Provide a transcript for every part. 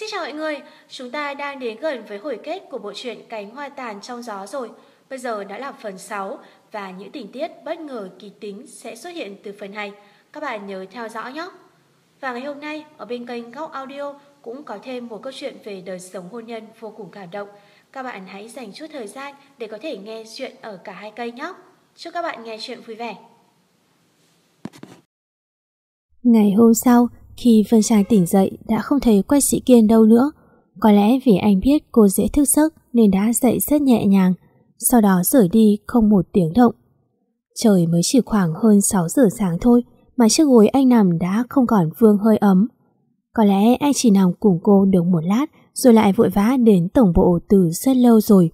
Xin chào mọi người, chúng ta đang đến gần với hồi kết của bộ truyện Cánh Hoa Tàn Trong Gió rồi. Bây giờ đã là phần 6 và những tình tiết bất ngờ kỳ tính sẽ xuất hiện từ phần này. Các bạn nhớ theo dõi nhé. Và ngày hôm nay ở bên kênh Góc Audio cũng có thêm một câu chuyện về đời sống hôn nhân vô cùng cảm động. Các bạn hãy dành chút thời gian để có thể nghe chuyện ở cả hai kênh nhé. Chúc các bạn nghe chuyện vui vẻ. Ngày hôm sau, khi Vân Trang tỉnh dậy đã không thấy quay sĩ kiên đâu nữa. Có lẽ vì anh biết cô dễ thức giấc nên đã dậy rất nhẹ nhàng, sau đó rời đi không một tiếng động. Trời mới chỉ khoảng hơn 6 giờ sáng thôi mà chiếc gối anh nằm đã không còn vương hơi ấm. Có lẽ anh chỉ nằm cùng cô được một lát rồi lại vội vã đến tổng bộ từ rất lâu rồi.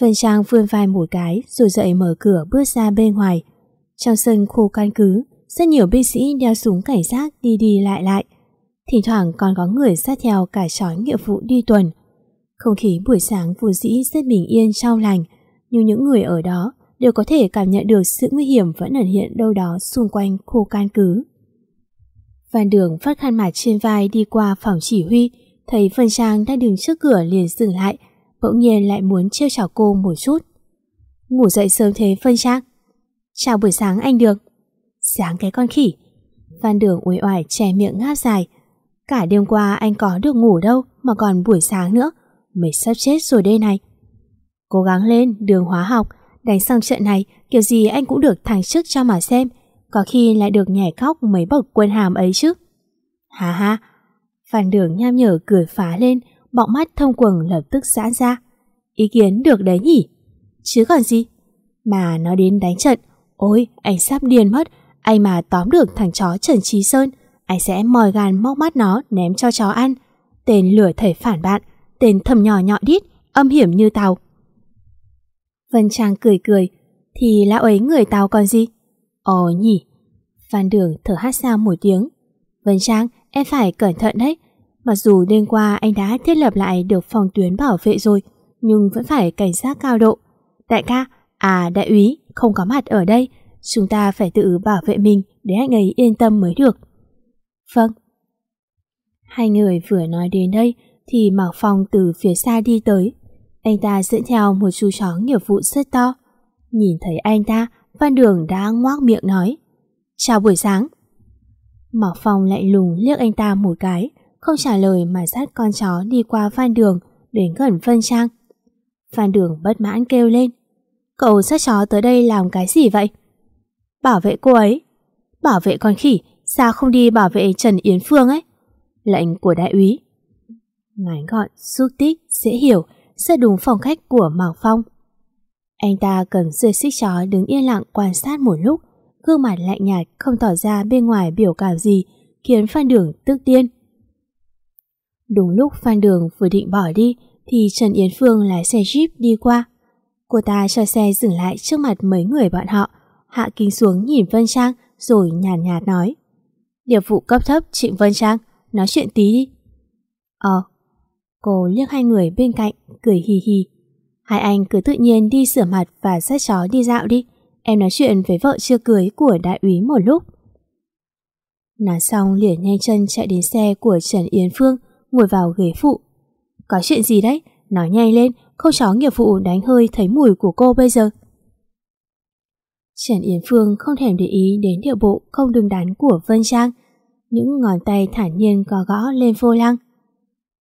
Vân Trang vươn vai một cái rồi dậy mở cửa bước ra bên ngoài. Trong sân khu căn cứ, rất nhiều binh sĩ đeo súng cảnh sát đi đi lại lại. Thỉnh thoảng còn có người sát theo cả chói nghiệp vụ đi tuần. Không khí buổi sáng vốn dĩ rất bình yên trong lành, nhưng những người ở đó đều có thể cảm nhận được sự nguy hiểm vẫn ẩn hiện đâu đó xung quanh khu căn cứ. Văn Đường phát khăn mặt trên vai đi qua phòng chỉ huy, thấy Vân Trang đang đứng trước cửa liền dừng lại, bỗng nhiên lại muốn trêu chào cô một chút. Ngủ dậy sớm thế Vân Trang. Chào buổi sáng anh Đường. Sáng cái con khỉ. Phan Đường uể oải che miệng ngáp dài. Cả đêm qua anh có được ngủ đâu mà còn buổi sáng nữa. Mày sắp chết rồi đây này. Cố gắng lên đường hóa học, đánh xong trận này kiểu gì anh cũng được thằng chức cho mà xem. Có khi lại được nhảy khóc mấy bậc quân hàm ấy chứ. Hà ha, Phan Đường nham nhở cười phá lên, bọng mắt thông quầng lập tức giãn ra. Ý kiến được đấy nhỉ? Chứ còn gì? Mà nó đến đánh trận, ôi anh sắp điên mất, anh mà tóm được thằng chó Trần Trí Sơn, anh sẽ mòi gan móc mắt nó ném cho chó ăn. Tên lửa thầy phản bạn, tên thầm nhỏ nhọ đít, âm hiểm như tàu. Vân Trang cười cười, thì lão ấy người tàu còn gì? Ồ nhỉ. Phan Đường thở hát sao một tiếng. Vân Trang, em phải cẩn thận đấy. Mặc dù đêm qua anh đã thiết lập lại được phòng tuyến bảo vệ rồi, nhưng vẫn phải cảnh giác cao độ. Đại ca, à đại úy, không có mặt ở đây, Chúng ta phải tự bảo vệ mình để anh ấy yên tâm mới được. Vâng. Hai người vừa nói đến đây thì Mạc Phong từ phía xa đi tới. Anh ta dẫn theo một chú chó nghiệp vụ rất to. Nhìn thấy anh ta, Văn Đường đã ngoác miệng nói Chào buổi sáng. Mạc Phong lại lùng liếc anh ta một cái, không trả lời mà dắt con chó đi qua Văn Đường đến gần Vân Trang. Phan Đường bất mãn kêu lên Cậu dắt chó tới đây làm cái gì vậy? Bảo vệ cô ấy. Bảo vệ con khỉ Sao không đi bảo vệ Trần Yến Phương ấy? Lệnh của đại úy. Ngắn gọn, xúc tích, dễ hiểu Rất đúng phong cách của Mạc Phong. Anh ta cầm dây xích chó Đứng yên lặng quan sát một lúc. Gương mặt lạnh nhạt không tỏ ra bên ngoài biểu cảm gì Khiến Phan Đường tức điên. Đúng lúc Phan Đường vừa định bỏ đi Thì Trần Yến Phương lái xe Jeep đi qua. Cô ta cho xe dừng lại trước mặt mấy người bọn họ hạ kính xuống nhìn Vân Trang rồi nhàn nhạt, nhạt nói. Điệp vụ cấp thấp Trịnh Vân Trang, nói chuyện tí đi. Ờ, cô liếc hai người bên cạnh, cười hì hì. Hai anh cứ tự nhiên đi sửa mặt và dắt chó đi dạo đi. Em nói chuyện với vợ chưa cưới của đại úy một lúc. Nói xong liền nhanh chân chạy đến xe của Trần Yến Phương, ngồi vào ghế phụ. Có chuyện gì đấy? Nói nhanh lên, không chó nghiệp vụ đánh hơi thấy mùi của cô bây giờ. Trần Yến Phương không thèm để ý đến điệu bộ không đứng đắn của Vân Trang. Những ngón tay thản nhiên gõ gõ lên vô lăng.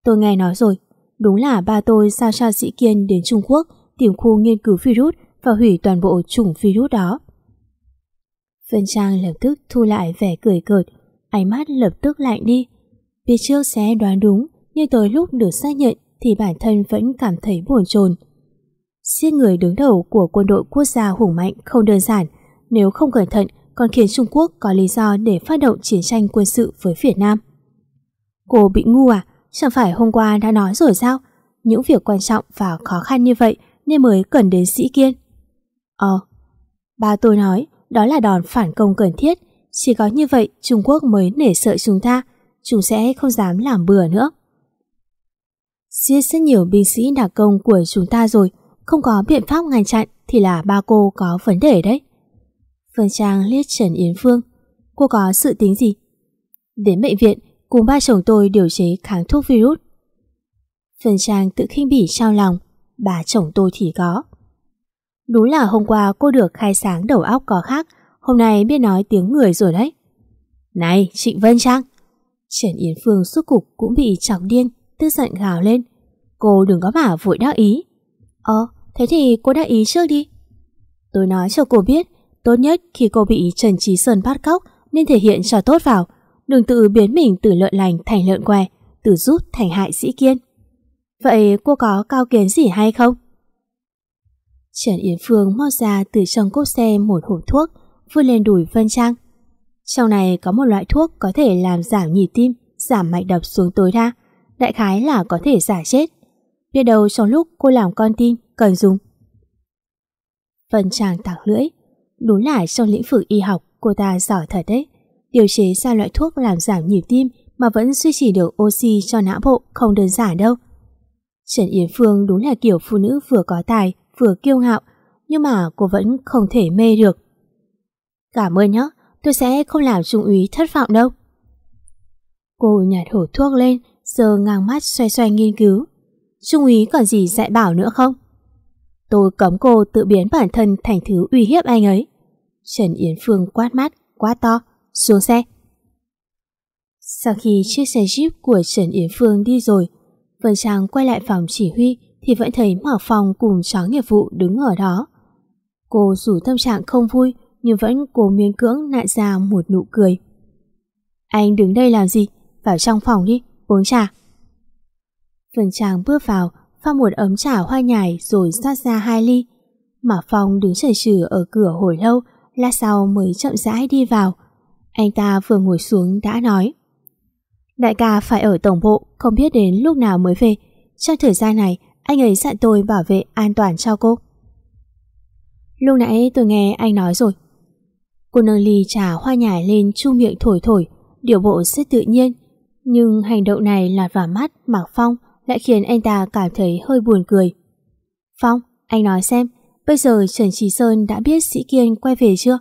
Tôi nghe nói rồi, đúng là ba tôi sao cho sĩ kiên đến Trung Quốc tìm khu nghiên cứu virus và hủy toàn bộ chủng virus đó. Vân Trang lập tức thu lại vẻ cười cợt, ánh mắt lập tức lạnh đi. Biết trước sẽ đoán đúng, nhưng tới lúc được xác nhận thì bản thân vẫn cảm thấy buồn chồn. Giết người đứng đầu của quân đội quốc gia hùng mạnh không đơn giản, nếu không cẩn thận còn khiến Trung Quốc có lý do để phát động chiến tranh quân sự với Việt Nam. Cô bị ngu à? Chẳng phải hôm qua đã nói rồi sao? Những việc quan trọng và khó khăn như vậy nên mới cần đến sĩ kiên. Ờ, ba tôi nói đó là đòn phản công cần thiết. Chỉ có như vậy Trung Quốc mới nể sợ chúng ta, chúng sẽ không dám làm bừa nữa. Giết rất nhiều binh sĩ đặc công của chúng ta rồi, không có biện pháp ngăn chặn thì là ba cô có vấn đề đấy. Vân Trang liếc Trần Yến Phương. Cô có sự tính gì? Đến bệnh viện, cùng ba chồng tôi điều chế kháng thuốc virus. Vân Trang tự khinh bỉ trao lòng, bà chồng tôi thì có. Đúng là hôm qua cô được khai sáng đầu óc có khác, hôm nay biết nói tiếng người rồi đấy. Này, Trịnh Vân Trang! Trần Yến Phương suốt cục cũng bị chọc điên, tức giận gào lên. Cô đừng có bảo vội đắc ý. Ờ, thế thì cô đã ý trước đi. Tôi nói cho cô biết, tốt nhất khi cô bị Trần Trí Sơn bắt cóc nên thể hiện cho tốt vào, đừng tự biến mình từ lợn lành thành lợn què, từ rút thành hại sĩ kiên. Vậy cô có cao kiến gì hay không? Trần Yến Phương mò ra từ trong cốp xe một hộp thuốc, vươn lên đùi Vân Trang. Trong này có một loại thuốc có thể làm giảm nhịp tim, giảm mạch đập xuống tối đa, đại khái là có thể giả chết. Biết đâu trong lúc cô làm con tin cần dùng. Vân Trang tặc lưỡi, đúng là trong lĩnh vực y học cô ta giỏi thật đấy. Điều chế ra loại thuốc làm giảm nhịp tim mà vẫn duy trì được oxy cho não bộ không đơn giản đâu. Trần Yến Phương đúng là kiểu phụ nữ vừa có tài vừa kiêu ngạo nhưng mà cô vẫn không thể mê được. Cảm ơn nhé, tôi sẽ không làm Trung úy thất vọng đâu. Cô nhặt hổ thuốc lên, giờ ngang mắt xoay xoay nghiên cứu. Trung úy còn gì dạy bảo nữa không? Tôi cấm cô tự biến bản thân thành thứ uy hiếp anh ấy. Trần Yến Phương quát mắt, quá to, xuống xe. Sau khi chiếc xe Jeep của Trần Yến Phương đi rồi, Vân Trang quay lại phòng chỉ huy thì vẫn thấy Mạc Phong cùng chó nghiệp vụ đứng ở đó. Cô dù tâm trạng không vui nhưng vẫn cố miên cưỡng nại ra một nụ cười. Anh đứng đây làm gì? Vào trong phòng đi, uống trà. Vân Trang bước vào, pha một ấm trà hoa nhài rồi rót ra hai ly. Mạc Phong đứng chần chừ ở cửa hồi lâu, lát sau mới chậm rãi đi vào. Anh ta vừa ngồi xuống đã nói. Đại ca phải ở tổng bộ, không biết đến lúc nào mới về. Trong thời gian này, anh ấy dặn tôi bảo vệ an toàn cho cô. Lúc nãy tôi nghe anh nói rồi. Cô nâng ly trà hoa nhài lên chu miệng thổi thổi, điều bộ rất tự nhiên. Nhưng hành động này lọt vào mắt Mạc Phong lại khiến anh ta cảm thấy hơi buồn cười. Phong, anh nói xem, bây giờ Trần Trí Sơn đã biết Sĩ Kiên quay về chưa?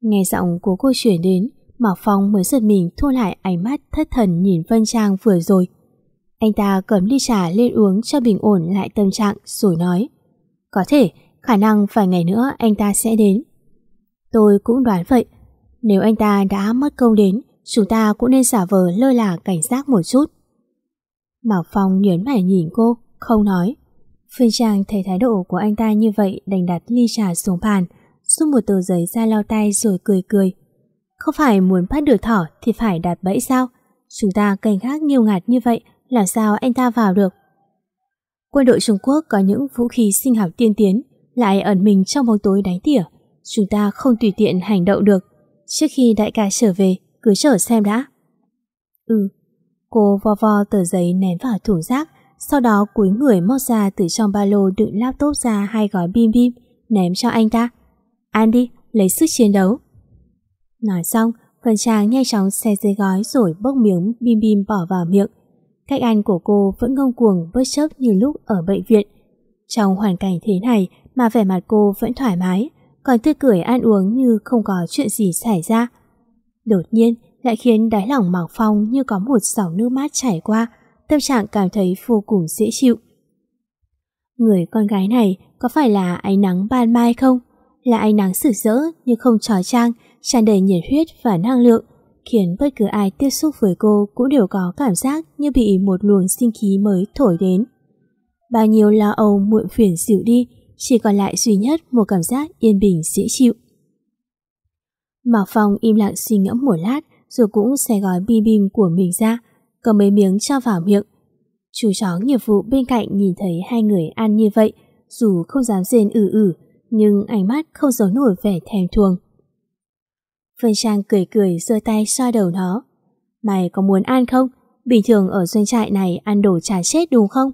Nghe giọng của cô chuyển đến, Mạc Phong mới giật mình thu lại ánh mắt thất thần nhìn Vân Trang vừa rồi. Anh ta cầm ly trà lên uống cho bình ổn lại tâm trạng rồi nói Có thể, khả năng vài ngày nữa anh ta sẽ đến. Tôi cũng đoán vậy. Nếu anh ta đã mất công đến, chúng ta cũng nên giả vờ lơ là cảnh giác một chút. Mạc Phong nhớn mày nhìn cô, không nói. Phương Trang thấy thái độ của anh ta như vậy đành đặt ly trà xuống bàn, rút một tờ giấy ra lau tay rồi cười cười. Không phải muốn bắt được thỏ thì phải đặt bẫy sao? Chúng ta canh khác nhiều ngặt như vậy, làm sao anh ta vào được? Quân đội Trung Quốc có những vũ khí sinh học tiên tiến, lại ẩn mình trong bóng tối đánh tỉa. Chúng ta không tùy tiện hành động được. Trước khi đại ca trở về, cứ chờ xem đã. Ừ, cô vo vo tờ giấy ném vào thùng rác, sau đó cúi người móc ra từ trong ba lô đựng laptop ra hai gói bim bim, ném cho anh ta. Ăn đi, lấy sức chiến đấu. Nói xong, phần Trang nhanh chóng xe dưới gói rồi bốc miếng bim bim bỏ vào miệng. Cách ăn của cô vẫn ngông cuồng bất chấp như lúc ở bệnh viện. Trong hoàn cảnh thế này mà vẻ mặt cô vẫn thoải mái, còn tươi cười ăn uống như không có chuyện gì xảy ra. Đột nhiên lại khiến đáy lòng Mạc Phong như có một dòng nước mát chảy qua, tâm trạng cảm thấy vô cùng dễ chịu. Người con gái này có phải là ánh nắng ban mai không? Là ánh nắng rực rỡ nhưng không trói trang, tràn đầy nhiệt huyết và năng lượng, khiến bất cứ ai tiếp xúc với cô cũng đều có cảm giác như bị một luồng sinh khí mới thổi đến. Bao nhiêu lo âu muộn phiền dịu đi, chỉ còn lại duy nhất một cảm giác yên bình dễ chịu. Mạc Phong im lặng suy ngẫm một lát rồi cũng xé gói bim bim của mình ra, cầm mấy miếng cho vào miệng. Chú chó nghiệp vụ bên cạnh nhìn thấy hai người ăn như vậy, dù không dám rên ử ử, nhưng ánh mắt không giấu nổi vẻ thèm thuồng. Vân Trang cười cười giơ tay xoa đầu nó. Mày có muốn ăn không? Bình thường ở doanh trại này ăn đồ chả chết đúng không?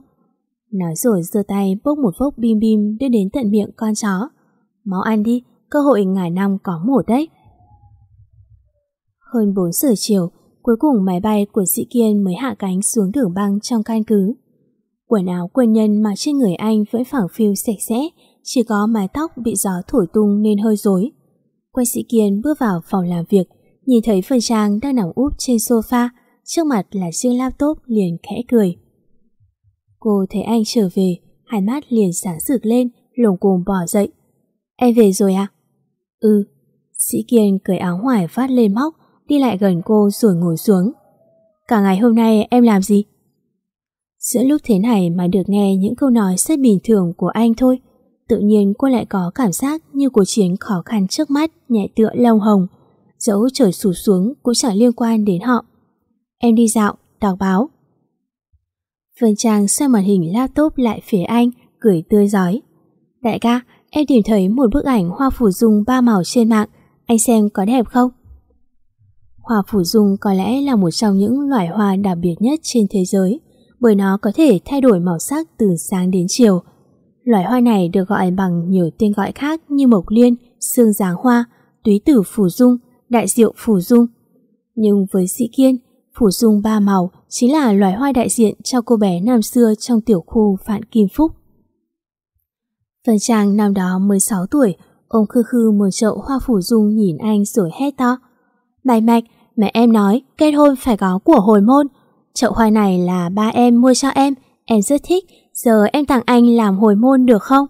Nói rồi giơ tay bốc một vốc bim bim đưa đến tận miệng con chó. Máu ăn đi, cơ hội ngày năm có một đấy. Hơn 4 giờ chiều, cuối cùng máy bay của sĩ Kiên mới hạ cánh xuống đường băng trong căn cứ. Quần áo quân nhân mặc trên người anh vẫn phẳng phiu sạch sẽ, chỉ có mái tóc bị gió thổi tung nên hơi rối. Quay sĩ Kiên bước vào phòng làm việc, nhìn thấy Phần Trang đang nằm úp trên sofa, trước mặt là chiếc laptop liền khẽ cười. Cô thấy anh trở về, hai mắt liền sáng rực lên, lồng cồm bỏ dậy. Em về rồi à? Ừ. Sĩ Kiên cởi áo ngoài phát lên móc, đi lại gần cô rồi ngồi xuống. Cả ngày hôm nay em làm gì? Giữa lúc thế này mà được nghe những câu nói rất bình thường của anh thôi, tự nhiên cô lại có cảm giác như cuộc chiến khó khăn trước mắt nhẹ tựa lông hồng, dẫu trời sụt xuống cũng chẳng liên quan đến họ. Em đi dạo, đọc báo. Vân Trang xem màn hình laptop lại phía anh, cười tươi giói. Đại ca, em tìm thấy một bức ảnh hoa phủ dung ba màu trên mạng, anh xem có đẹp không? Hoa phủ dung có lẽ là một trong những loài hoa đặc biệt nhất trên thế giới, bởi nó có thể thay đổi màu sắc từ sáng đến chiều. Loài hoa này được gọi bằng nhiều tên gọi khác như mộc liên, xương giáng hoa, túy tử phủ dung, đại diệu phủ dung. Nhưng với sĩ kiên, phủ dung ba màu chính là loài hoa đại diện cho cô bé năm xưa trong tiểu khu Phạn Kim Phúc. Phần Trang năm đó 16 tuổi, ông khư khư một chậu hoa phủ dung nhìn anh rồi hét to. Bài Mạch, mẹ em nói kết hôn phải có của hồi môn. Chậu hoa này là ba em mua cho em, em rất thích, giờ em tặng anh làm hồi môn được không?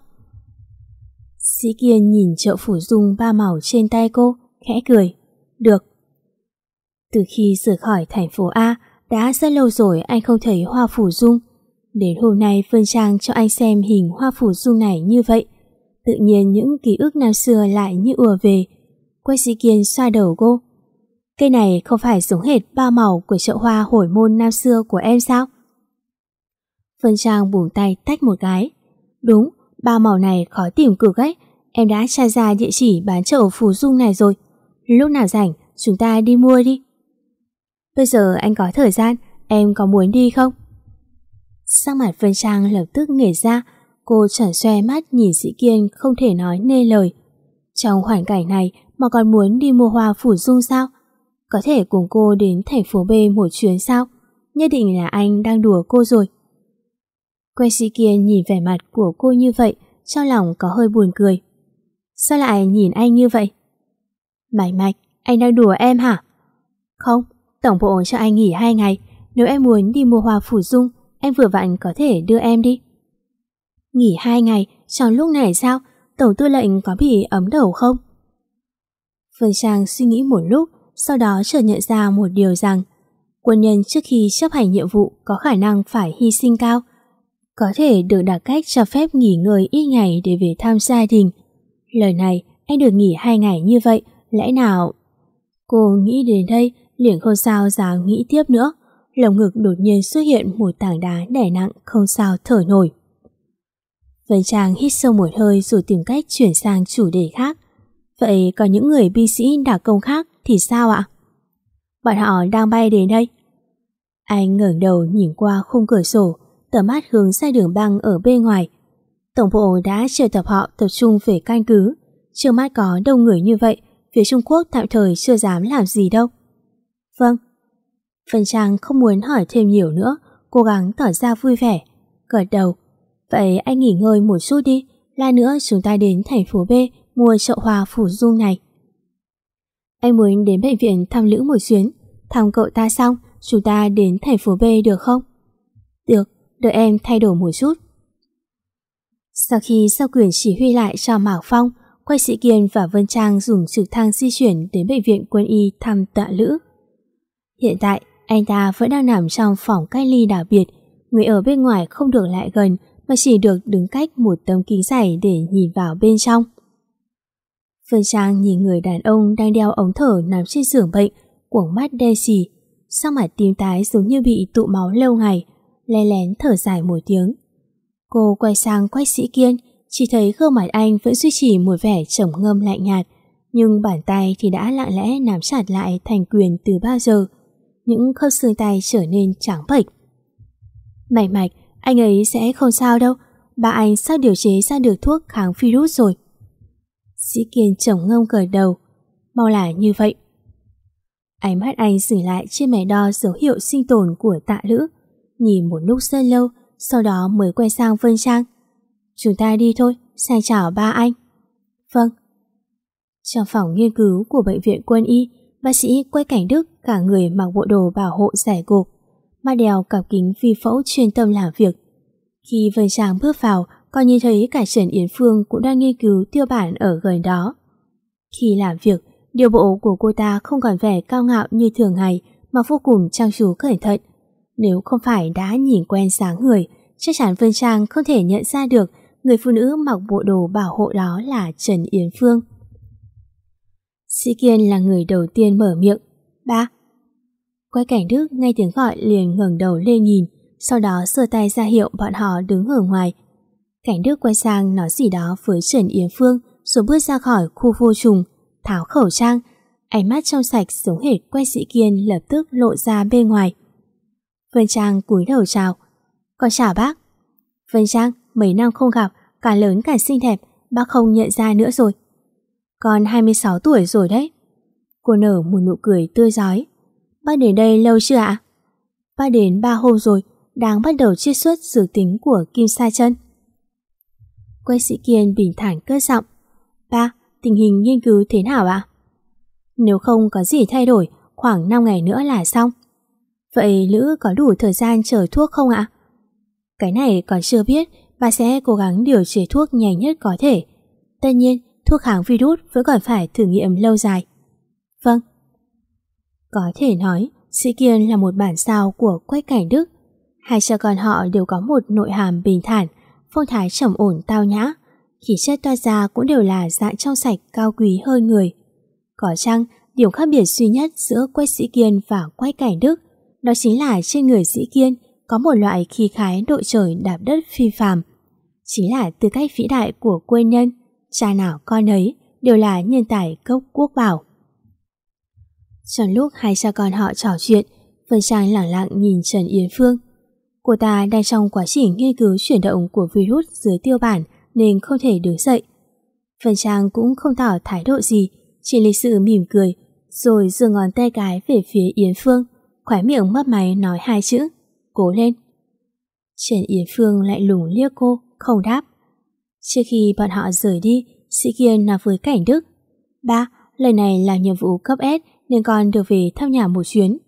Sĩ Kiên nhìn chậu phủ dung ba màu trên tay cô, khẽ cười. Được. Từ khi rời khỏi thành phố A, đã rất lâu rồi anh không thấy hoa phủ dung. Đến hôm nay Phương Trang cho anh xem hình hoa phủ dung này như vậy. Tự nhiên những ký ức năm xưa lại như ùa về. Quay sĩ kiên xoa đầu cô. Cây này không phải giống hệt ba màu của chậu hoa hồi môn năm xưa của em sao? Phương Trang bùng tay tách một cái. Đúng, ba màu này khó tìm cực ấy. Em đã tra ra địa chỉ bán chậu phủ dung này rồi. Lúc nào rảnh, chúng ta đi mua đi. Bây giờ anh có thời gian, em có muốn đi không? Sắc mặt Vân Trang lập tức nghề ra, cô chẳng xoe mắt nhìn Sĩ Kiên không thể nói nê lời. Trong hoàn cảnh này mà còn muốn đi mua hoa phủ dung sao? Có thể cùng cô đến thành phố B một chuyến sao? Nhất định là anh đang đùa cô rồi. Quay Sĩ Kiên nhìn vẻ mặt của cô như vậy, trong lòng có hơi buồn cười. Sao lại nhìn anh như vậy? Mạch mạch, anh đang đùa em hả? Không, tổng bộ cho anh nghỉ hai ngày. Nếu em muốn đi mua hoa phủ dung, em vừa vặn có thể đưa em đi. Nghỉ hai ngày, trong lúc này sao? Tổng tư lệnh có bị ấm đầu không? Phương Trang suy nghĩ một lúc, sau đó chợt nhận ra một điều rằng quân nhân trước khi chấp hành nhiệm vụ có khả năng phải hy sinh cao, có thể được đặt cách cho phép nghỉ ngơi ít ngày để về thăm gia đình. Lời này, anh được nghỉ hai ngày như vậy, lẽ nào... Cô nghĩ đến đây, liền không sao dám nghĩ tiếp nữa. Lồng ngực đột nhiên xuất hiện một tảng đá đè nặng không sao thở nổi. Vân Trang hít sâu một hơi rồi tìm cách chuyển sang chủ đề khác. Vậy còn những người binh sĩ đặc công khác thì sao ạ? Bọn họ đang bay đến đây. Anh ngẩng đầu nhìn qua khung cửa sổ, tầm mắt hướng ra đường băng ở bên ngoài. Tổng bộ đã triệu tập họ tập trung về căn cứ. Trước mắt có đông người như vậy, phía Trung Quốc tạm thời chưa dám làm gì đâu. Vâng. Phần Trang không muốn hỏi thêm nhiều nữa, cố gắng tỏ ra vui vẻ. Gật đầu. Vậy anh nghỉ ngơi một chút đi, la nữa chúng ta đến thành phố B mua chậu hoa phủ dung này. Anh muốn đến bệnh viện thăm Lữ một chuyến, thăm cậu ta xong, chúng ta đến thành phố B được không? Được, đợi em thay đổi một chút. Sau khi giao quyền chỉ huy lại cho Mạc Phong, Quay Sĩ Kiên và Vân Trang dùng trực thăng di chuyển đến bệnh viện quân y thăm tạ Lữ. Hiện tại, anh ta vẫn đang nằm trong phòng cách ly đặc biệt, người ở bên ngoài không được lại gần mà chỉ được đứng cách một tấm kính dày để nhìn vào bên trong. Vân Trang nhìn người đàn ông đang đeo ống thở nằm trên giường bệnh, cuồng mắt đe xì, sắc mặt tím tái giống như bị tụ máu lâu ngày, lén lén thở dài một tiếng. Cô quay sang quách sĩ kiên, chỉ thấy gương mặt anh vẫn duy trì một vẻ trầm ngâm lạnh nhạt, nhưng bàn tay thì đã lặng lẽ nắm chặt lại thành quyền từ bao giờ. Những khớp xương tay trở nên trắng bệch. Mạch mạch, anh ấy sẽ không sao đâu. Bà anh sắp điều chế ra được thuốc kháng virus rồi. Sĩ Kiên chồng ngông gật đầu. Mau là như vậy. Ánh mắt anh dừng lại trên máy đo dấu hiệu sinh tồn của tạ lữ. Nhìn một lúc rất lâu, sau đó mới quay sang Vân Trang. Chúng ta đi thôi, sang chào ba anh. Vâng. Trong phòng nghiên cứu của bệnh viện quân y, bác sĩ quay Cảnh Đức cả người mặc bộ đồ bảo hộ giải gục, mắt đeo cặp kính vi phẫu chuyên tâm làm việc. Khi Vân Trang bước vào, còn nhìn thấy cả Trần Yến Phương cũng đang nghiên cứu tiêu bản ở gần đó. Khi làm việc, điều bộ của cô ta không còn vẻ cao ngạo như thường ngày mà vô cùng trang chú cẩn thận. Nếu không phải đã nhìn quen sáng người, chắc chắn Vân Trang không thể nhận ra được người phụ nữ mặc bộ đồ bảo hộ đó là Trần Yến Phương. Sĩ Kiên là người đầu tiên mở miệng. Ba. Quay cảnh Đức ngay tiếng gọi liền ngẩng đầu lên nhìn, sau đó sơ tay ra hiệu bọn họ đứng ở ngoài. Cảnh Đức quay sang nói gì đó với Trần Yến Phương rồi bước ra khỏi khu vô trùng, tháo khẩu trang, ánh mắt trong sạch giống hệt quay sĩ Kiên lập tức lộ ra bên ngoài. Vân Trang cúi đầu chào. Con chào bác. Vân Trang, mấy năm không gặp, cả lớn cả xinh đẹp, bác không nhận ra nữa rồi. Con 26 tuổi rồi đấy. Cô nở một nụ cười tươi giói. Bác đến đây lâu chưa ạ? Bác đến 3 hôm rồi, đang bắt đầu chiết xuất dự tính của Kim Sa chân. Quay sĩ Kiên bình thản cất giọng. Ba, tình hình nghiên cứu thế nào ạ? Nếu không có gì thay đổi, khoảng 5 ngày nữa là xong. Vậy Lữ có đủ thời gian chờ thuốc không ạ? Cái này còn chưa biết, bà sẽ cố gắng điều chế thuốc nhanh nhất có thể. Tất nhiên, thuốc kháng virus vẫn còn phải thử nghiệm lâu dài. Vâng. Có thể nói, Sĩ Kiên là một bản sao của Quách Cảnh Đức. Hai cha con họ đều có một nội hàm bình thản, phong thái trầm ổn tao nhã. Khí chất toa ra cũng đều là dạng trong sạch cao quý hơn người. Có chăng, điểm khác biệt duy nhất giữa Quách Sĩ Kiên và Quách Cảnh Đức đó chính là trên người Sĩ Kiên có một loại khí khái đội trời đạp đất phi phàm. Chính là tư cách vĩ đại của quê nhân, cha nào con ấy đều là nhân tài cốc quốc bảo. Trong lúc hai cha con họ trò chuyện, Vân Trang lẳng lặng nhìn Trần Yến Phương. Cô ta đang trong quá trình nghiên cứu chuyển động của virus dưới tiêu bản nên không thể đứng dậy. Vân Trang cũng không tỏ thái độ gì, chỉ lịch sự mỉm cười, rồi giơ ngón tay cái về phía Yến Phương, khóe miệng mấp máy nói hai chữ, cố lên. Trần Yến Phương lại lủng liếc cô, không đáp. Trước khi bọn họ rời đi, sĩ Kiên nói với Cảnh Đức. Ba, lần này là nhiệm vụ cấp S nên con được về thăm nhà một chuyến.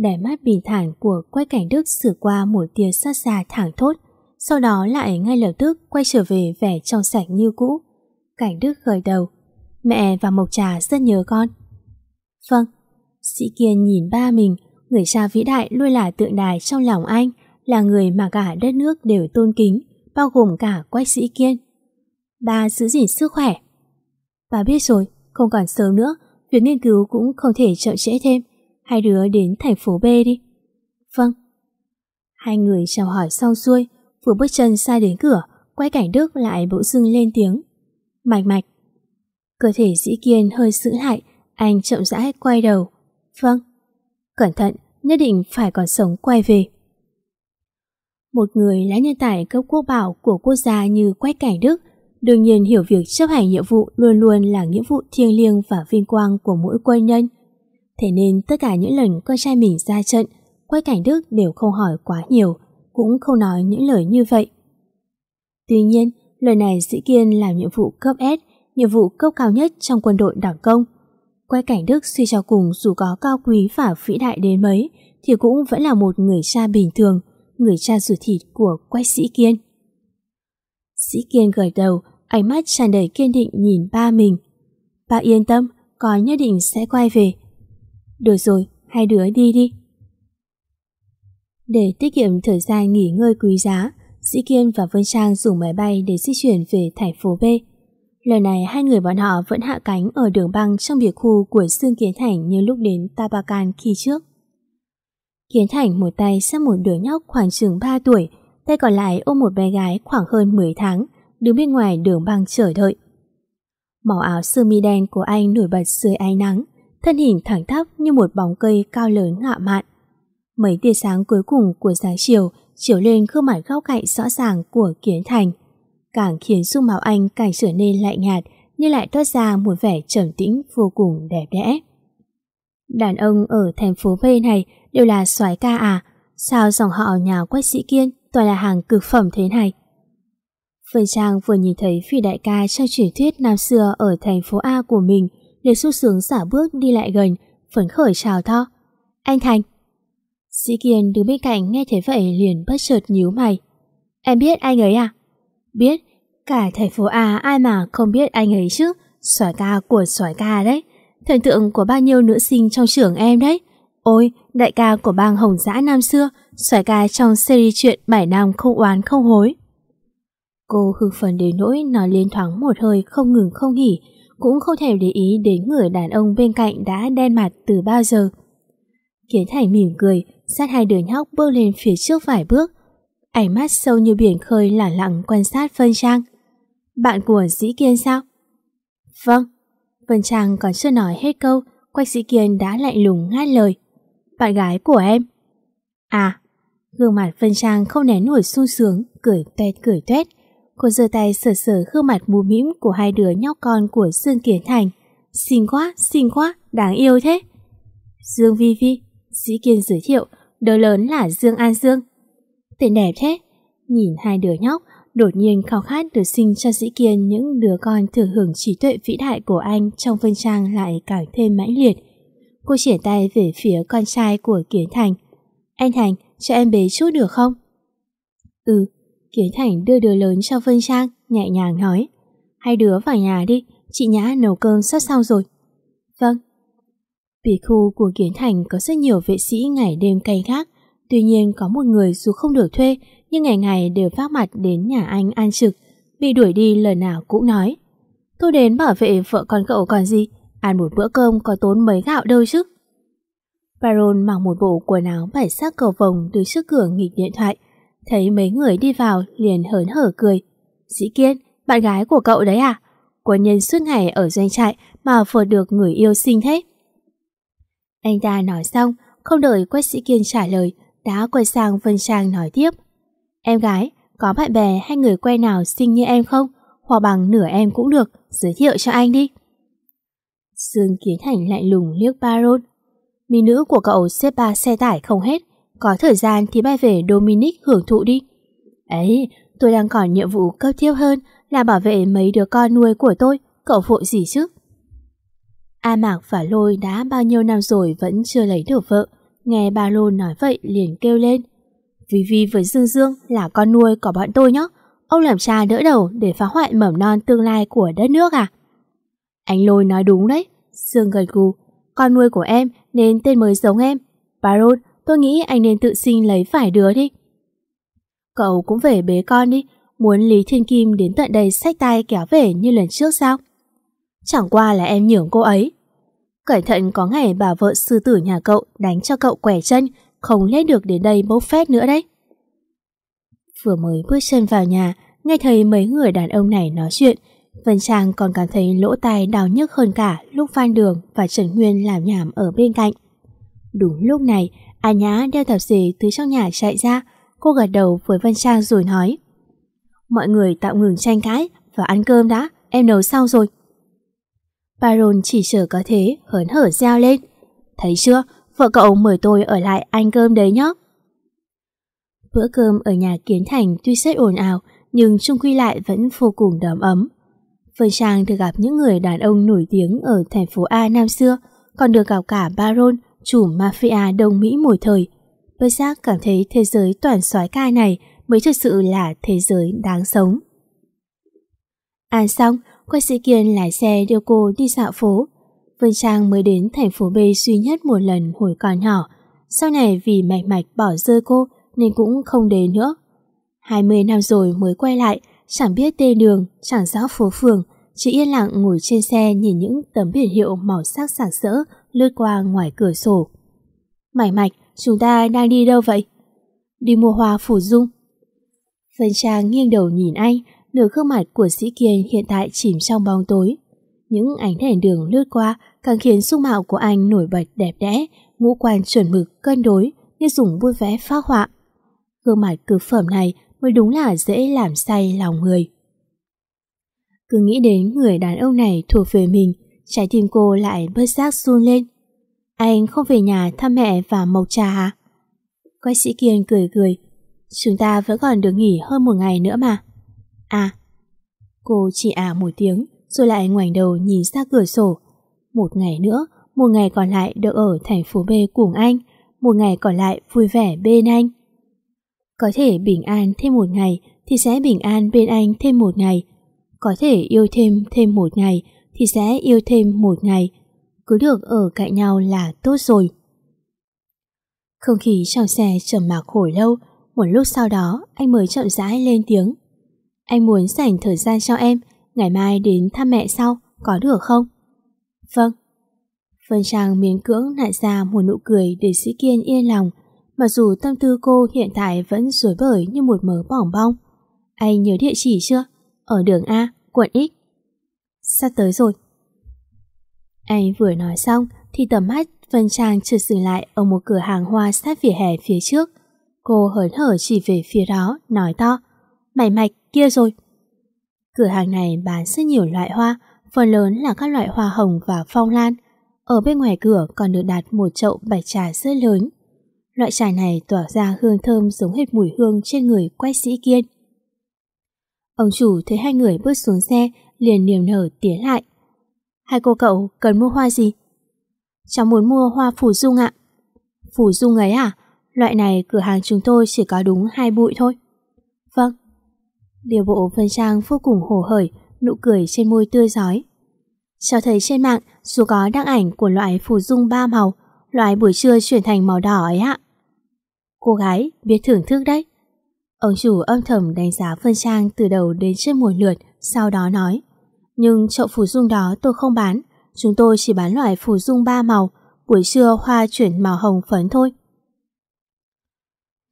Đẻ mắt bình thản của Quách Cảnh Đức sửa qua một tia sát xa thẳng thốt, sau đó lại ngay lập tức quay trở về vẻ trong sạch như cũ. Cảnh Đức gật đầu. Mẹ và Mộc Trà rất nhớ con. Vâng. Sĩ Kiên nhìn ba mình, người cha vĩ đại luôn là tượng đài trong lòng anh, là người mà cả đất nước đều tôn kính, bao gồm cả Quách Sĩ Kiên. Ba giữ gìn sức khỏe. Bà biết rồi, không còn sớm nữa, việc nghiên cứu cũng không thể chậm trễ thêm. Hai đứa đến thành phố B đi. Vâng. Hai người chào hỏi sau xuôi, vừa bước chân xa đến cửa, quay cảnh Đức lại bỗng dưng lên tiếng. Mạch mạch. Cơ thể dĩ kiên hơi sững lại, anh chậm rãi quay đầu. Vâng. Cẩn thận, nhất định phải còn sống quay về. Một người là nhân tài cấp quốc bảo của quốc gia như Quách Cảnh Đức đương nhiên hiểu việc chấp hành nhiệm vụ luôn luôn là nghĩa vụ thiêng liêng và vinh quang của mỗi quân nhân. Thế nên tất cả những lần con trai mình ra trận, quay Cảnh Đức đều không hỏi quá nhiều, cũng không nói những lời như vậy. Tuy nhiên, lời này Sĩ Kiên làm nhiệm vụ cấp S, nhiệm vụ cấp cao nhất trong quân đội đảng công. quay Cảnh Đức suy cho cùng dù có cao quý và vĩ đại đến mấy, thì cũng vẫn là một người cha bình thường, người cha ruột thịt của quay Sĩ Kiên. Sĩ Kiên gật đầu, ánh mắt tràn đầy kiên định nhìn ba mình. Ba yên tâm, con nhất định sẽ quay về. Được rồi, hai đứa đi đi. Để tiết kiệm thời gian nghỉ ngơi quý giá, Sĩ Kiên và Vân Trang dùng máy bay để di chuyển về thành phố B. Lần này hai người bọn họ vẫn hạ cánh ở đường băng trong biệt khu của Dương Kiến Thành như lúc đến Tabakan khi trước. Kiến Thành một tay xách một đứa nhóc khoảng chừng 3 tuổi, tay còn lại ôm một bé gái khoảng hơn 10 tháng, đứng bên ngoài đường băng chờ đợi. Màu áo sơ mi đen của anh nổi bật dưới ánh nắng, thân hình thẳng tắp như một bóng cây cao lớn ngạo mạn. Mấy tia sáng cuối cùng của sáng chiều chiếu lên gương mặt góc cạnh rõ ràng của Kiến Thành, càng khiến dung mạo anh càng trở nên lạnh nhạt nhưng lại toát ra một vẻ trầm tĩnh vô cùng đẹp đẽ. Đàn ông ở thành phố B này đều là soái ca à, sao dòng họ nhà quách sĩ kiên toàn là hàng cực phẩm thế này? Vân Trang vừa nhìn thấy phi đại ca trong truyền thuyết năm xưa ở thành phố A của mình liền xu sướng xả bước đi lại gần, phấn khởi chào to. Anh Thành. Sĩ Kiên đứng bên cạnh nghe thấy vậy liền bất chợt nhíu mày. Em biết anh ấy à? Biết, cả thành phố A ai mà không biết anh ấy chứ, xoài ca của xoài ca đấy. Thần tượng của bao nhiêu nữ sinh trong trường em đấy. Ôi, đại ca của bang Hồng Giã năm xưa, xoài ca trong series chuyện 7 năm không oán không hối. Cô hưng phấn đến nỗi nói liên thoáng một hơi không ngừng không nghỉ, cũng không thèm để ý đến người đàn ông bên cạnh đã đen mặt từ bao giờ. Kiến Thành mỉm cười, sát hai đứa nhóc bước lên phía trước vài bước. Ánh mắt sâu như biển khơi lẳng lặng quan sát Vân Trang. Bạn của Dĩ Kiên sao? Vâng. Vân Trang còn chưa nói hết câu, Quách Dĩ Kiên đã lạnh lùng ngắt lời. Bạn gái của em. À, gương mặt Vân Trang không nén nổi sung sướng, cười tuét cười tuét. Cô giơ tay sờ sờ gương mặt mù mĩm của hai đứa nhóc con của Dương Kiến Thành. Xinh quá, xinh quá, đáng yêu thế. Dương Vi Vi, sĩ Kiên giới thiệu, đứa lớn là Dương An Dương. Tên đẹp thế. Nhìn hai đứa nhóc, đột nhiên khao khát được sinh cho sĩ Kiên những đứa con thừa hưởng trí tuệ vĩ đại của anh trong phân trang lại càng thêm mãnh liệt. Cô triển tay về phía con trai của Kiến Thành. Anh Thành, cho em bế chút được không? Ừ, Kiến Thành đưa đứa lớn cho Vân Trang, nhẹ nhàng nói. Hai đứa vào nhà đi, chị Nhã nấu cơm sắp xong rồi. Vâng. Biệt khu của Kiến Thành có rất nhiều vệ sĩ ngày đêm canh gác. Tuy nhiên có một người dù không được thuê, nhưng ngày ngày đều vác mặt đến nhà anh an trực. Bị đuổi đi lần nào cũng nói. Tôi đến bảo vệ vợ con cậu còn gì, ăn một bữa cơm có tốn mấy gạo đâu chứ. Baron mặc một bộ quần áo bảy sắc cầu vồng từ trước cửa nghịch điện thoại, Thấy mấy người đi vào liền hớn hở cười. Dĩ Kiên, bạn gái của cậu đấy à? Quân nhân suốt ngày ở doanh trại mà vừa được người yêu xinh thế. Anh ta nói xong, không đợi Quách Sĩ Kiên trả lời, đã quay sang Vân Trang nói tiếp. Em gái, có bạn bè hay người quen nào xinh như em không? Hoặc bằng nửa em cũng được, giới thiệu cho anh đi. Dương Kiến Thành lạnh lùng liếc Baron. Mỹ nữ của cậu xếp ba xe tải không hết, có thời gian thì bay về Dominic hưởng thụ đi. Ấy, tôi đang còn nhiệm vụ cấp thiết hơn là bảo vệ mấy đứa con nuôi của tôi, cậu vội gì chứ? A Mạc và Lôi đã bao nhiêu năm rồi vẫn chưa lấy được vợ. Nghe ba Lô nói vậy liền kêu lên. Vì Vi với Dương Dương là con nuôi của bọn tôi nhé. Ông làm cha đỡ đầu để phá hoại mầm non tương lai của đất nước à? Anh Lôi nói đúng đấy. Dương gật gù. Con nuôi của em nên tên mới giống em. Baron Tôi nghĩ anh nên tự sinh lấy phải đứa đi. Cậu cũng về bế con đi, muốn Lý Thiên Kim đến tận đây xách tay kéo về như lần trước sao? Chẳng qua là em nhường cô ấy. Cẩn thận có ngày bà vợ sư tử nhà cậu đánh cho cậu quẻ chân, không lết được đến đây bốc phét nữa đấy. Vừa mới bước chân vào nhà, nghe thấy mấy người đàn ông này nói chuyện, Vân Trang còn cảm thấy lỗ tai đau nhức hơn cả lúc Phan Đường và Trần Nguyên làm nhảm ở bên cạnh. Đúng lúc này, A Nhã đeo tạp dề từ trong nhà chạy ra, cô gật đầu với Vân Trang rồi nói Mọi người tạm ngừng tranh cãi và ăn cơm đã, em nấu sau rồi. Baron chỉ chờ có thế, hớn hở reo lên. Thấy chưa, vợ cậu mời tôi ở lại ăn cơm đấy nhé. Bữa cơm ở nhà Kiến Thành tuy rất ồn ào, nhưng chung quy lại vẫn vô cùng đầm ấm. Vân Trang được gặp những người đàn ông nổi tiếng ở thành phố A năm xưa, còn được gặp cả Baron, chủ mafia Đông Mỹ một thời. Bất giác cảm thấy thế giới toàn soái ca này mới thực sự là thế giới đáng sống. Ăn xong, quay sĩ Kiên lái xe đưa cô đi dạo phố. Vân Trang mới đến thành phố B duy nhất một lần hồi còn nhỏ. Sau này vì mạch mạch bỏ rơi cô nên cũng không đến nữa. 20 năm rồi mới quay lại, chẳng biết tên đường, chẳng rõ phố phường, chỉ yên lặng ngồi trên xe nhìn những tấm biển hiệu màu sắc sảng sỡ lướt qua ngoài cửa sổ. Mải mạch, chúng ta đang đi đâu vậy? Đi mua hoa phủ dung. Vân Trang nghiêng đầu nhìn anh, nửa gương mặt của sĩ kiên hiện tại chìm trong bóng tối. Những ánh đèn đường lướt qua càng khiến dung mạo của anh nổi bật đẹp đẽ, ngũ quan chuẩn mực, cân đối, như dùng bút vẽ phác họa. Gương mặt cực phẩm này mới đúng là dễ làm say lòng người. Cứ nghĩ đến người đàn ông này thuộc về mình, trái tim cô lại bớt giác run lên. Anh không về nhà thăm mẹ và mộc trà à? Quách sĩ Kiên cười cười. Chúng ta vẫn còn được nghỉ hơn một ngày nữa mà. À. Cô chỉ à một tiếng, rồi lại ngoảnh đầu nhìn ra cửa sổ. Một ngày nữa, một ngày còn lại được ở thành phố B cùng anh, một ngày còn lại vui vẻ bên anh. Có thể bình an thêm một ngày thì sẽ bình an bên anh thêm một ngày. Có thể yêu thêm thêm một ngày thì sẽ yêu thêm một ngày. Cứ được ở cạnh nhau là tốt rồi. Không khí trong xe trầm mặc hồi lâu, một lúc sau đó anh mới chậm rãi lên tiếng. Anh muốn dành thời gian cho em, ngày mai đến thăm mẹ sau, có được không? Vâng. Vân Trang miến cưỡng nại ra một nụ cười để sĩ kiên yên lòng, mặc dù tâm tư cô hiện tại vẫn rối bời như một mớ bỏng bong. Anh nhớ địa chỉ chưa? Ở đường A, quận X. Sắp tới rồi. Anh vừa nói xong thì tầm mắt Vân Trang chợt dừng lại ở một cửa hàng hoa sát vỉa hè phía trước. Cô hớn hở chỉ về phía đó, nói to. Mày mạch kia rồi. Cửa hàng này bán rất nhiều loại hoa, phần lớn là các loại hoa hồng và phong lan. Ở bên ngoài cửa còn được đặt một chậu bạch trà rất lớn. Loại trà này tỏa ra hương thơm giống hết mùi hương trên người quách sĩ kiên. Ông chủ thấy hai người bước xuống xe liền niềm nở tiến lại. Hai cô cậu cần mua hoa gì? Cháu muốn mua hoa phủ dung ạ. Phủ dung ấy à? Loại này cửa hàng chúng tôi chỉ có đúng hai bụi thôi. Vâng. Điều bộ Vân Trang vô cùng hồ hởi, nụ cười trên môi tươi giói. Cháu thấy trên mạng dù có đăng ảnh của loại phủ dung ba màu, loại buổi trưa chuyển thành màu đỏ ấy ạ. Cô gái biết thưởng thức đấy. Ông chủ âm thầm đánh giá Vân Trang từ đầu đến chân một lượt, sau đó nói. Nhưng chậu phủ dung đó tôi không bán, chúng tôi chỉ bán loại phủ dung ba màu, buổi trưa hoa chuyển màu hồng phấn thôi.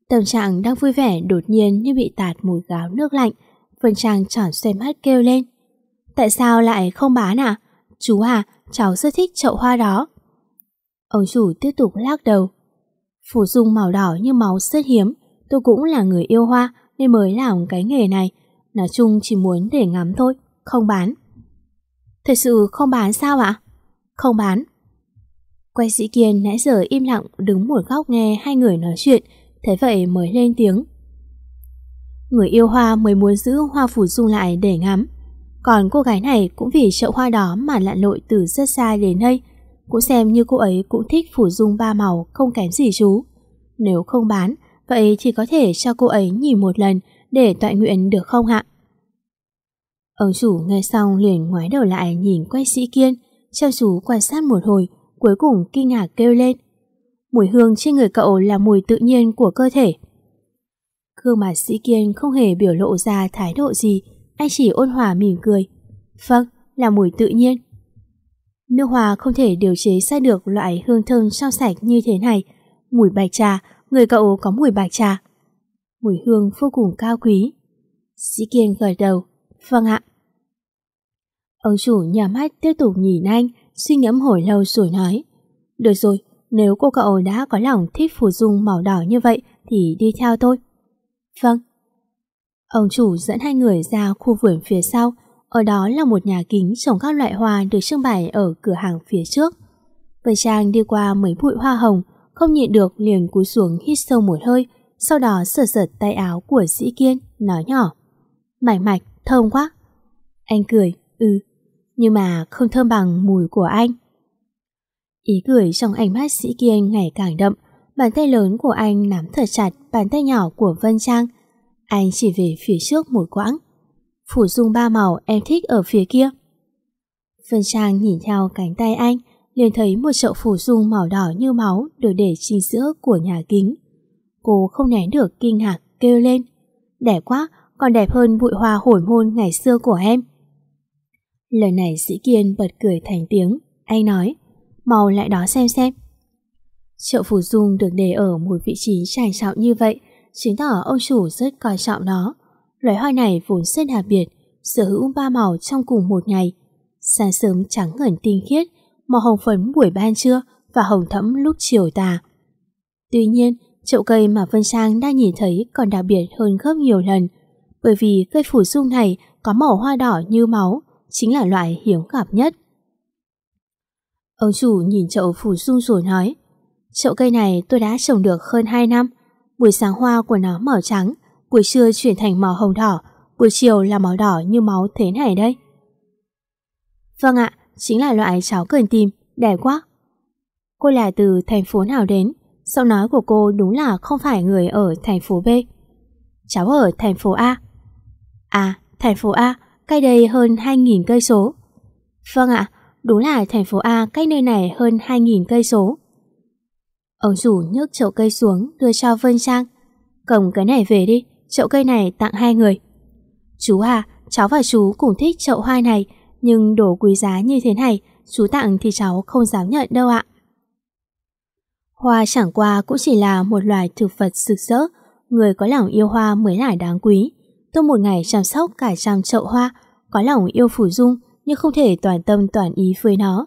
Tâm trạng đang vui vẻ đột nhiên như bị tạt mùi gáo nước lạnh, Vân Trang tròn xoay mắt kêu lên. Tại sao lại không bán à? Chú à, cháu rất thích chậu hoa đó. Ông chủ tiếp tục lắc đầu. Phủ dung màu đỏ như máu rất hiếm, tôi cũng là người yêu hoa nên mới làm cái nghề này. Nói chung chỉ muốn để ngắm thôi, không bán. Thật sự không bán sao ạ? Không bán. Quay sĩ Kiên nãy giờ im lặng đứng một góc nghe hai người nói chuyện, thế vậy mới lên tiếng. Người yêu hoa mới muốn giữ hoa phủ dung lại để ngắm. Còn cô gái này cũng vì chậu hoa đó mà lặn lội từ rất xa đến đây. Cũng xem như cô ấy cũng thích phủ dung ba màu không kém gì chú. Nếu không bán, vậy thì có thể cho cô ấy nhìn một lần để tọa nguyện được không ạ? Ông chủ nghe xong liền ngoái đầu lại nhìn quay sĩ kiên, chăm chú quan sát một hồi, cuối cùng kinh ngạc kêu lên. Mùi hương trên người cậu là mùi tự nhiên của cơ thể. Gương mặt sĩ kiên không hề biểu lộ ra thái độ gì, anh chỉ ôn hòa mỉm cười. Vâng, là mùi tự nhiên. Nước hoa không thể điều chế ra được loại hương thơm trong sạch như thế này. Mùi bạch trà, người cậu có mùi bạch trà. Mùi hương vô cùng cao quý. Sĩ Kiên gật đầu. Vâng ạ. Ông chủ nhà mắt tiếp tục nhìn anh, suy ngẫm hồi lâu rồi nói. Được rồi, nếu cô cậu đã có lòng thích phù dung màu đỏ như vậy thì đi theo tôi. Vâng. Ông chủ dẫn hai người ra khu vườn phía sau, ở đó là một nhà kính trồng các loại hoa được trưng bày ở cửa hàng phía trước. Vân Trang đi qua mấy bụi hoa hồng, không nhịn được liền cúi xuống hít sâu một hơi, sau đó sờ sờ tay áo của sĩ kiên, nói nhỏ. Mạch mạch, thơm quá. Anh cười, ừ, nhưng mà không thơm bằng mùi của anh. Ý cười trong ánh mắt sĩ kiên ngày càng đậm, bàn tay lớn của anh nắm thật chặt bàn tay nhỏ của Vân Trang. Anh chỉ về phía trước một quãng. Phủ dung ba màu em thích ở phía kia. Vân Trang nhìn theo cánh tay anh, liền thấy một chậu phủ dung màu đỏ như máu được để chính giữa của nhà kính. Cô không nén được kinh ngạc kêu lên. Đẹp quá, còn đẹp hơn bụi hoa hồi môn ngày xưa của em. Lời này sĩ kiên bật cười thành tiếng. Anh nói, mau lại đó xem xem. chợ phủ dung được để ở một vị trí trải trọng như vậy, chứng tỏ ông chủ rất coi trọng nó. Loài hoa này vốn rất đặc biệt, sở hữu ba màu trong cùng một ngày. Sáng sớm trắng ngẩn tinh khiết, màu hồng phấn buổi ban trưa và hồng thẫm lúc chiều tà. Tuy nhiên, chậu cây mà Vân Sang đang nhìn thấy còn đặc biệt hơn gấp nhiều lần, bởi vì cây phủ dung này có màu hoa đỏ như máu, chính là loại hiếm gặp nhất. Ông chủ nhìn chậu phủ dung rồi nói, chậu cây này tôi đã trồng được hơn 2 năm, buổi sáng hoa của nó màu trắng, buổi trưa chuyển thành màu hồng đỏ, buổi chiều là màu đỏ như máu thế này đây. Vâng ạ, chính là loại cháu cần tìm, đẹp quá. Cô là từ thành phố nào đến? Sau nói của cô đúng là không phải người ở thành phố B. Cháu ở thành phố A. À, thành phố A, cách đây hơn 2.000 cây số. Vâng ạ, đúng là thành phố A cách nơi này hơn 2.000 cây số. Ông chủ nhấc chậu cây xuống đưa cho Vân Trang. Cầm cái này về đi, chậu cây này tặng hai người. Chú à, cháu và chú cũng thích chậu hoa này, nhưng đồ quý giá như thế này, chú tặng thì cháu không dám nhận đâu ạ. Hoa chẳng qua cũng chỉ là một loài thực vật rực rỡ, người có lòng yêu hoa mới là đáng quý. Tôi một ngày chăm sóc cả trăm chậu hoa, có lòng yêu phủ dung nhưng không thể toàn tâm toàn ý với nó.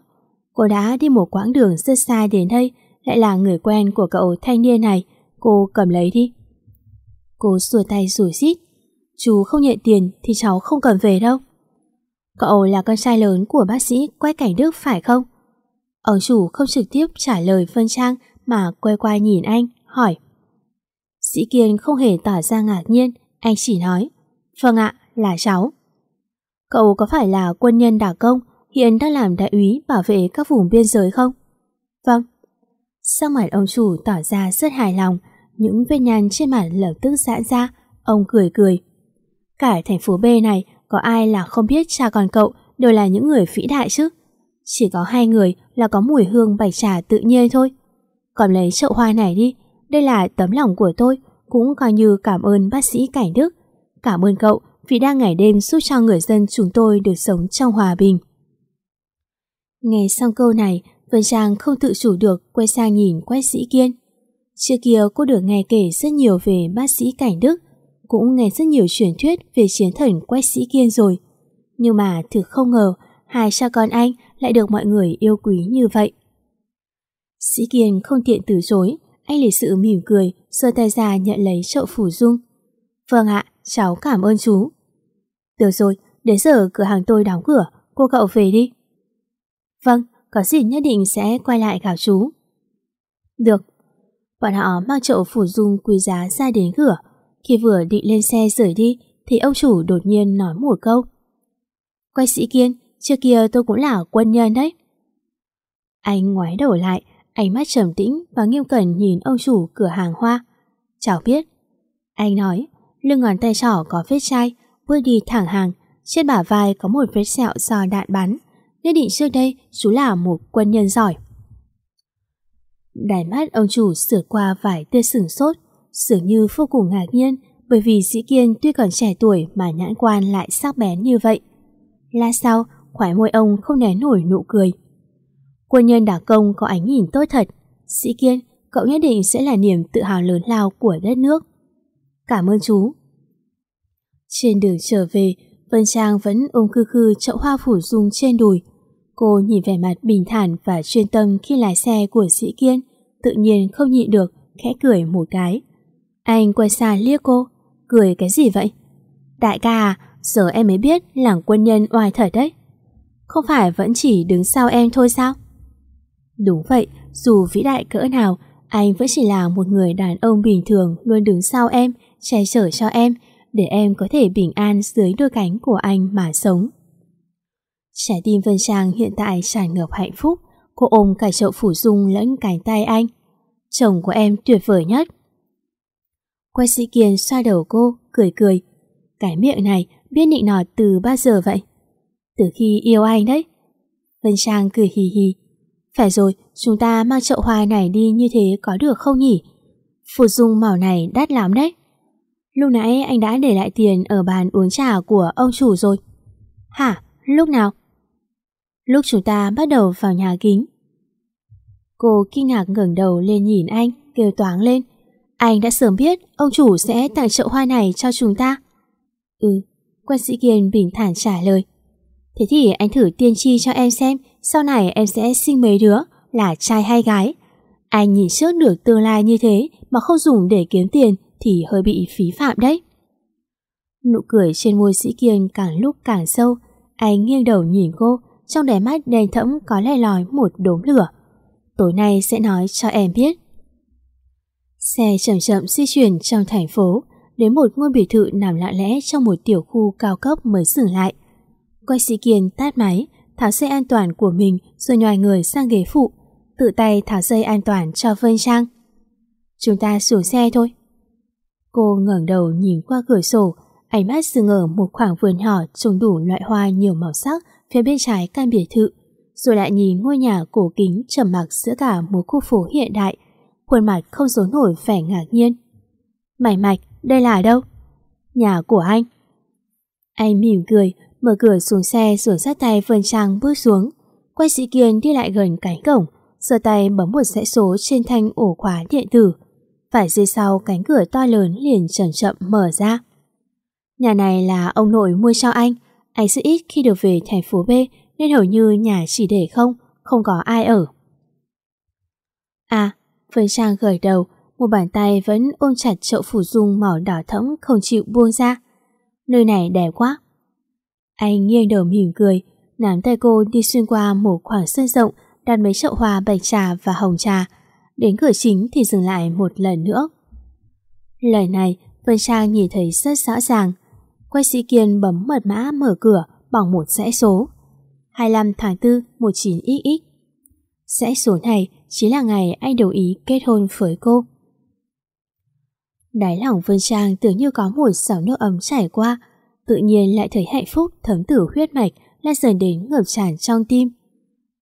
Cô đã đi một quãng đường rất xa đến đây, lại là người quen của cậu thanh niên này, cô cầm lấy đi. Cô xua tay rủi xít. Chú không nhận tiền thì cháu không cần về đâu. Cậu là con trai lớn của bác sĩ Quách Cảnh Đức phải không? Ông chủ không trực tiếp trả lời Vân Trang mà quay qua nhìn anh, hỏi. Sĩ Kiên không hề tỏ ra ngạc nhiên, anh chỉ nói. Vâng ạ, là cháu. Cậu có phải là quân nhân đả công hiện đang làm đại úy bảo vệ các vùng biên giới không? Vâng. Sau mặt ông chủ tỏ ra rất hài lòng, những vết nhăn trên mặt lập tức giãn ra, ông cười cười. Cả thành phố B này có ai là không biết cha con cậu đều là những người vĩ đại chứ? Chỉ có hai người là có mùi hương bạch trà tự nhiên thôi. Còn lấy chậu hoa này đi, đây là tấm lòng của tôi, cũng coi như cảm ơn bác sĩ Cảnh Đức. Cảm ơn cậu vì đang ngày đêm giúp cho người dân chúng tôi được sống trong hòa bình. Nghe xong câu này, Vân Trang không tự chủ được quay sang nhìn Quách Sĩ Kiên. Trước kia cô được nghe kể rất nhiều về bác sĩ Cảnh Đức, cũng nghe rất nhiều truyền thuyết về chiến thần Quách Sĩ Kiên rồi. Nhưng mà thực không ngờ hai cha con anh lại được mọi người yêu quý như vậy. Sĩ Kiên không tiện từ chối, anh lịch sự mỉm cười, giơ tay ra nhận lấy chậu phủ dung. Vâng ạ, cháu cảm ơn chú. Được rồi, đến giờ cửa hàng tôi đóng cửa, cô cậu về đi. Vâng, có gì nhất định sẽ quay lại gặp chú. Được. Bọn họ mang chậu phủ dung quý giá ra đến cửa. Khi vừa định lên xe rời đi, thì ông chủ đột nhiên nói một câu. Quay sĩ Kiên, trước kia tôi cũng là quân nhân đấy. Anh ngoái đầu lại, ánh mắt trầm tĩnh và nghiêm cẩn nhìn ông chủ cửa hàng hoa. Chào biết. Anh nói, lưng ngón tay trỏ có vết chai, bước đi thẳng hàng, trên bả vai có một vết sẹo do đạn bắn. Nhất định trước đây chú là một quân nhân giỏi. Đài mắt ông chủ sửa qua vài tia sửng sốt, dường như vô cùng ngạc nhiên bởi vì Sĩ Kiên tuy còn trẻ tuổi mà nhãn quan lại sắc bén như vậy. Là sao khóe môi ông không nén nổi nụ cười. Quân nhân đả công có ánh nhìn tốt thật. Sĩ Kiên, cậu nhất định sẽ là niềm tự hào lớn lao của đất nước. Cảm ơn chú. Trên đường trở về, Vân Trang vẫn ôm khư khư chậu hoa phủ dung trên đùi. Cô nhìn vẻ mặt bình thản và chuyên tâm khi lái xe của Sĩ Kiên, tự nhiên không nhịn được, khẽ cười một cái. Anh quay sang liếc cô, cười cái gì vậy? Đại ca à, giờ em mới biết làng quân nhân oai thật đấy. Không phải vẫn chỉ đứng sau em thôi sao? Đúng vậy, dù vĩ đại cỡ nào, anh vẫn chỉ là một người đàn ông bình thường luôn đứng sau em, che chở cho em, để em có thể bình an dưới đôi cánh của anh mà sống. Trái tim Vân Trang hiện tại tràn ngập hạnh phúc, cô ôm cả chậu phủ dung lẫn cánh tay anh. Chồng của em tuyệt vời nhất. Quay sĩ Kiên xoa đầu cô, cười cười. Cái miệng này biết nịnh nọt từ bao giờ vậy? Từ khi yêu anh đấy. Vân Trang cười hì hì. Phải rồi, chúng ta mang chậu hoa này đi như thế có được không nhỉ? Phủ dung màu này đắt lắm đấy. Lúc nãy anh đã để lại tiền ở bàn uống trà của ông chủ rồi. Hả? Lúc nào? Lúc chúng ta bắt đầu vào nhà kính. Cô kinh ngạc ngẩng đầu lên nhìn anh, kêu toáng lên. Anh đã sớm biết ông chủ sẽ tặng chậu hoa này cho chúng ta. Ừ, quan sĩ Kiên bình thản trả lời. Thế thì anh thử tiên tri cho em xem sau này em sẽ sinh mấy đứa, là trai hay gái. Anh nhìn trước được tương lai như thế mà không dùng để kiếm tiền thì hơi bị phí phạm đấy. Nụ cười trên môi sĩ Kiên càng lúc càng sâu, anh nghiêng đầu nhìn cô, trong đáy mắt đen thẫm có lè lòi một đốm lửa. Tối nay sẽ nói cho em biết. Xe chậm chậm di chuyển trong thành phố, đến một ngôi biệt thự nằm lạ lẽ trong một tiểu khu cao cấp mới dừng lại. Quay sĩ Kiên tắt máy, tháo dây an toàn của mình rồi nhòi người sang ghế phụ, tự tay tháo dây an toàn cho Vân Trang. Chúng ta xuống xe thôi. Cô ngẩng đầu nhìn qua cửa sổ, ánh mắt dừng ở một khoảng vườn nhỏ trồng đủ loại hoa nhiều màu sắc phía bên trái căn biệt thự, rồi lại nhìn ngôi nhà cổ kính trầm mặc giữa cả một khu phố hiện đại, khuôn mặt không giấu nổi vẻ ngạc nhiên. Mày mạch, đây là đâu? Nhà của anh. Anh mỉm cười, mở cửa xuống xe rồi sát tay Vân Trang bước xuống. Quay sĩ Kiên đi lại gần cánh cổng, giơ tay bấm một dãy số trên thanh ổ khóa điện tử. Phải giây sau cánh cửa to lớn liền chậm chậm mở ra. Nhà này là ông nội mua cho anh. Anh rất ít khi được về thành phố B nên hầu như nhà chỉ để không, không có ai ở. À, Vân Trang gởi đầu, một bàn tay vẫn ôm chặt chậu phủ dung màu đỏ thẫm không chịu buông ra. Nơi này đẹp quá. Anh nghiêng đầu mỉm cười, nắm tay cô đi xuyên qua một khoảng sân rộng đặt mấy chậu hoa bạch trà và hồng trà. Đến cửa chính thì dừng lại một lần nữa. Lời này Vân Trang nhìn thấy rất rõ ràng. Quay sĩ Kiên bấm mật mã mở cửa bằng một dãy số. 25 tháng 4 19XX. Dãy số này chính là ngày anh đồng ý kết hôn với cô. Đáy lòng Vân Trang tưởng như có một sảo nước ấm chảy qua, tự nhiên lại thấy hạnh phúc thấm tử huyết mạch lan dần đến ngập tràn trong tim.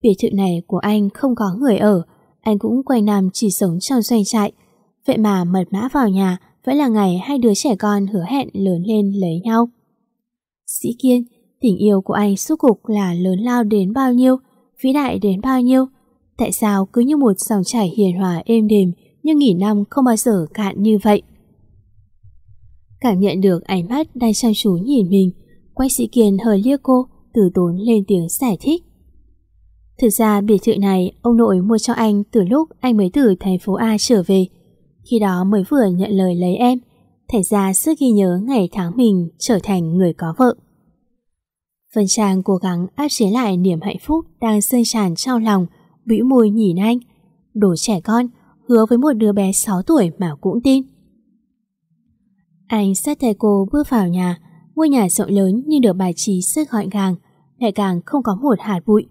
Biệt thự này của anh không có người ở, anh cũng quay nằm chỉ sống trong doanh trại. Vậy mà mật mã vào nhà vẫn là ngày hai đứa trẻ con hứa hẹn lớn lên lấy nhau. Sĩ Kiên, tình yêu của anh suốt cục là lớn lao đến bao nhiêu, vĩ đại đến bao nhiêu. Tại sao cứ như một dòng chảy hiền hòa êm đềm nhưng nghỉ năm không bao giờ cạn như vậy? Cảm nhận được ánh mắt đang chăm chú nhìn mình, quay sĩ Kiên hơi liếc cô, từ tốn lên tiếng giải thích. Thực ra biệt thự này ông nội mua cho anh từ lúc anh mới từ thành phố A trở về. Khi đó mới vừa nhận lời lấy em, thành ra sức ghi nhớ ngày tháng mình trở thành người có vợ. Vân Trang cố gắng áp chế lại niềm hạnh phúc đang sơi tràn trong lòng, bĩu môi nhìn anh. Đồ trẻ con, hứa với một đứa bé 6 tuổi mà cũng tin. Anh sát tay cô bước vào nhà, ngôi nhà rộng lớn nhưng được bài trí rất gọn gàng, lại càng không có một hạt bụi.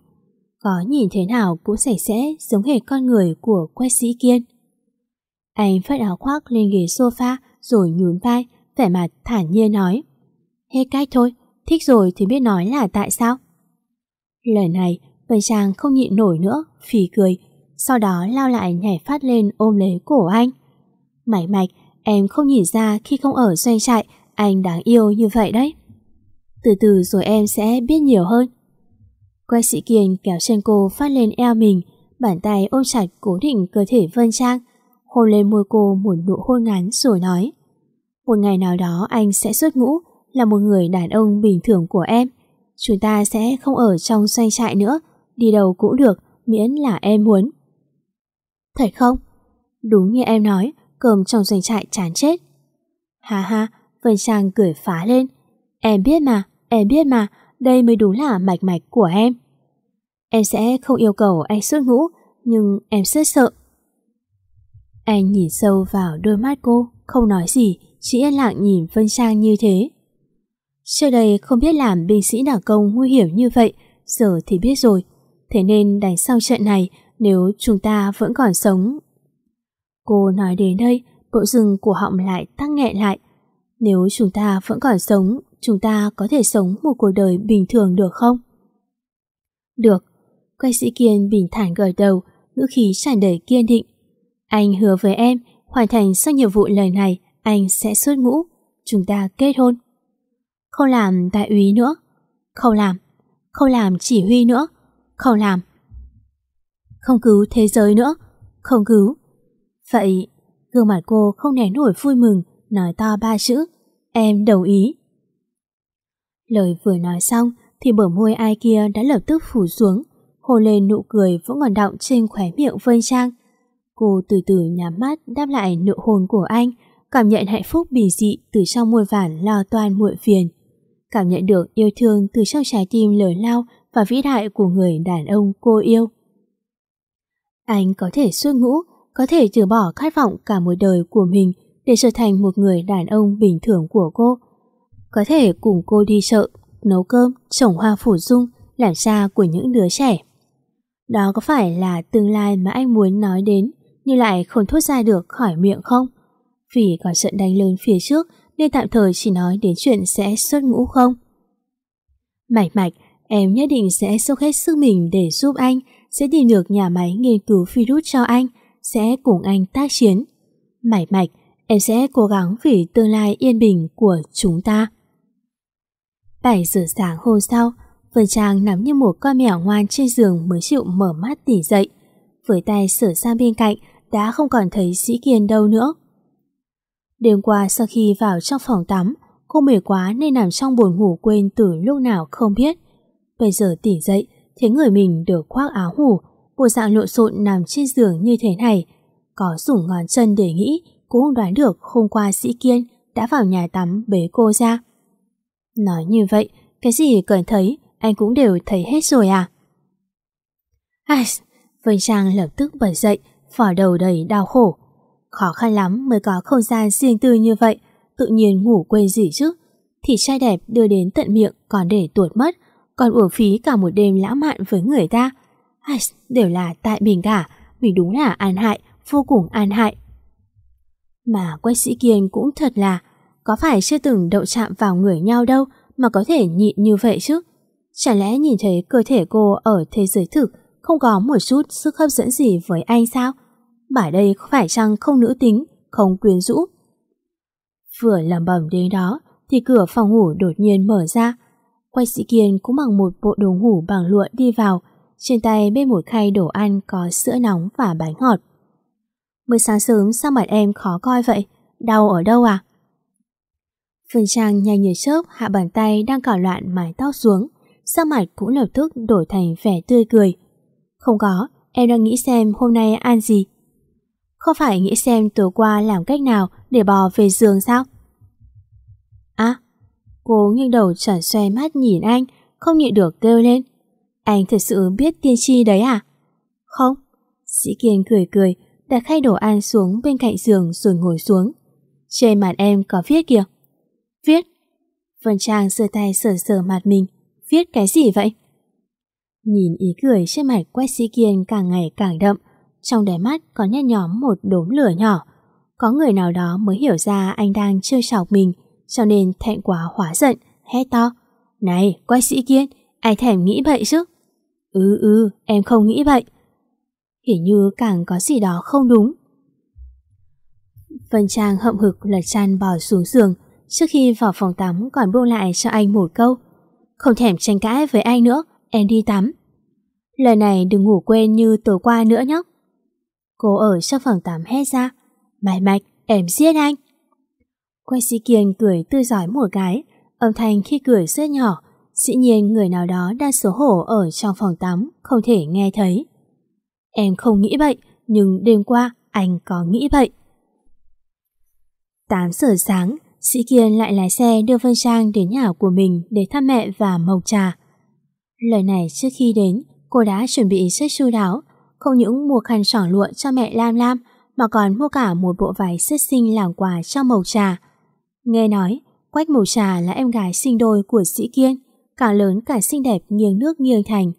Có nhìn thế nào cũng sạch sẽ giống hệt con người của quách sĩ kiên. Anh phất áo khoác lên ghế sofa rồi nhún vai, vẻ mặt thản nhiên nói. Hết cách thôi, thích rồi thì biết nói là tại sao. Lời này, Vân Trang không nhịn nổi nữa, phì cười, sau đó lao lại nhảy phát lên ôm lấy cổ anh. Mạch mạch, em không nhìn ra khi không ở doanh trại, anh đáng yêu như vậy đấy. Từ từ rồi em sẽ biết nhiều hơn. Quách sĩ Kiên kéo chân cô phát lên eo mình, bàn tay ôm chặt cố định cơ thể Vân Trang, hôn lên môi cô một nụ hôn ngắn rồi nói. Một ngày nào đó anh sẽ xuất ngũ, là một người đàn ông bình thường của em. Chúng ta sẽ không ở trong doanh trại nữa, đi đâu cũng được, miễn là em muốn. Thật không? Đúng như em nói, cơm trong doanh trại chán chết. Ha ha, Vân Trang cười phá lên. Em biết mà, em biết mà, đây mới đúng là mạch mạch của em. Em sẽ không yêu cầu anh xuất ngũ, nhưng em rất sợ. Anh nhìn sâu vào đôi mắt cô, không nói gì, chỉ yên lặng nhìn Vân Trang như thế. Trước đây không biết làm binh sĩ đảng công nguy hiểm như vậy, giờ thì biết rồi. Thế nên đánh sau trận này, nếu chúng ta vẫn còn sống. Cô nói đến đây, bộ rừng của họng lại tắc nghẹn lại. Nếu chúng ta vẫn còn sống, chúng ta có thể sống một cuộc đời bình thường được không? Được. Quay sĩ Kiên bình thản gật đầu, ngữ khí tràn đầy kiên định. Anh hứa với em, hoàn thành xong nhiệm vụ lời này, anh sẽ xuất ngũ. Chúng ta kết hôn. Không làm đại úy nữa. Không làm. Không làm chỉ huy nữa. Không làm. Không cứu thế giới nữa. Không cứu. Vậy, gương mặt cô không nén nổi vui mừng, nói to ba chữ. Em đồng ý. Lời vừa nói xong thì bờ môi ai kia đã lập tức phủ xuống, hồ lên nụ cười vẫn còn đọng trên khóe miệng Vân Trang. Cô từ từ nhắm mắt đáp lại nụ hôn của anh, cảm nhận hạnh phúc bình dị từ trong muôn vản lo toan muội phiền. Cảm nhận được yêu thương từ trong trái tim lớn lao và vĩ đại của người đàn ông cô yêu. Anh có thể xuất ngũ, có thể từ bỏ khát vọng cả một đời của mình để trở thành một người đàn ông bình thường của cô. Có thể cùng cô đi chợ, nấu cơm, trồng hoa phủ dung, làm cha của những đứa trẻ. Đó có phải là tương lai mà anh muốn nói đến nhưng lại không thốt ra được khỏi miệng không? Vì có trận đánh lớn phía trước nên tạm thời chỉ nói đến chuyện sẽ xuất ngũ không? Mạch mạch, em nhất định sẽ dốc hết sức mình để giúp anh, sẽ tìm được nhà máy nghiên cứu virus cho anh, sẽ cùng anh tác chiến. Mạch mạch, em sẽ cố gắng vì tương lai yên bình của chúng ta. 7 giờ sáng hôm sau, Vân Trang nằm như một con mèo ngoan trên giường mới chịu mở mắt tỉnh dậy. Với tay sửa sang bên cạnh, đã không còn thấy Sĩ Kiên đâu nữa. Đêm qua sau khi vào trong phòng tắm, cô mệt quá nên nằm trong buồn ngủ quên từ lúc nào không biết. Bây giờ tỉnh dậy, thấy người mình được khoác áo ngủ, bộ dạng lộn xộn nằm trên giường như thế này. Có dùng ngón chân để nghĩ, cũng đoán được hôm qua Sĩ Kiên đã vào nhà tắm bế cô ra. Nói như vậy, cái gì cần thấy, anh cũng đều thấy hết rồi à? Ai, Vân Trang lập tức bật dậy, phỏ đầu đầy đau khổ. Khó khăn lắm mới có không gian riêng tư như vậy, tự nhiên ngủ quên gì chứ. Thì trai đẹp đưa đến tận miệng còn để tuột mất, còn uổng phí cả một đêm lãng mạn với người ta. Ai, đều là tại mình cả, mình đúng là an hại, vô cùng an hại. Mà quách sĩ kiên cũng thật là, có phải chưa từng đậu chạm vào người nhau đâu mà có thể nhịn như vậy chứ? Chả lẽ nhìn thấy cơ thể cô ở thế giới thực không có một chút sức hấp dẫn gì với anh sao? Bà đây phải chăng không nữ tính, không quyến rũ? Vừa lầm bẩm đến đó thì cửa phòng ngủ đột nhiên mở ra. quay sĩ kiên cũng mặc một bộ đồ ngủ bằng lụa đi vào, trên tay bên một khay đồ ăn có sữa nóng và bánh ngọt. Mới sáng sớm sao mặt em khó coi vậy? Đau ở đâu à? Phương Trang nhanh như chớp hạ bàn tay đang cào loạn mái tóc xuống, sắc mặt cũng lập tức đổi thành vẻ tươi cười. Không có, em đang nghĩ xem hôm nay ăn gì. Không phải nghĩ xem tối qua làm cách nào để bò về giường sao? À, cô nghiêng đầu tròn xoay mắt nhìn anh, không nhịn được kêu lên. Anh thật sự biết tiên tri đấy à? Không. Sĩ Kiên cười cười, đặt khay đồ ăn xuống bên cạnh giường rồi ngồi xuống. Trên mặt em có viết kìa. Viết. Vân Trang sửa tay sờ sờ mặt mình. Viết cái gì vậy? Nhìn ý cười trên mặt quét sĩ kiên càng ngày càng đậm, trong đáy mắt có nhét nhóm một đốm lửa nhỏ. Có người nào đó mới hiểu ra anh đang chơi chọc mình, cho nên thẹn quá hóa giận, hét to. Này, quách sĩ kiên, ai thèm nghĩ vậy chứ? Ừ ừ, em không nghĩ vậy. Hình như càng có gì đó không đúng. Vân Trang hậm hực lật chăn bò xuống giường, trước khi vào phòng tắm còn buông lại cho anh một câu. Không thèm tranh cãi với anh nữa, em đi tắm. Lời này đừng ngủ quên như tối qua nữa nhé. Cô ở trong phòng tắm hét ra. mày mạch, em giết anh. Quay sĩ kiên cười tươi giỏi một cái, âm thanh khi cười rất nhỏ, dĩ nhiên người nào đó đang xấu hổ ở trong phòng tắm không thể nghe thấy. Em không nghĩ vậy, nhưng đêm qua anh có nghĩ vậy. 8 giờ sáng, Sĩ Kiên lại lái xe đưa Vân Trang đến nhà của mình để thăm mẹ và mộc trà. Lời này trước khi đến, cô đã chuẩn bị rất chu đáo, không những mua khăn sỏ lụa cho mẹ Lam Lam mà còn mua cả một bộ váy rất xinh làm quà cho mộc trà. Nghe nói, Quách Mộc Trà là em gái sinh đôi của Sĩ Kiên, cả lớn cả xinh đẹp nghiêng nước nghiêng thành.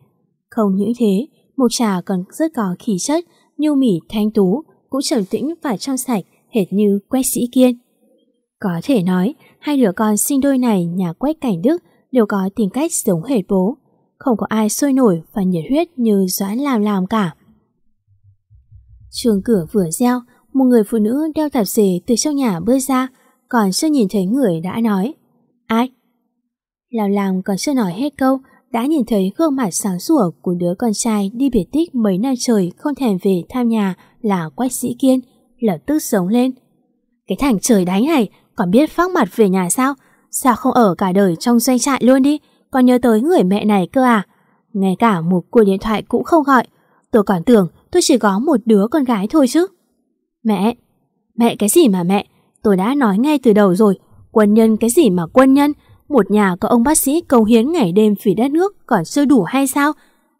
Không những thế, Mộc Trà còn rất có khí chất, nhu mỉ thanh tú, cũng trầm tĩnh và trong sạch hệt như Quách Sĩ Kiên. Có thể nói, hai đứa con sinh đôi này nhà Quách Cảnh Đức đều có tính cách giống hệt bố. Không có ai sôi nổi và nhiệt huyết như Doãn làm làm cả. Trường cửa vừa reo, một người phụ nữ đeo tạp dề từ trong nhà bước ra, còn chưa nhìn thấy người đã nói. Ai? Làm làm còn chưa nói hết câu, đã nhìn thấy gương mặt sáng sủa của đứa con trai đi biệt tích mấy năm trời không thèm về thăm nhà là Quách Sĩ Kiên, lập tức sống lên. Cái thằng trời đánh này còn biết phác mặt về nhà sao? Sao không ở cả đời trong doanh trại luôn đi? Còn nhớ tới người mẹ này cơ à? Ngay cả một cuộc điện thoại cũng không gọi. Tôi còn tưởng tôi chỉ có một đứa con gái thôi chứ. Mẹ! Mẹ cái gì mà mẹ? Tôi đã nói ngay từ đầu rồi. Quân nhân cái gì mà quân nhân? Một nhà có ông bác sĩ công hiến ngày đêm vì đất nước còn chưa đủ hay sao?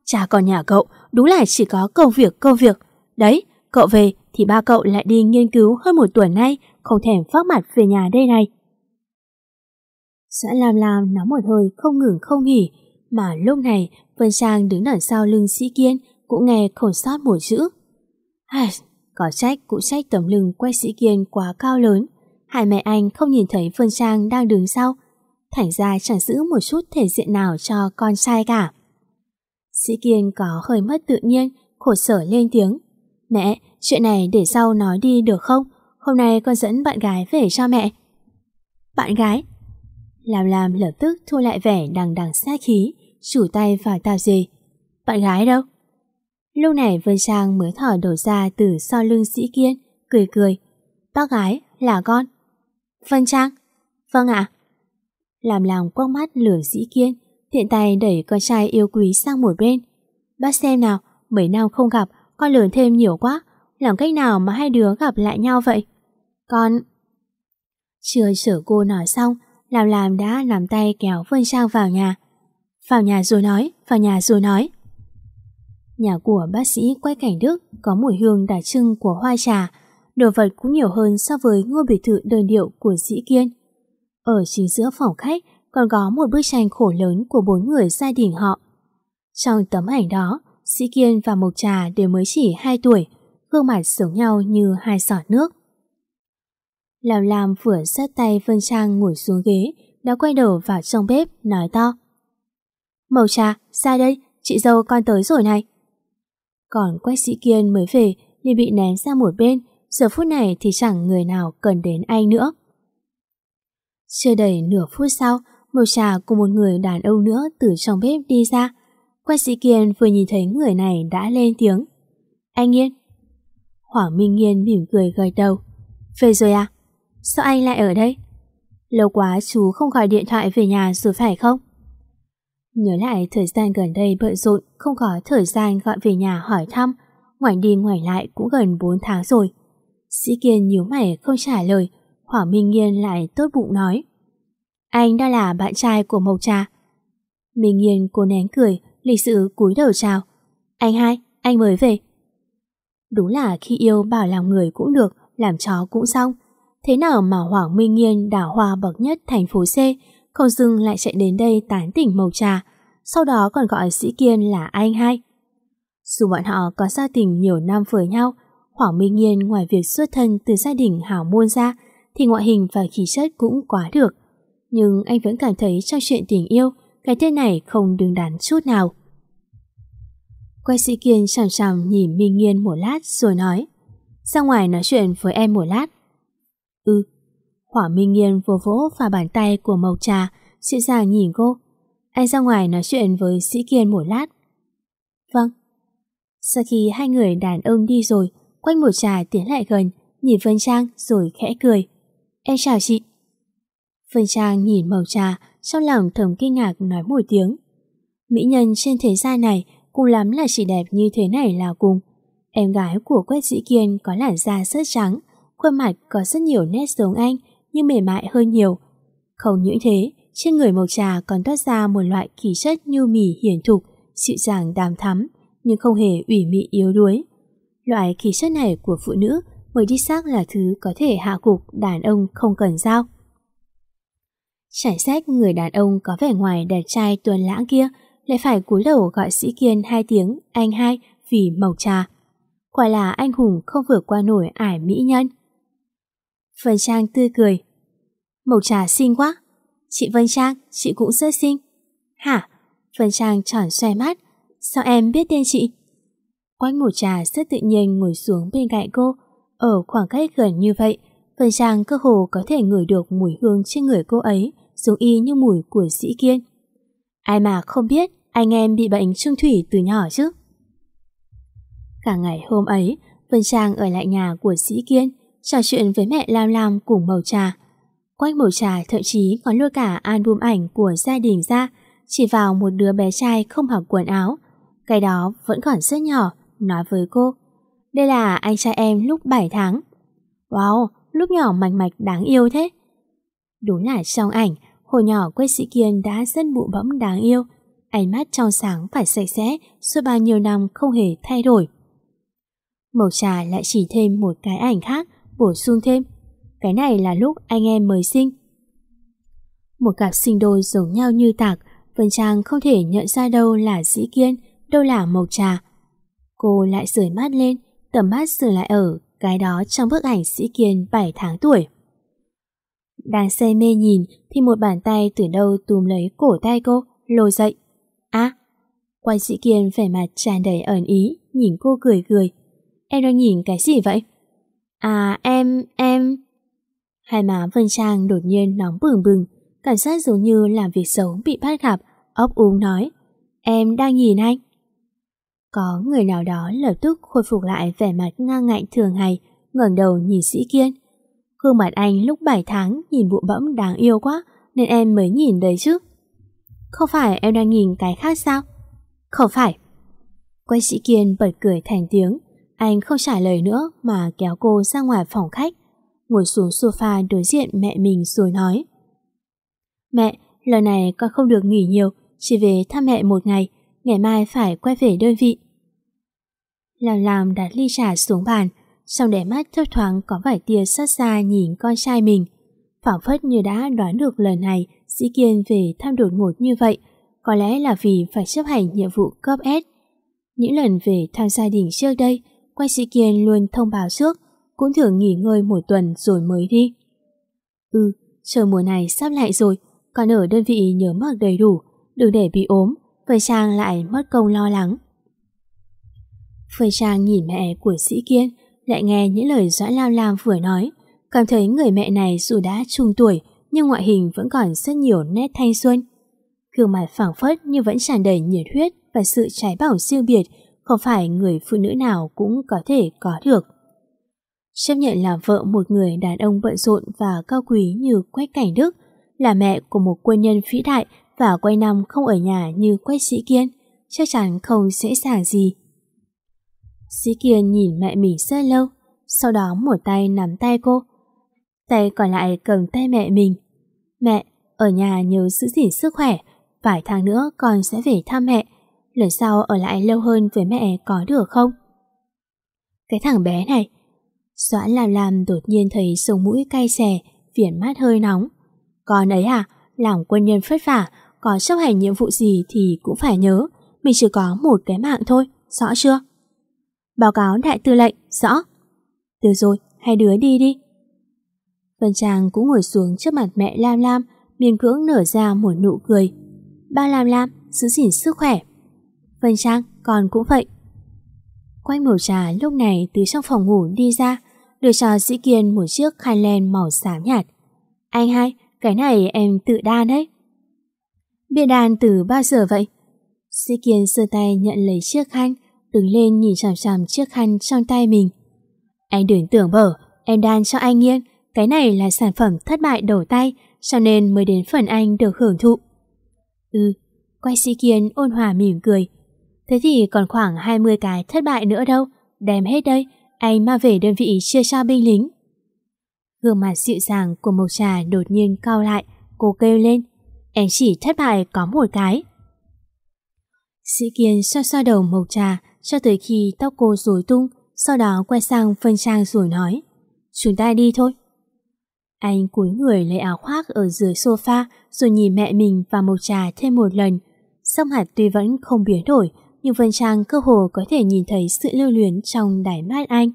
Cha con nhà cậu đúng là chỉ có công việc công việc. Đấy, cậu về thì ba cậu lại đi nghiên cứu hơn một tuần nay không thèm phát mặt về nhà đây này. Xã Lam Lam nắm một hơi không ngừng không nghỉ, Mà lúc này Vân Trang đứng đằng sau lưng sĩ kiên cũng nghe khổn sót một chữ. Ai, có trách cũng trách tấm lưng quay sĩ kiên quá cao lớn. Hai mẹ anh không nhìn thấy Vân Trang đang đứng sau. Thành ra chẳng giữ một chút thể diện nào cho con trai cả. Sĩ kiên có hơi mất tự nhiên, khổ sở lên tiếng. Mẹ, chuyện này để sau nói đi được không? Hôm nay con dẫn bạn gái về cho mẹ. Bạn gái? Làm làm lập tức thu lại vẻ đằng đằng sát khí, chủ tay vào tạp gì. Bạn gái đâu? Lúc này Vân Trang mới thở đổ ra từ sau lưng sĩ kiên, cười cười. Bác gái, là con. Vân Trang? Vâng ạ. Làm làm quăng mắt lửa sĩ kiên, tiện tay đẩy con trai yêu quý sang một bên. Bác xem nào, mấy năm không gặp, con lớn thêm nhiều quá. Làm cách nào mà hai đứa gặp lại nhau vậy? Con... Chưa sửa cô nói xong, làm làm đã nắm tay kéo Vân Trang vào nhà. Vào nhà rồi nói, vào nhà rồi nói. Nhà của bác sĩ Quay Cảnh Đức có mùi hương đặc trưng của hoa trà, đồ vật cũng nhiều hơn so với ngôi biệt thự đơn điệu của Dĩ Kiên. Ở chính giữa phòng khách còn có một bức tranh khổ lớn của bốn người gia đình họ. Trong tấm ảnh đó, Sĩ Kiên và Mộc Trà đều mới chỉ 2 tuổi, gương mặt giống nhau như hai giọt nước. Làm làm vừa sát tay Vân Trang ngồi xuống ghế, đã quay đầu vào trong bếp, nói to. Màu Trà, ra đây, chị dâu con tới rồi này. Còn Quách Sĩ Kiên mới về nên bị ném ra một bên, giờ phút này thì chẳng người nào cần đến anh nữa. Chưa đầy nửa phút sau, Màu Trà cùng một người đàn ông nữa từ trong bếp đi ra. Quách Sĩ Kiên vừa nhìn thấy người này đã lên tiếng. Anh Yên. Hoàng Minh Nghiên mỉm cười gật đầu. Về rồi à? Sao anh lại ở đây? Lâu quá chú không gọi điện thoại về nhà rồi phải không? Nhớ lại thời gian gần đây bận rộn, không có thời gian gọi về nhà hỏi thăm, ngoảnh đi ngoảnh lại cũng gần 4 tháng rồi. Sĩ Kiên nhíu mày không trả lời, Hoàng Minh Nghiên lại tốt bụng nói. Anh đã là bạn trai của Mộc Trà. Minh Nghiên cố nén cười, lịch sự cúi đầu chào. Anh hai, anh mới về. Đúng là khi yêu bảo làm người cũng được, làm chó cũng xong. Thế nào mà Hoàng Minh Nghiên đảo hoa bậc nhất thành phố C, không dưng lại chạy đến đây tán tỉnh màu Trà, sau đó còn gọi sĩ Kiên là anh hai. Dù bọn họ có gia tình nhiều năm với nhau, Hoàng Minh Nghiên ngoài việc xuất thân từ gia đình hảo môn ra, thì ngoại hình và khí chất cũng quá được. Nhưng anh vẫn cảm thấy trong chuyện tình yêu, cái tên này không đứng đắn chút nào. Quay sĩ Kiên chằm chằm nhìn Minh Nghiên một lát rồi nói Ra ngoài nói chuyện với em một lát. Ừ. Hỏa Minh Nghiên vô vỗ vào bàn tay của Mộc Trà, dịu dàng nhìn cô. Anh ra ngoài nói chuyện với Sĩ Kiên một lát. Vâng. Sau khi hai người đàn ông đi rồi, quanh Mộc trà tiến lại gần, nhìn Vân Trang rồi khẽ cười. Em chào chị. Vân Trang nhìn màu trà, trong lòng thầm kinh ngạc nói một tiếng. Mỹ nhân trên thế gian này cùng lắm là chỉ đẹp như thế này là cùng. Em gái của Quách Dĩ Kiên có làn da rất trắng, khuôn mặt có rất nhiều nét giống anh, nhưng mềm mại hơn nhiều. Không những thế, trên người màu trà còn toát ra một loại khí chất nhu mì hiển thục, dịu dàng đàm thắm, nhưng không hề ủy mị yếu đuối. Loại khí chất này của phụ nữ mới đi xác là thứ có thể hạ gục đàn ông không cần giao. Trải sách người đàn ông có vẻ ngoài đẹp trai tuần lãng kia lại phải cúi đầu gọi sĩ kiên hai tiếng anh hai vì màu trà. Quả là anh hùng không vượt qua nổi ải mỹ nhân. Vân Trang tươi cười. Màu trà xinh quá. Chị Vân Trang, chị cũng rất xinh. Hả? Vân Trang tròn xoay mắt. Sao em biết tên chị? Quách màu trà rất tự nhiên ngồi xuống bên cạnh cô. Ở khoảng cách gần như vậy, Vân Trang cơ hồ có thể ngửi được mùi hương trên người cô ấy, giống y như mùi của sĩ kiên. Ai mà không biết anh em bị bệnh trung thủy từ nhỏ chứ. Cả ngày hôm ấy, Vân Trang ở lại nhà của sĩ kiên, trò chuyện với mẹ Lam Lam cùng màu trà. Quách màu trà thậm chí còn lôi cả album ảnh của gia đình ra, chỉ vào một đứa bé trai không mặc quần áo. Cái đó vẫn còn rất nhỏ, nói với cô. Đây là anh trai em lúc 7 tháng. Wow, lúc nhỏ mạch mạch đáng yêu thế. Đúng là trong ảnh, hồi nhỏ quê sĩ Kiên đã rất bụ bẫm đáng yêu. Ánh mắt trong sáng phải sạch sẽ, suốt bao nhiêu năm không hề thay đổi. Mộc trà lại chỉ thêm một cái ảnh khác, bổ sung thêm. Cái này là lúc anh em mới sinh. Một cặp sinh đôi giống nhau như tạc, Vân Trang không thể nhận ra đâu là Dĩ Kiên, đâu là Mộc Trà. Cô lại rời mắt lên, tầm mắt dừng lại ở cái đó trong bức ảnh Sĩ Kiên 7 tháng tuổi. Đang say mê nhìn thì một bàn tay từ đâu túm lấy cổ tay cô, lôi dậy. Quay Sĩ Kiên vẻ mặt tràn đầy ẩn ý, nhìn cô cười cười. Em đang nhìn cái gì vậy? À em, em... Hai má Vân Trang đột nhiên nóng bừng bừng, cảm giác giống như làm việc xấu bị bắt gặp, ốc úng nói. Em đang nhìn anh. Có người nào đó lập tức khôi phục lại vẻ mặt ngang ngạnh thường ngày, ngẩng đầu nhìn sĩ kiên. Gương mặt anh lúc 7 tháng nhìn bụ bẫm đáng yêu quá, nên em mới nhìn đấy chứ. Không phải em đang nhìn cái khác sao? Không phải. Quay sĩ kiên bật cười thành tiếng, anh không trả lời nữa mà kéo cô ra ngoài phòng khách, ngồi xuống sofa đối diện mẹ mình rồi nói. Mẹ, lần này con không được nghỉ nhiều, chỉ về thăm mẹ một ngày, ngày mai phải quay về đơn vị. Làm làm đặt ly trà xuống bàn, trong đẻ mắt thấp thoáng có vài tia sát xa nhìn con trai mình. phảng phất như đã đoán được lần này Sĩ Kiên về thăm đột ngột như vậy, có lẽ là vì phải chấp hành nhiệm vụ cấp S. Những lần về thăm gia đình trước đây, quay Sĩ Kiên luôn thông báo trước, cũng thường nghỉ ngơi một tuần rồi mới đi. Ừ, trời mùa này sắp lại rồi, còn ở đơn vị nhớ mặc đầy đủ, đừng để bị ốm, Phương Trang lại mất công lo lắng. Phương Trang nhìn mẹ của Sĩ Kiên, lại nghe những lời Doãn Lam Lam vừa nói, cảm thấy người mẹ này dù đã trung tuổi nhưng ngoại hình vẫn còn rất nhiều nét thanh xuân. Gương mặt phảng phất như vẫn tràn đầy nhiệt huyết và sự trái bảo riêng biệt không phải người phụ nữ nào cũng có thể có được. Chấp nhận là vợ một người đàn ông bận rộn và cao quý như Quách Cảnh Đức, là mẹ của một quân nhân vĩ đại và quay năm không ở nhà như Quách Sĩ Kiên, chắc chắn không dễ dàng gì. Sĩ Kiên nhìn mẹ mình rất lâu, sau đó một tay nắm tay cô, tay còn lại cầm tay mẹ mình. Mẹ, ở nhà nhớ giữ gìn sức khỏe, vài tháng nữa con sẽ về thăm mẹ, lần sau ở lại lâu hơn với mẹ có được không? Cái thằng bé này, Doãn làm làm đột nhiên thấy sông mũi cay xè, viền mắt hơi nóng. Con ấy à, làm quân nhân vất vả, có chấp hành nhiệm vụ gì thì cũng phải nhớ, mình chỉ có một cái mạng thôi, rõ chưa? Báo cáo đại tư lệnh, rõ. Được rồi, hai đứa đi đi. Vân Trang cũng ngồi xuống trước mặt mẹ Lam Lam, miên cưỡng nở ra một nụ cười. Ba làm làm giữ gìn sức khỏe. Vân Trang, con cũng vậy. Quanh màu trà lúc này từ trong phòng ngủ đi ra, đưa cho Sĩ Kiên một chiếc khăn len màu xám nhạt. Anh hai, cái này em tự đan đấy. Biết đàn từ bao giờ vậy? Sĩ Kiên sơ tay nhận lấy chiếc khăn, đứng lên nhìn chằm chằm chiếc khăn trong tay mình. Anh đừng tưởng bở, em đan cho anh nghiêng, cái này là sản phẩm thất bại đầu tay, cho nên mới đến phần anh được hưởng thụ. Ừ, quay Sĩ kiến ôn hòa mỉm cười. Thế thì còn khoảng 20 cái thất bại nữa đâu, đem hết đây, anh mang về đơn vị chia cho binh lính. Gương mặt dịu dàng của Mộc Trà đột nhiên cao lại, cô kêu lên. Em chỉ thất bại có một cái. Sĩ Kiên xoa xoa đầu Mộc Trà cho tới khi tóc cô rối tung, sau đó quay sang phân trang rồi nói. Chúng ta đi thôi. Anh cúi người lấy áo khoác ở dưới sofa rồi nhìn mẹ mình và màu Trà thêm một lần. sắc hạt tuy vẫn không biến đổi, nhưng Vân Trang cơ hồ có thể nhìn thấy sự lưu luyến trong đáy mắt anh.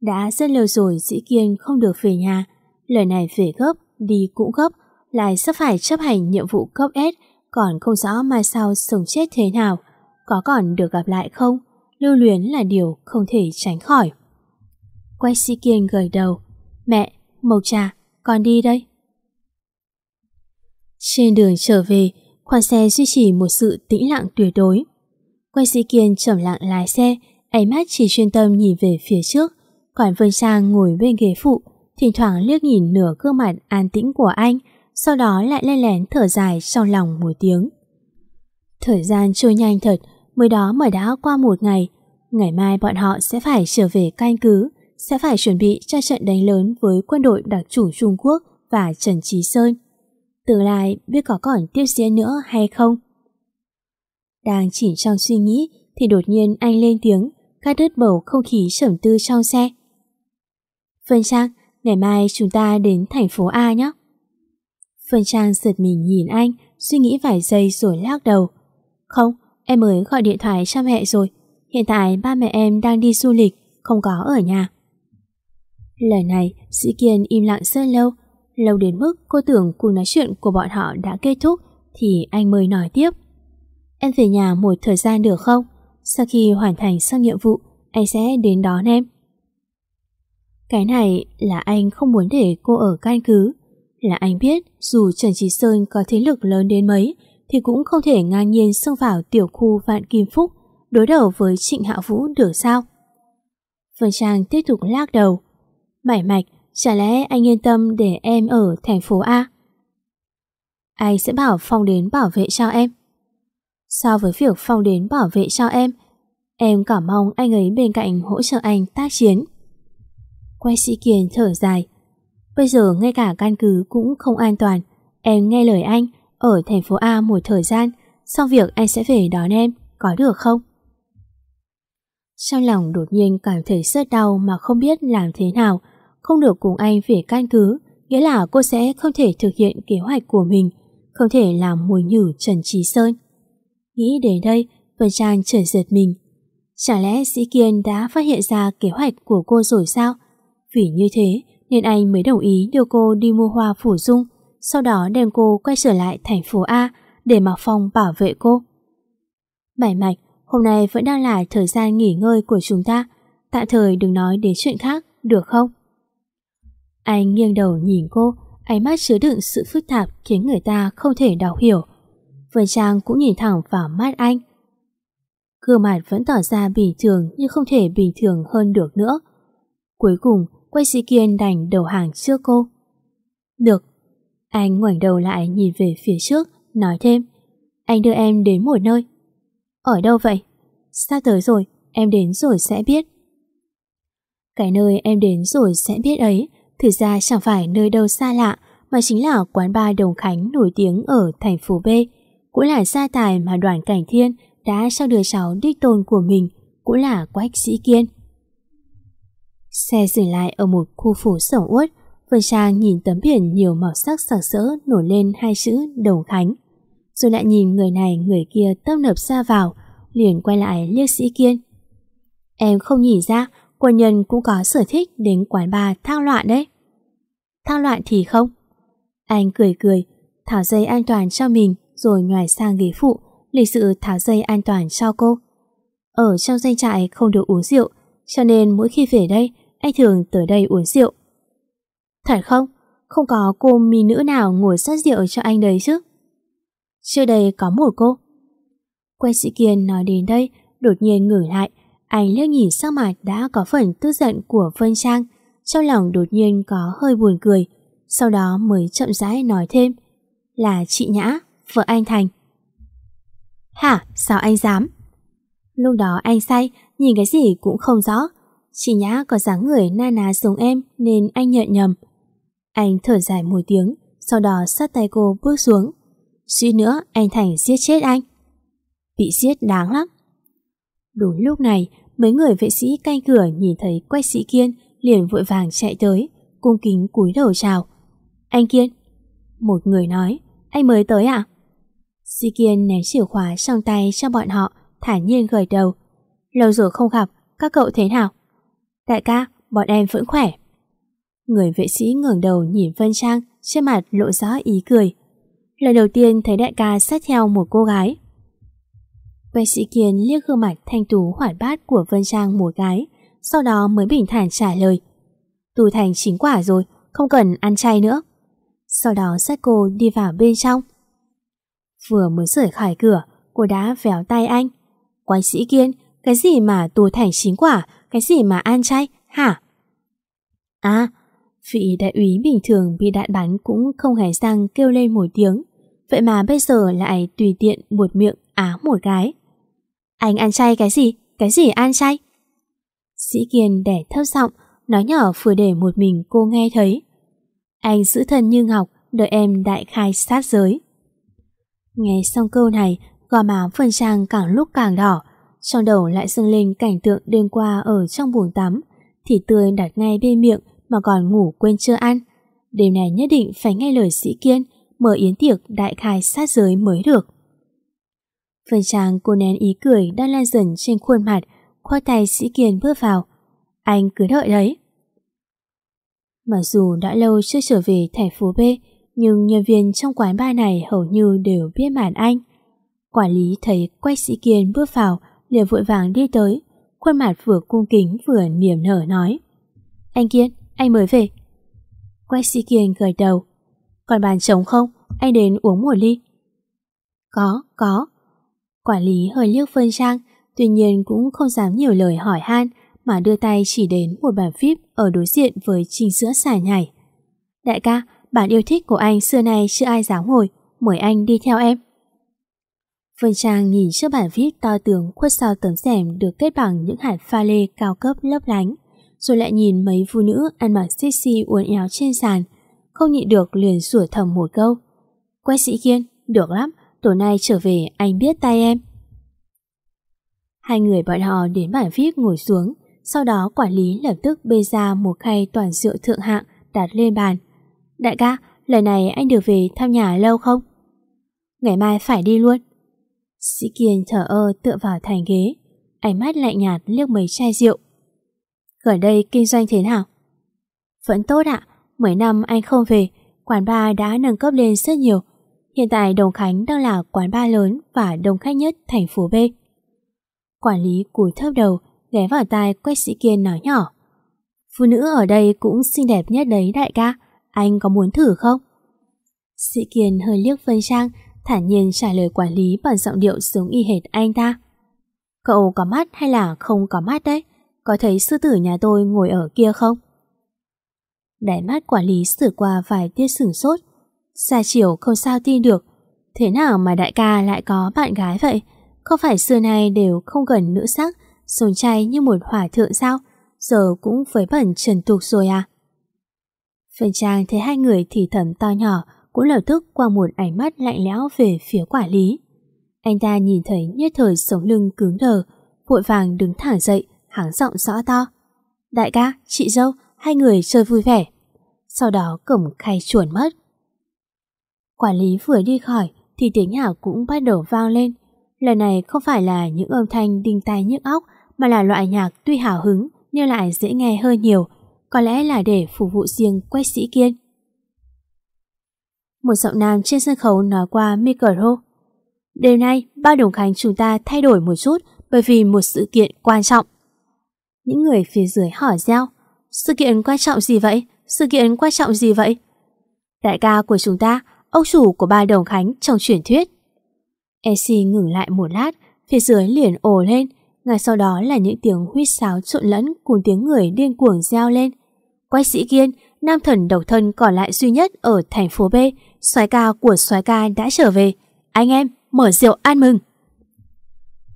Đã rất lâu rồi Dĩ Kiên không được về nhà, lời này về gấp, đi cũng gấp, lại sắp phải chấp hành nhiệm vụ cấp S, còn không rõ mai sau sống chết thế nào, có còn được gặp lại không, lưu luyến là điều không thể tránh khỏi. Quay Sĩ Kiên gởi đầu, mẹ, Mộc Trà, con đi đây. Trên đường trở về, khoan xe duy trì một sự tĩnh lặng tuyệt đối. Quay Sĩ Kiên trầm lặng lái xe, ánh mắt chỉ chuyên tâm nhìn về phía trước, còn Vân Sang ngồi bên ghế phụ, thỉnh thoảng liếc nhìn nửa gương mặt an tĩnh của anh, sau đó lại len lén thở dài trong lòng một tiếng. Thời gian trôi nhanh thật, mới đó mà đã qua một ngày. Ngày mai bọn họ sẽ phải trở về canh cứ, sẽ phải chuẩn bị cho trận đánh lớn với quân đội đặc chủ Trung Quốc và Trần Trí Sơn. Tương lai biết có còn tiếp diễn nữa hay không? Đang chỉ trong suy nghĩ thì đột nhiên anh lên tiếng, cắt đứt bầu không khí trầm tư trong xe. Vân Trang, ngày mai chúng ta đến thành phố A nhé. Vân Trang giật mình nhìn anh, suy nghĩ vài giây rồi lắc đầu. Không, em mới gọi điện thoại cho mẹ rồi. Hiện tại ba mẹ em đang đi du lịch, không có ở nhà. Lời này, Sĩ Kiên im lặng rất lâu, lâu đến mức cô tưởng cuộc nói chuyện của bọn họ đã kết thúc thì anh mới nói tiếp. Em về nhà một thời gian được không? Sau khi hoàn thành xong nhiệm vụ, anh sẽ đến đón em. Cái này là anh không muốn để cô ở căn cứ. Là anh biết dù Trần Trí Sơn có thế lực lớn đến mấy thì cũng không thể ngang nhiên xông vào tiểu khu Vạn Kim Phúc đối đầu với Trịnh Hạ Vũ được sao? Vân Trang tiếp tục lắc đầu. Mải mạch, chả lẽ anh yên tâm để em ở thành phố A? Anh sẽ bảo Phong đến bảo vệ cho em. So với việc Phong đến bảo vệ cho em, em cảm mong anh ấy bên cạnh hỗ trợ anh tác chiến. Quay sĩ Kiền thở dài. Bây giờ ngay cả căn cứ cũng không an toàn. Em nghe lời anh, ở thành phố A một thời gian, sau việc anh sẽ về đón em, có được không? Trong lòng đột nhiên cảm thấy rất đau mà không biết làm thế nào, không được cùng anh về căn cứ, nghĩa là cô sẽ không thể thực hiện kế hoạch của mình, không thể làm mùi nhử Trần Trí Sơn. Nghĩ đến đây, Vân Trang trở giật mình. Chả lẽ Sĩ Kiên đã phát hiện ra kế hoạch của cô rồi sao? Vì như thế nên anh mới đồng ý đưa cô đi mua hoa phủ dung, sau đó đem cô quay trở lại thành phố A để mà Phong bảo vệ cô. Bảy mạch, hôm nay vẫn đang là thời gian nghỉ ngơi của chúng ta, tạm thời đừng nói đến chuyện khác, được không? Anh nghiêng đầu nhìn cô, ánh mắt chứa đựng sự phức tạp khiến người ta không thể đọc hiểu. Vân Trang cũng nhìn thẳng vào mắt anh. Gương mặt vẫn tỏ ra bình thường nhưng không thể bình thường hơn được nữa. Cuối cùng, quay sĩ kiên đành đầu hàng trước cô. Được. Anh ngoảnh đầu lại nhìn về phía trước, nói thêm. Anh đưa em đến một nơi. Ở đâu vậy? Sắp tới rồi, em đến rồi sẽ biết. Cái nơi em đến rồi sẽ biết ấy, thực ra chẳng phải nơi đâu xa lạ, mà chính là quán bar Đồng Khánh nổi tiếng ở thành phố B, cũng là gia tài mà đoàn cảnh thiên đã cho đứa cháu đích tôn của mình, cũng là Quách Sĩ Kiên. Xe dừng lại ở một khu phố sổng uất, Vân Trang nhìn tấm biển nhiều màu sắc sặc sỡ nổi lên hai chữ Đồng Khánh. Rồi lại nhìn người này người kia tấp nập ra vào, liền quay lại liếc sĩ kiên. Em không nhìn ra, quân nhân cũng có sở thích đến quán bar thang loạn đấy. Thang loạn thì không. Anh cười cười, tháo dây an toàn cho mình rồi nhòi sang ghế phụ, lịch sự tháo dây an toàn cho cô. Ở trong danh trại không được uống rượu, cho nên mỗi khi về đây anh thường tới đây uống rượu. Thật không? Không có cô mi nữ nào ngồi sát rượu cho anh đấy chứ? Trước đây có một cô. Quay sĩ Kiên nói đến đây, đột nhiên ngửi lại. Anh liếc nhìn sắc mặt đã có phần tức giận của Vân Trang. Trong lòng đột nhiên có hơi buồn cười. Sau đó mới chậm rãi nói thêm. Là chị Nhã, vợ anh Thành. Hả? Sao anh dám? Lúc đó anh say, nhìn cái gì cũng không rõ. Chị Nhã có dáng người na ná giống em nên anh nhận nhầm. Anh thở dài một tiếng, sau đó sát tay cô bước xuống. Suy nữa anh Thành giết chết anh. Bị giết đáng lắm. Đúng lúc này, mấy người vệ sĩ canh cửa nhìn thấy quách sĩ Kiên liền vội vàng chạy tới, cung kính cúi đầu chào. Anh Kiên. Một người nói, anh mới tới à? Sĩ Kiên ném chìa khóa trong tay cho bọn họ, thản nhiên gật đầu. Lâu rồi không gặp, các cậu thế nào? Đại ca, bọn em vẫn khỏe. Người vệ sĩ ngẩng đầu nhìn Vân Trang, trên mặt lộ rõ ý cười. Lần đầu tiên thấy đại ca sát theo một cô gái. Vệ sĩ Kiên liếc gương mặt thanh tú hoạt bát của Vân Trang một gái, sau đó mới bình thản trả lời. Tu thành chính quả rồi, không cần ăn chay nữa. Sau đó dắt cô đi vào bên trong. Vừa mới rời khỏi cửa, cô đã véo tay anh. Quái sĩ Kiên, cái gì mà tu thành chính quả, cái gì mà ăn chay, hả? À, vị đại úy bình thường bị đạn bắn cũng không hề răng kêu lên một tiếng. Vậy mà bây giờ lại tùy tiện buột miệng á một cái. Anh ăn chay cái gì? Cái gì ăn chay? Sĩ Kiên đẻ thấp giọng, nói nhỏ vừa để một mình cô nghe thấy. Anh giữ thân như ngọc, đợi em đại khai sát giới. Nghe xong câu này, gò má phần trang càng lúc càng đỏ, trong đầu lại dâng lên cảnh tượng đêm qua ở trong buồng tắm, thịt tươi đặt ngay bên miệng mà còn ngủ quên chưa ăn. Đêm này nhất định phải nghe lời sĩ kiên, mở yến tiệc đại khai sát giới mới được. Phần trang cô nén ý cười đang lan dần trên khuôn mặt, khoa tay sĩ kiên bước vào. Anh cứ đợi đấy. Mặc dù đã lâu chưa trở về thành phố B, nhưng nhân viên trong quán bar này hầu như đều biết màn anh. Quản lý thấy quách sĩ kiên bước vào, liền vội vàng đi tới, khuôn mặt vừa cung kính vừa niềm nở nói. Anh Kiên, anh mới về. Quách sĩ Kiên gật đầu. Còn bàn trống không? Anh đến uống một ly. Có, có. Quản lý hơi liếc vân trang, tuy nhiên cũng không dám nhiều lời hỏi han, mà đưa tay chỉ đến một bàn phíp ở đối diện với trình sữa xài nhảy. Đại ca, bản yêu thích của anh xưa nay chưa ai dám ngồi, mời anh đi theo em. Vân Trang nhìn trước bản viết to tướng khuất sau tấm rèm được kết bằng những hạt pha lê cao cấp lấp lánh, rồi lại nhìn mấy phụ nữ ăn mặc sexy uốn éo trên sàn, không nhịn được liền sủa thầm một câu. Quay sĩ kiên, được lắm, tối nay trở về anh biết tay em. Hai người bọn họ đến bản viết ngồi xuống, sau đó quản lý lập tức bê ra một khay toàn rượu thượng hạng đặt lên bàn. Đại ca, lần này anh được về thăm nhà lâu không? Ngày mai phải đi luôn. Sĩ Kiên thở ơ tựa vào thành ghế, ánh mắt lạnh nhạt liếc mấy chai rượu. Gần đây kinh doanh thế nào? Vẫn tốt ạ, mấy năm anh không về, quán bar đã nâng cấp lên rất nhiều. Hiện tại Đồng Khánh đang là quán bar lớn và đông khách nhất thành phố B. Quản lý cúi thấp đầu, ghé vào tai Quách Sĩ Kiên nói nhỏ. Phụ nữ ở đây cũng xinh đẹp nhất đấy đại ca, anh có muốn thử không? Sĩ Kiên hơi liếc Vân Trang, thản nhiên trả lời quản lý bằng giọng điệu giống y hệt anh ta. Cậu có mắt hay là không có mắt đấy? Có thấy sư tử nhà tôi ngồi ở kia không? Đáy mắt quản lý sửa qua vài tia sửng sốt. Xa chiều không sao tin được. Thế nào mà đại ca lại có bạn gái vậy? Không phải xưa nay đều không gần nữ sắc, sống chay như một hỏa thượng sao? Giờ cũng với bẩn trần tục rồi à? Phần trang thấy hai người thì thầm to nhỏ cũng lập tức qua một ánh mắt lạnh lẽo về phía quản lý. Anh ta nhìn thấy nhất thời sống lưng cứng đờ, vội vàng đứng thẳng dậy, hắng giọng rõ to. Đại ca, chị dâu, hai người chơi vui vẻ. Sau đó cầm khay chuồn mất. Quản lý vừa đi khỏi thì tiếng nhạc cũng bắt đầu vang lên. Lần này không phải là những âm thanh đinh tai nhức óc mà là loại nhạc tuy hào hứng nhưng lại dễ nghe hơn nhiều, có lẽ là để phục vụ riêng quách sĩ kiên. Một giọng nam trên sân khấu nói qua micro. Đêm nay, ba đồng khánh chúng ta thay đổi một chút bởi vì một sự kiện quan trọng. Những người phía dưới hỏi reo. Sự kiện quan trọng gì vậy? Sự kiện quan trọng gì vậy? Đại ca của chúng ta, ông chủ của ba đồng khánh trong truyền thuyết. EC ngừng lại một lát, phía dưới liền ồ lên, ngay sau đó là những tiếng huýt sáo trộn lẫn cùng tiếng người điên cuồng reo lên. Quay sĩ kiên, nam thần độc thân còn lại duy nhất ở thành phố B, soái ca của soái ca đã trở về. Anh em, mở rượu ăn mừng.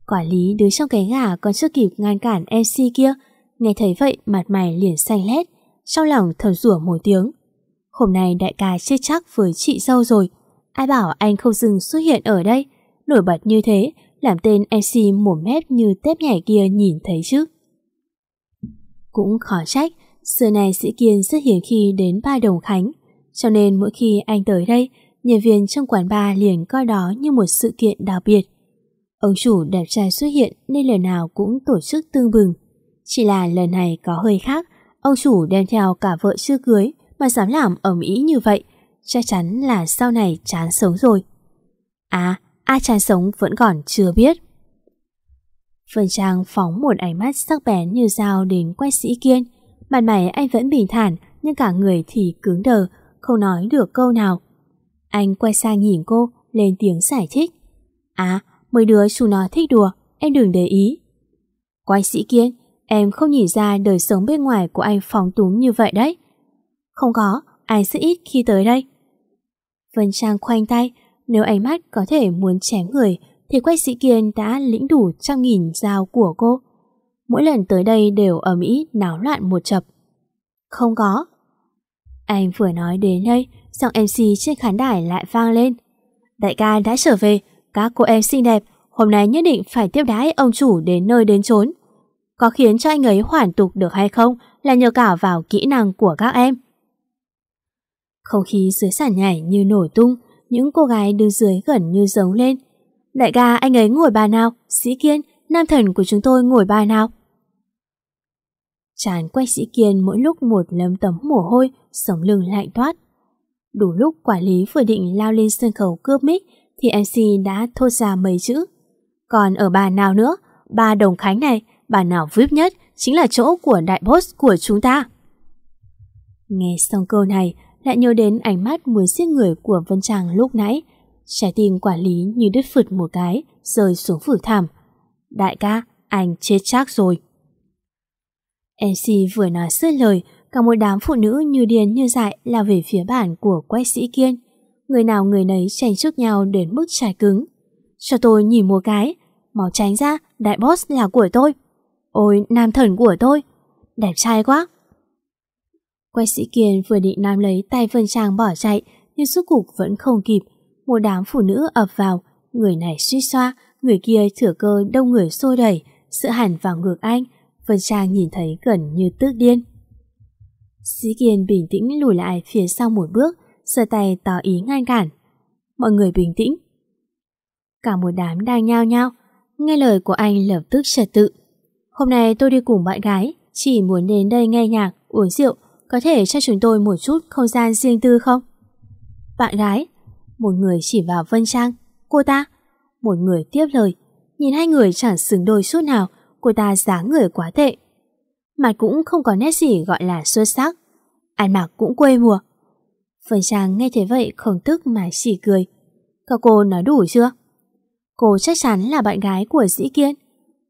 Quản lý đứng trong cái gà còn chưa kịp ngăn cản MC kia, nghe thấy vậy mặt mày liền xanh lét, trong lòng thầm rủa một tiếng. Hôm nay đại ca chết chắc với chị dâu rồi, ai bảo anh không dừng xuất hiện ở đây, nổi bật như thế, làm tên MC mồm mép như tép nhảy kia nhìn thấy chứ. Cũng khó trách, xưa này sĩ Kiên rất hiền khi đến ba đồng khánh, cho nên mỗi khi anh tới đây, nhân viên trong quán bar liền coi đó như một sự kiện đặc biệt. Ông chủ đẹp trai xuất hiện nên lần nào cũng tổ chức tương bừng. Chỉ là lần này có hơi khác, ông chủ đem theo cả vợ chưa cưới mà dám làm ẩm ý như vậy, chắc chắn là sau này chán sống rồi. À, ai chán sống vẫn còn chưa biết. Phần Trang phóng một ánh mắt sắc bén như dao đến quay sĩ kiên. Mặt mày anh vẫn bình thản, nhưng cả người thì cứng đờ, không nói được câu nào. Anh quay sang nhìn cô, lên tiếng giải thích. À, mấy đứa chú nó thích đùa, em đừng để ý. Quay sĩ kiên, em không nhìn ra đời sống bên ngoài của anh phóng túng như vậy đấy. Không có, anh rất ít khi tới đây. Vân Trang khoanh tay, nếu ánh mắt có thể muốn chém người thì quách sĩ kiên đã lĩnh đủ trăm nghìn dao của cô. Mỗi lần tới đây đều ở Mỹ náo loạn một chập. Không có. Anh vừa nói đến đây, giọng MC trên khán đài lại vang lên. Đại ca đã trở về, các cô em xinh đẹp, hôm nay nhất định phải tiếp đái ông chủ đến nơi đến chốn. Có khiến cho anh ấy hoàn tục được hay không là nhờ cả vào kỹ năng của các em. Không khí dưới sàn nhảy như nổ tung, những cô gái đứng dưới gần như giống lên. Đại ca anh ấy ngồi bà nào, sĩ kiên, nam thần của chúng tôi ngồi bà nào. Chán quay sĩ kiên mỗi lúc một lấm tấm mồ hôi, sống lưng lạnh thoát Đủ lúc quản lý vừa định lao lên sân khấu cướp mic thì MC đã thốt ra mấy chữ. Còn ở bà nào nữa, bà đồng khánh này, bà nào VIP nhất chính là chỗ của đại boss của chúng ta. Nghe xong câu này, lại nhớ đến ánh mắt muốn giết người của Vân Trang lúc nãy. Trái tim quản lý như đứt phượt một cái, rơi xuống phủ thảm. Đại ca, anh chết chắc rồi. MC vừa nói sứt lời, cả một đám phụ nữ như điên như dại lao về phía bản của quách sĩ kiên. Người nào người nấy tranh trước nhau đến mức trái cứng. Cho tôi nhìn một cái, mau tránh ra, đại boss là của tôi. Ôi, nam thần của tôi. Đẹp trai quá. Quách sĩ kiên vừa định nam lấy tay Vân Trang bỏ chạy, nhưng suốt cục vẫn không kịp. Một đám phụ nữ ập vào, người này suy xoa, người kia thừa cơ đông người xô đẩy, sự hẳn vào ngược anh, Vân Trang nhìn thấy gần như tức điên. Sĩ Kiên bình tĩnh lùi lại phía sau một bước, giơ tay tỏ ý ngăn cản. Mọi người bình tĩnh. Cả một đám đang nhao nhao, nghe lời của anh lập tức trật tự. Hôm nay tôi đi cùng bạn gái, chỉ muốn đến đây nghe nhạc, uống rượu, có thể cho chúng tôi một chút không gian riêng tư không? Bạn gái, một người chỉ vào Vân Trang, cô ta. Một người tiếp lời, nhìn hai người chẳng xứng đôi chút nào, cô ta dáng người quá tệ. Mặt cũng không có nét gì gọi là xuất sắc. Ăn mặc cũng quê mùa. Vân Trang nghe thấy vậy không tức mà chỉ cười. Các cô nói đủ chưa? Cô chắc chắn là bạn gái của Dĩ Kiên.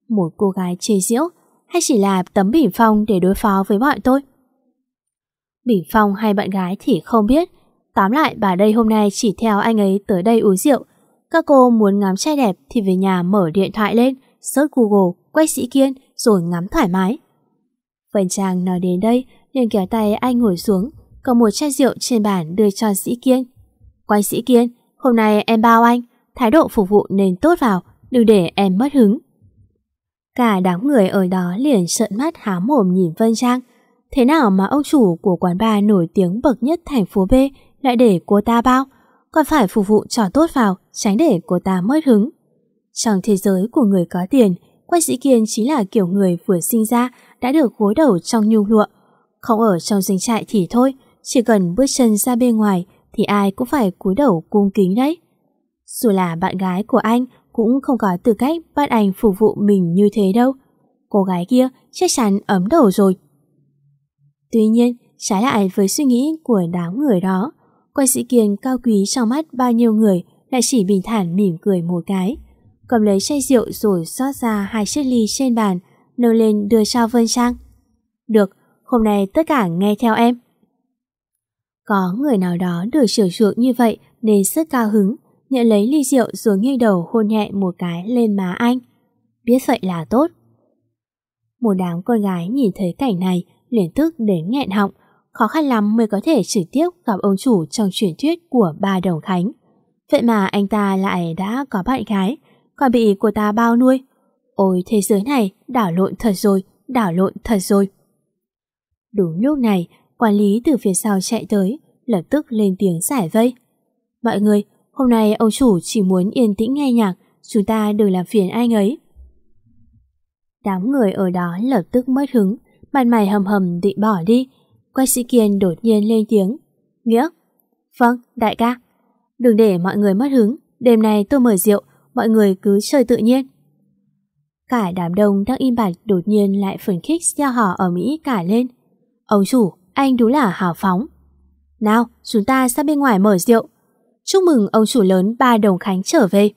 Một cô gái chê diễu hay chỉ là tấm bỉ phong để đối phó với bọn tôi? Bình phong hay bạn gái thì không biết. Tóm lại bà đây hôm nay chỉ theo anh ấy tới đây uống rượu. Các cô muốn ngắm trai đẹp thì về nhà mở điện thoại lên, search Google quay sĩ kiên rồi ngắm thoải mái. Vân Trang nói đến đây liền kéo tay anh ngồi xuống cầm một chai rượu trên bàn đưa cho sĩ kiên. Quay sĩ kiên, hôm nay em bao anh, thái độ phục vụ nên tốt vào, đừng để em mất hứng. Cả đám người ở đó liền trợn mắt há mồm nhìn Vân Trang. Thế nào mà ông chủ của quán bar nổi tiếng bậc nhất thành phố B lại để cô ta bao? Còn phải phục vụ trò tốt vào, tránh để cô ta mất hứng. Trong thế giới của người có tiền, Quách Sĩ Kiên chính là kiểu người vừa sinh ra đã được gối đầu trong nhung lụa. Không ở trong doanh trại thì thôi, chỉ cần bước chân ra bên ngoài thì ai cũng phải cúi đầu cung kính đấy. Dù là bạn gái của anh cũng không có tư cách bắt anh phục vụ mình như thế đâu. Cô gái kia chắc chắn ấm đầu rồi. Tuy nhiên, trái lại với suy nghĩ của đám người đó, quan Sĩ Kiên cao quý trong mắt bao nhiêu người lại chỉ bình thản mỉm cười một cái cầm lấy chai rượu rồi xót ra hai chiếc ly trên bàn, nâng lên đưa cho Vân Trang. Được, hôm nay tất cả nghe theo em. Có người nào đó được chiều chuộng như vậy nên rất cao hứng, nhận lấy ly rượu rồi nghiêng đầu hôn nhẹ một cái lên má anh. Biết vậy là tốt. Một đám con gái nhìn thấy cảnh này liền tức đến nghẹn họng, khó khăn lắm mới có thể trực tiếp gặp ông chủ trong truyền thuyết của ba đồng khánh. Vậy mà anh ta lại đã có bạn gái, còn bị cô ta bao nuôi. Ôi thế giới này đảo lộn thật rồi, đảo lộn thật rồi. Đúng lúc này, quản lý từ phía sau chạy tới, lập tức lên tiếng giải vây. Mọi người, hôm nay ông chủ chỉ muốn yên tĩnh nghe nhạc, chúng ta đừng làm phiền anh ấy. Đám người ở đó lập tức mất hứng, mặt mày hầm hầm định bỏ đi. Quay sĩ kiên đột nhiên lên tiếng. Nghĩa? Vâng, đại ca. Đừng để mọi người mất hứng, đêm nay tôi mời rượu, mọi người cứ chơi tự nhiên. Cả đám đông đang im bặt đột nhiên lại phấn khích gieo hò ở Mỹ cả lên. Ông chủ, anh đúng là hào phóng. Nào, chúng ta ra bên ngoài mở rượu. Chúc mừng ông chủ lớn ba đồng khánh trở về.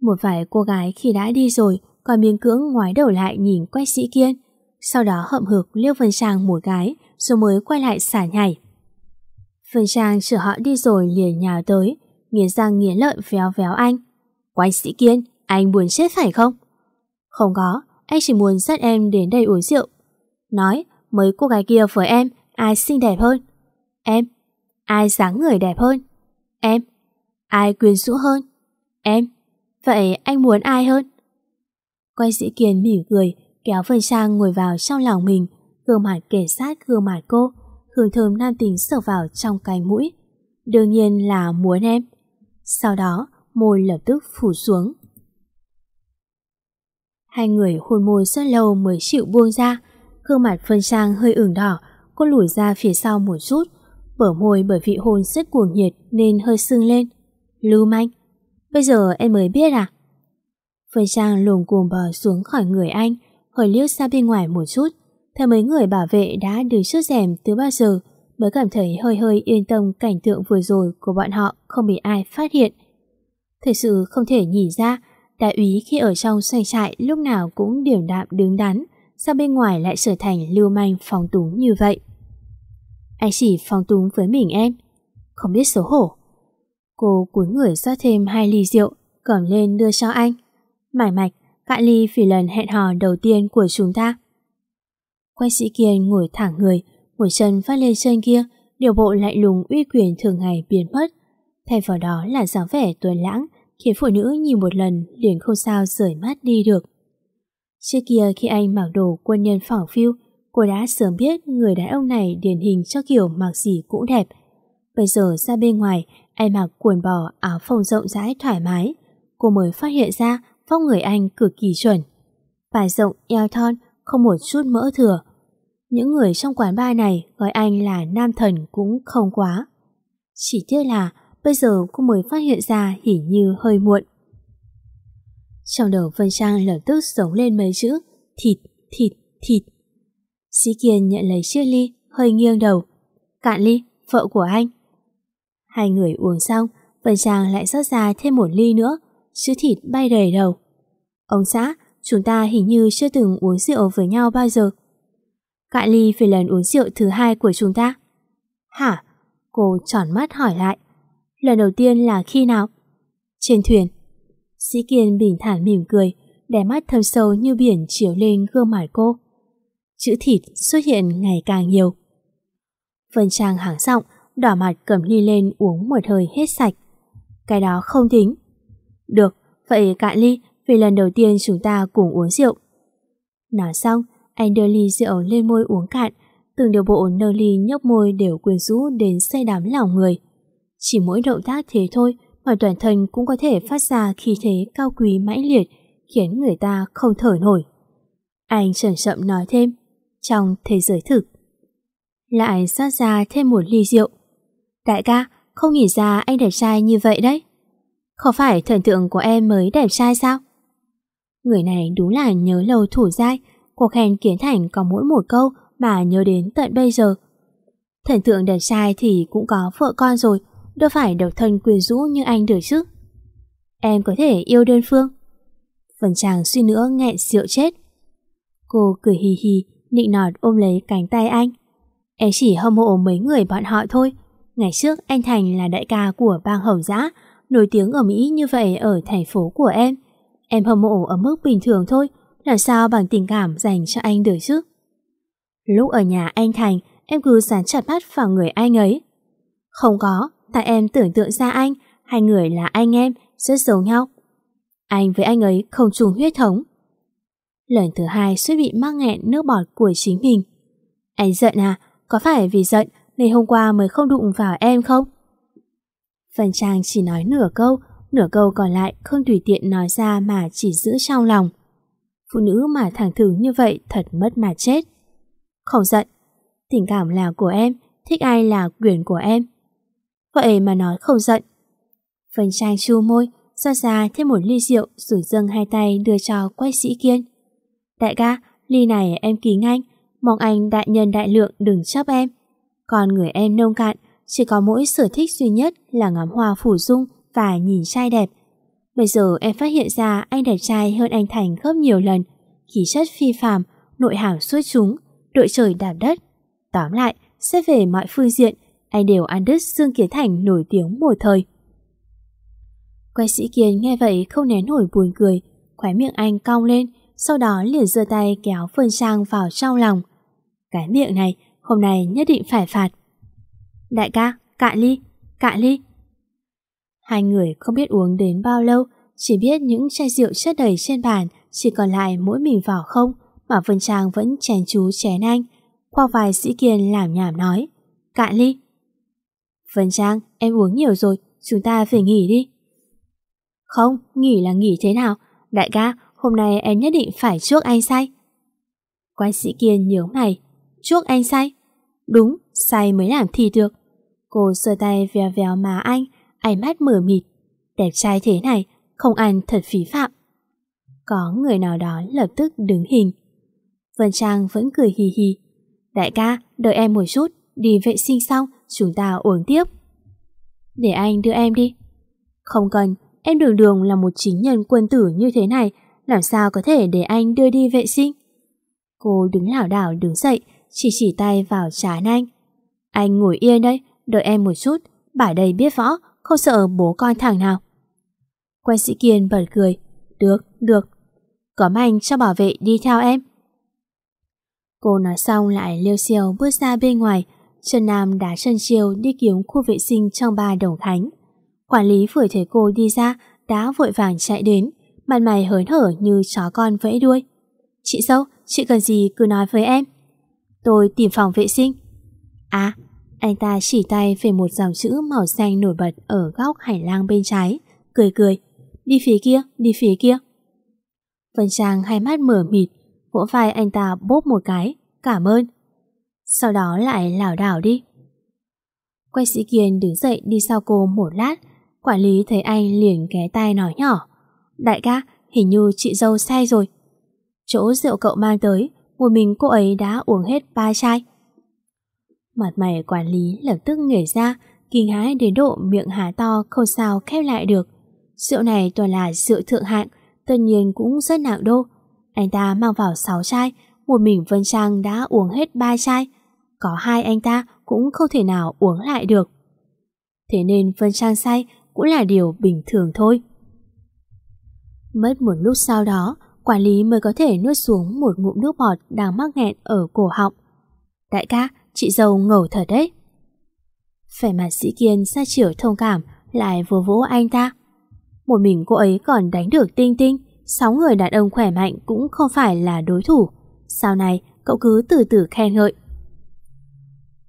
Một vài cô gái khi đã đi rồi còn miếng cưỡng ngoái đầu lại nhìn quách sĩ kiên. Sau đó hậm hực liêu Vân Trang một cái rồi mới quay lại xả nhảy. Vân Trang chờ họ đi rồi liền nhào tới nghiến răng nghiến lợi véo véo anh. Quách sĩ kiên, anh buồn chết phải không? Không có, anh chỉ muốn dắt em đến đây uống rượu. Nói, mấy cô gái kia với em, ai xinh đẹp hơn? Em. Ai dáng người đẹp hơn? Em. Ai quyến rũ hơn? Em. Vậy anh muốn ai hơn? Quay sĩ kiên mỉm cười, kéo Vân Trang ngồi vào trong lòng mình, gương mặt kể sát gương mặt cô, hương thơm nam tính sờ vào trong cánh mũi. Đương nhiên là muốn em. Sau đó, môi lập tức phủ xuống. Hai người hôn môi rất lâu mới chịu buông ra, gương mặt phân trang hơi ửng đỏ, cô lùi ra phía sau một chút, bở môi bởi vị hôn rất cuồng nhiệt nên hơi sưng lên. Lưu manh, bây giờ em mới biết à? Phương trang lùm cùm bò xuống khỏi người anh, hồi liếc ra bên ngoài một chút, thấy mấy người bảo vệ đã đứng trước rèm từ bao giờ mới cảm thấy hơi hơi yên tâm cảnh tượng vừa rồi của bọn họ không bị ai phát hiện. Thực sự không thể nhìn ra đại úy khi ở trong doanh trại lúc nào cũng điểm đạm đứng đắn, sao bên ngoài lại trở thành lưu manh phóng túng như vậy. Anh chỉ phóng túng với mình em, không biết xấu hổ. Cô cúi người rót thêm hai ly rượu, cầm lên đưa cho anh. Mải mạch, cạn ly vì lần hẹn hò đầu tiên của chúng ta. Quay sĩ Kiên ngồi thẳng người, ngồi chân phát lên chân kia, điều bộ lại lùng uy quyền thường ngày biến mất. Thay vào đó là dáng vẻ tuần lãng, khiến phụ nữ nhìn một lần liền không sao rời mắt đi được. Trước kia khi anh mặc đồ quân nhân phỏng phiu, cô đã sớm biết người đàn ông này điển hình cho kiểu mặc gì cũng đẹp. Bây giờ ra bên ngoài, anh mặc quần bò áo phông rộng rãi thoải mái. Cô mới phát hiện ra Vóc người anh cực kỳ chuẩn. Bài rộng, eo thon, không một chút mỡ thừa. Những người trong quán bar này gọi anh là nam thần cũng không quá. Chỉ tiếc là bây giờ cô mới phát hiện ra hình như hơi muộn. Trong đầu Vân Trang lập tức sống lên mấy chữ thịt, thịt, thịt. Sĩ Kiên nhận lấy chiếc ly, hơi nghiêng đầu. Cạn ly, vợ của anh. Hai người uống xong, Vân Trang lại rót ra thêm một ly nữa, chữ thịt bay đầy đầu. Ông xã, chúng ta hình như chưa từng uống rượu với nhau bao giờ. Cạn ly về lần uống rượu thứ hai của chúng ta. Hả? Cô tròn mắt hỏi lại. Lần đầu tiên là khi nào? Trên thuyền. Sĩ Kiên bình thản mỉm cười, đè mắt thâm sâu như biển chiếu lên gương mặt cô. Chữ thịt xuất hiện ngày càng nhiều. Vân Trang háng giọng, đỏ mặt cầm ly lên uống một hơi hết sạch. Cái đó không tính. Được, vậy cạn ly vì lần đầu tiên chúng ta cùng uống rượu. Nói xong, anh đưa ly rượu lên môi uống cạn, từng điều bộ nơ ly nhấp môi đều quyến rũ đến say đắm lòng người. Chỉ mỗi động tác thế thôi mà toàn thân cũng có thể phát ra khí thế cao quý mãnh liệt, khiến người ta không thở nổi. Anh chậm chậm nói thêm, trong thế giới thực. Lại rót ra thêm một ly rượu. Đại ca, không nghĩ ra anh đẹp trai như vậy đấy. Không phải thần tượng của em mới đẹp trai sao? Người này đúng là nhớ lâu thủ dai, Cô khen Kiến Thành có mỗi một câu mà nhớ đến tận bây giờ. Thần tượng đẹp trai thì cũng có vợ con rồi, đâu phải độc thân quyền rũ như anh được chứ. Em có thể yêu đơn phương. Phần chàng suy nữa nghẹn rượu chết. Cô cười hì hì, nịnh nọt ôm lấy cánh tay anh. Em chỉ hâm mộ mấy người bọn họ thôi. Ngày trước anh Thành là đại ca của bang Hồng Giã, nổi tiếng ở Mỹ như vậy ở thành phố của em. Em hâm mộ ở mức bình thường thôi, làm sao bằng tình cảm dành cho anh được chứ? Lúc ở nhà anh Thành, em cứ dán chặt mắt vào người anh ấy. Không có, tại em tưởng tượng ra anh, hai người là anh em, rất giống nhau. Anh với anh ấy không trùng huyết thống. Lần thứ hai suýt bị mắc nghẹn nước bọt của chính mình. Anh giận à? Có phải vì giận nên hôm qua mới không đụng vào em không? Phần Trang chỉ nói nửa câu, nửa câu còn lại không tùy tiện nói ra mà chỉ giữ trong lòng. Phụ nữ mà thẳng thừng như vậy thật mất mà chết. Không giận, tình cảm là của em, thích ai là quyền của em. Vậy mà nói không giận. Phần trang chu môi, ra ra thêm một ly rượu rồi dâng hai tay đưa cho quay sĩ kiên. Đại ca, ly này em kính anh, mong anh đại nhân đại lượng đừng chấp em. Còn người em nông cạn, chỉ có mỗi sở thích duy nhất là ngắm hoa phủ dung và nhìn trai đẹp. Bây giờ em phát hiện ra anh đẹp trai hơn anh Thành gấp nhiều lần, khí chất phi phàm, nội hàm xuất chúng, đội trời đạp đất. Tóm lại, xét về mọi phương diện, anh đều ăn đứt Dương Kiến Thành nổi tiếng một thời. Quay sĩ Kiên nghe vậy không nén nổi buồn cười, khóe miệng anh cong lên, sau đó liền giơ tay kéo Phương Trang vào trong lòng. Cái miệng này, hôm nay nhất định phải phạt. Đại ca, cạn ly, cạn ly. Hai người không biết uống đến bao lâu, chỉ biết những chai rượu chất đầy trên bàn, chỉ còn lại mỗi mình vào không, mà Vân Trang vẫn chèn chú chén anh. Qua vài sĩ kiên làm nhảm nói, cạn ly. Vân Trang, em uống nhiều rồi, chúng ta về nghỉ đi. Không, nghỉ là nghỉ thế nào? Đại ca, hôm nay em nhất định phải chuốc anh say. quan sĩ Kiên nhớ mày. Chuốc anh say? Đúng, say mới làm thì được. Cô sơ tay vèo vèo má anh, ánh mắt mở mịt. Đẹp trai thế này, không ăn thật phí phạm. Có người nào đó lập tức đứng hình. Vân Trang vẫn cười hì hì. Đại ca, đợi em một chút, đi vệ sinh xong, chúng ta uống tiếp. Để anh đưa em đi. Không cần, em đường đường là một chính nhân quân tử như thế này, làm sao có thể để anh đưa đi vệ sinh? Cô đứng lảo đảo đứng dậy, chỉ chỉ tay vào trán anh. Anh ngồi yên đây, đợi em một chút, bà đây biết võ, không sợ bố con thằng nào. Quan sĩ Kiên bật cười. Được, được. Có anh cho bảo vệ đi theo em. Cô nói xong lại liêu siêu bước ra bên ngoài, Trần Nam đá chân chiêu đi kiếm khu vệ sinh trong ba đồng khánh. Quản lý vừa thấy cô đi ra, đã vội vàng chạy đến, mặt mày hớn hở như chó con vẫy đuôi. Chị dâu, chị cần gì cứ nói với em. Tôi tìm phòng vệ sinh. À, anh ta chỉ tay về một dòng chữ màu xanh nổi bật ở góc hành lang bên trái, cười cười. Đi phía kia, đi phía kia. Vân Trang hai mắt mở mịt, vỗ vai anh ta bóp một cái, cảm ơn. Sau đó lại lảo đảo đi. Quay sĩ Kiên đứng dậy đi sau cô một lát, quản lý thấy anh liền ghé tay nói nhỏ. Đại ca, hình như chị dâu say rồi. Chỗ rượu cậu mang tới, một mình cô ấy đã uống hết ba chai. Mặt mày quản lý lập tức nhảy ra, kinh hãi đến độ miệng há to không sao khép lại được. Rượu này toàn là rượu thượng hạng, tất nhiên cũng rất nặng đô. Anh ta mang vào 6 chai, một mình Vân Trang đã uống hết 3 chai. Có hai anh ta cũng không thể nào uống lại được. Thế nên Vân Trang say cũng là điều bình thường thôi. Mất một lúc sau đó, quản lý mới có thể nuốt xuống một ngụm nước bọt đang mắc nghẹn ở cổ họng. Đại ca, chị dâu ngầu thật đấy. Phải mặt sĩ kiên xa chiều thông cảm lại vừa vỗ anh ta. Một mình cô ấy còn đánh được tinh tinh, sáu người đàn ông khỏe mạnh cũng không phải là đối thủ. Sau này, cậu cứ từ từ khen ngợi.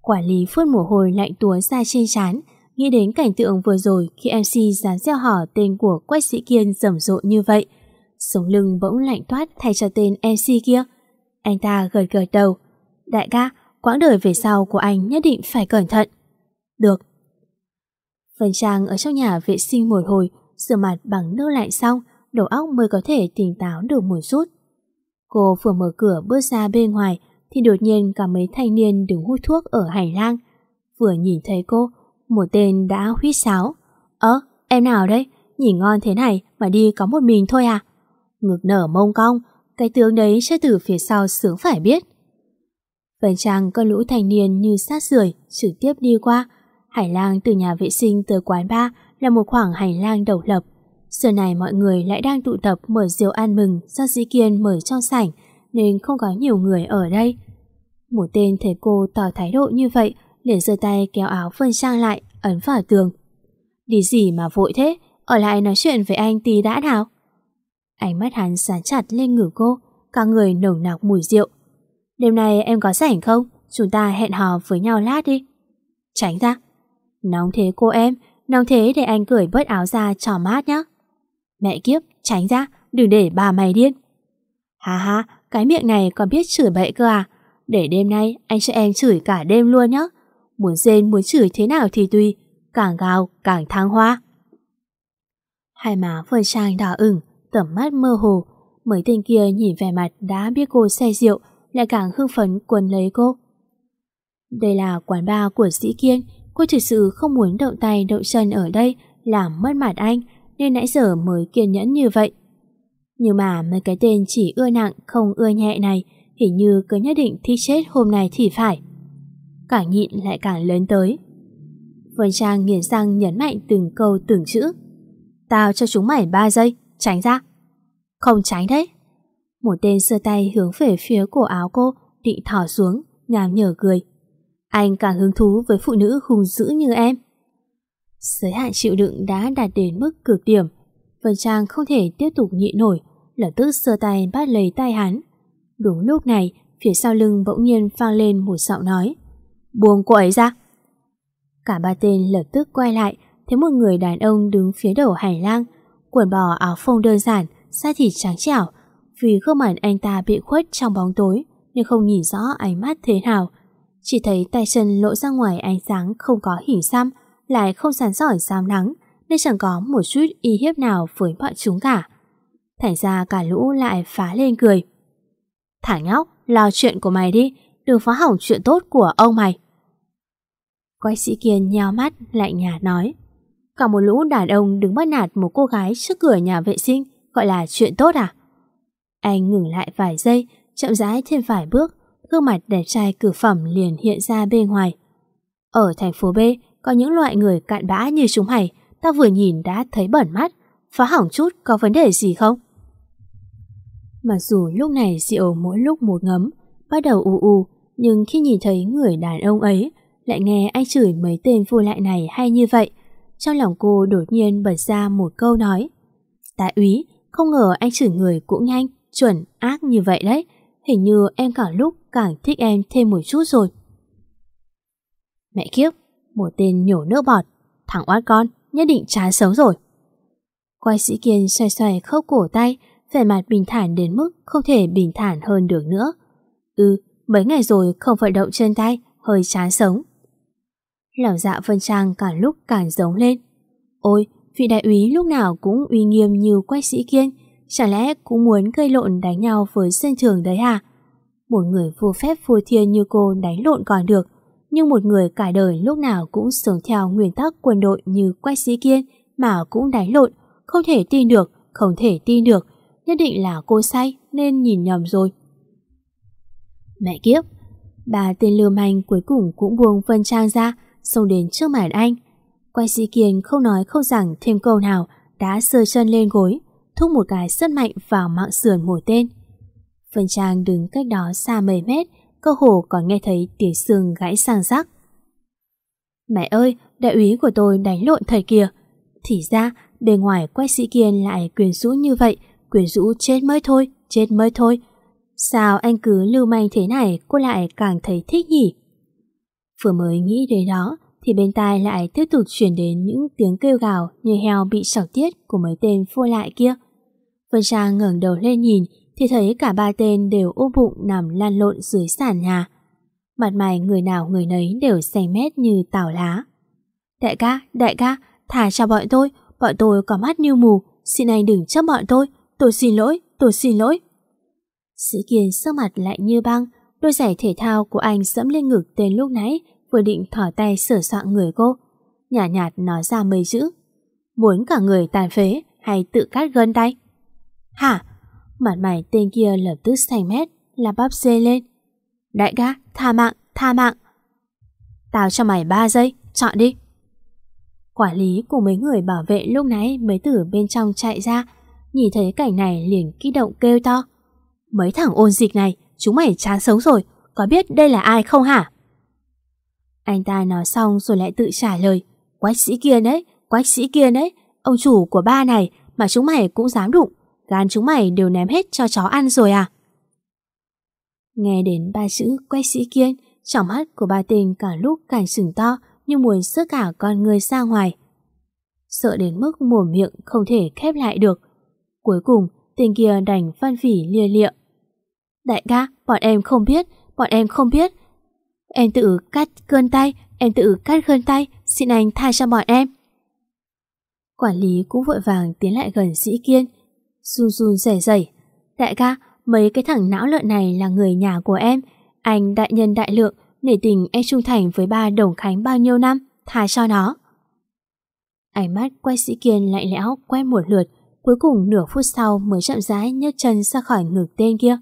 Quản lý phun mồ hôi lạnh túa ra trên trán, nghĩ đến cảnh tượng vừa rồi khi MC dán gieo hò tên của Quách Sĩ Kiên rầm rộ như vậy. Sống lưng bỗng lạnh toát thay cho tên MC kia. Anh ta gật gật đầu. Đại ca, quãng đời về sau của anh nhất định phải cẩn thận. Được. Vân Trang ở trong nhà vệ sinh một hồi rửa mặt bằng nước lạnh xong, đầu óc mới có thể tỉnh táo được một chút. Cô vừa mở cửa bước ra bên ngoài thì đột nhiên cả mấy thanh niên đứng hút thuốc ở hành lang. Vừa nhìn thấy cô, một tên đã huýt sáo. Ơ, em nào đấy? Nhìn ngon thế này mà đi có một mình thôi à? Ngực nở mông cong, cái tướng đấy sẽ từ phía sau sướng phải biết. Vân Trang con lũ thanh niên như sát rưởi trực tiếp đi qua. Hải lang từ nhà vệ sinh tới quán bar là một khoảng hành lang độc lập. Giờ này mọi người lại đang tụ tập mở rượu ăn mừng do Dĩ Kiên mời trong sảnh, nên không có nhiều người ở đây. Một tên thấy cô tỏ thái độ như vậy, liền giơ tay kéo áo Vân Trang lại, ấn vào tường. Đi gì mà vội thế? Ở lại nói chuyện với anh tí đã nào? Ánh mắt hắn sán chặt lên ngửa cô, cả người nồng nặc mùi rượu. Đêm nay em có rảnh không? Chúng ta hẹn hò với nhau lát đi. Tránh ra. Nóng thế cô em, Nóng thế để anh cởi bớt áo ra cho mát nhá. Mẹ kiếp, tránh ra, đừng để bà mày điên. Hà hà, cái miệng này còn biết chửi bậy cơ à? Để đêm nay anh cho em chửi cả đêm luôn nhá. Muốn rên muốn chửi thế nào thì tùy, càng gào càng thăng hoa. Hai má vơi trang đỏ ửng, tẩm mắt mơ hồ. Mấy tên kia nhìn vẻ mặt đã biết cô say rượu, lại càng hưng phấn quần lấy cô. Đây là quán bar của Sĩ Kiên, Cô thực sự không muốn động tay động chân ở đây làm mất mặt anh nên nãy giờ mới kiên nhẫn như vậy. Nhưng mà mấy cái tên chỉ ưa nặng không ưa nhẹ này hình như cứ nhất định thi chết hôm nay thì phải. Càng nhịn lại càng lớn tới. Vân Trang nghiền răng nhấn mạnh từng câu từng chữ. Tao cho chúng mày 3 giây, tránh ra. Không tránh đấy. Một tên sơ tay hướng về phía cổ áo cô, định thỏ xuống, nhàm nhở cười. Anh càng hứng thú với phụ nữ hung dữ như em. Giới hạn chịu đựng đã đạt đến mức cực điểm. Vân Trang không thể tiếp tục nhịn nổi, lập tức sơ tay bắt lấy tay hắn. Đúng lúc này, phía sau lưng bỗng nhiên vang lên một giọng nói. Buông cô ấy ra. Cả ba tên lập tức quay lại, thấy một người đàn ông đứng phía đầu hành lang, quần bò áo phông đơn giản, da thịt trắng trẻo. Vì gương mặt anh ta bị khuất trong bóng tối, nên không nhìn rõ ánh mắt thế nào. Chỉ thấy tay chân lộ ra ngoài ánh sáng không có hình xăm, lại không sàn giỏi dám nắng, nên chẳng có một chút y hiếp nào với bọn chúng cả. Thành ra cả lũ lại phá lên cười. Thằng nhóc, lo chuyện của mày đi, đừng phá hỏng chuyện tốt của ông mày. Quái sĩ Kiên nheo mắt lạnh nhạt nói. Cả một lũ đàn ông đứng bắt nạt một cô gái trước cửa nhà vệ sinh gọi là chuyện tốt à? Anh ngừng lại vài giây, chậm rãi thêm vài bước, gương mặt đẹp trai cử phẩm liền hiện ra bên ngoài. Ở thành phố B có những loại người cạn bã như chúng mày, ta vừa nhìn đã thấy bẩn mắt, phá hỏng chút có vấn đề gì không? Mặc dù lúc này rượu mỗi lúc một ngấm, bắt đầu u u, nhưng khi nhìn thấy người đàn ông ấy, lại nghe anh chửi mấy tên vô lại này hay như vậy, trong lòng cô đột nhiên bật ra một câu nói. Đại úy, không ngờ anh chửi người cũng nhanh, chuẩn, ác như vậy đấy. Hình như em càng lúc càng thích em thêm một chút rồi. Mẹ kiếp, một tên nhổ nước bọt, thằng oát con, nhất định chán sống rồi. Quay sĩ Kiên xoay xoay khớp cổ tay, vẻ mặt bình thản đến mức không thể bình thản hơn được nữa. Ừ, mấy ngày rồi không vận động chân tay, hơi chán sống. lão dạ Vân Trang càng lúc càng giống lên. Ôi, vị đại úy lúc nào cũng uy nghiêm như quách sĩ kiên, chẳng lẽ cũng muốn gây lộn đánh nhau với sân trường đấy à? Một người vô phép vô thiên như cô đánh lộn còn được, nhưng một người cả đời lúc nào cũng sống theo nguyên tắc quân đội như quách sĩ kiên mà cũng đánh lộn, không thể tin được, không thể tin được, nhất định là cô say nên nhìn nhầm rồi. Mẹ kiếp, bà tên lưu manh cuối cùng cũng buông Vân Trang ra, xông đến trước mặt anh. Quay sĩ kiên không nói không rằng thêm câu nào, đã sơ chân lên gối, thúc một cái rất mạnh vào mạng sườn mũi tên. Vân Trang đứng cách đó xa mấy mét, cơ hồ còn nghe thấy tiếng xương gãy sang rắc. Mẹ ơi, đại úy của tôi đánh lộn thầy kìa. Thì ra, bề ngoài quay sĩ kiên lại quyền rũ như vậy, quyền rũ chết mới thôi, chết mới thôi. Sao anh cứ lưu manh thế này cô lại càng thấy thích nhỉ? Vừa mới nghĩ đến đó thì bên tai lại tiếp tục chuyển đến những tiếng kêu gào như heo bị sảo tiết của mấy tên phô lại kia. Vân Trang ngẩng đầu lên nhìn thì thấy cả ba tên đều ôm bụng nằm lan lộn dưới sàn nhà. Mặt mày người nào người nấy đều xanh mét như tảo lá. Đại ca, đại ca, thả cho bọn tôi, bọn tôi có mắt như mù, xin anh đừng chấp bọn tôi, tôi xin lỗi, tôi xin lỗi. Sĩ Kiên sắc mặt lạnh như băng, đôi giày thể thao của anh dẫm lên ngực tên lúc nãy vừa định thỏ tay sửa soạn người cô. Nhả nhạt, nói ra mấy chữ. Muốn cả người tàn phế hay tự cắt gân tay? Hả? Mặt mày tên kia lập tức xanh mét, là bắp dê lên. Đại ca, tha mạng, tha mạng. Tao cho mày 3 giây, chọn đi. Quản lý của mấy người bảo vệ lúc nãy mới từ bên trong chạy ra, nhìn thấy cảnh này liền kích động kêu to. Mấy thằng ôn dịch này, chúng mày chán sống rồi, có biết đây là ai không hả? Anh ta nói xong rồi lại tự trả lời. Quách sĩ kia đấy, quách sĩ kia đấy Ông chủ của ba này mà chúng mày cũng dám đụng Gan chúng mày đều ném hết cho chó ăn rồi à? Nghe đến ba chữ quách sĩ kiên Trong mắt của ba tên cả lúc càng sừng to Như muốn sớt cả con người ra ngoài. Sợ đến mức mồm miệng không thể khép lại được. Cuối cùng tên kia đành phân phỉ lia lịa. Đại ca, bọn em không biết Bọn em không biết Em tự cắt cơn tay, em tự cắt cơn tay, xin anh tha cho bọn em. Quản lý cũng vội vàng tiến lại gần sĩ kiên, run run rẩy rẩy. Đại ca, mấy cái thằng não lợn này là người nhà của em. Anh đại nhân đại lượng, nể tình em trung thành với ba Đồng Khánh bao nhiêu năm, tha cho nó. Ánh mắt quay sĩ kiên lạnh lẽo quét một lượt, cuối cùng nửa phút sau mới chậm rãi nhấc chân ra khỏi ngực tên kia.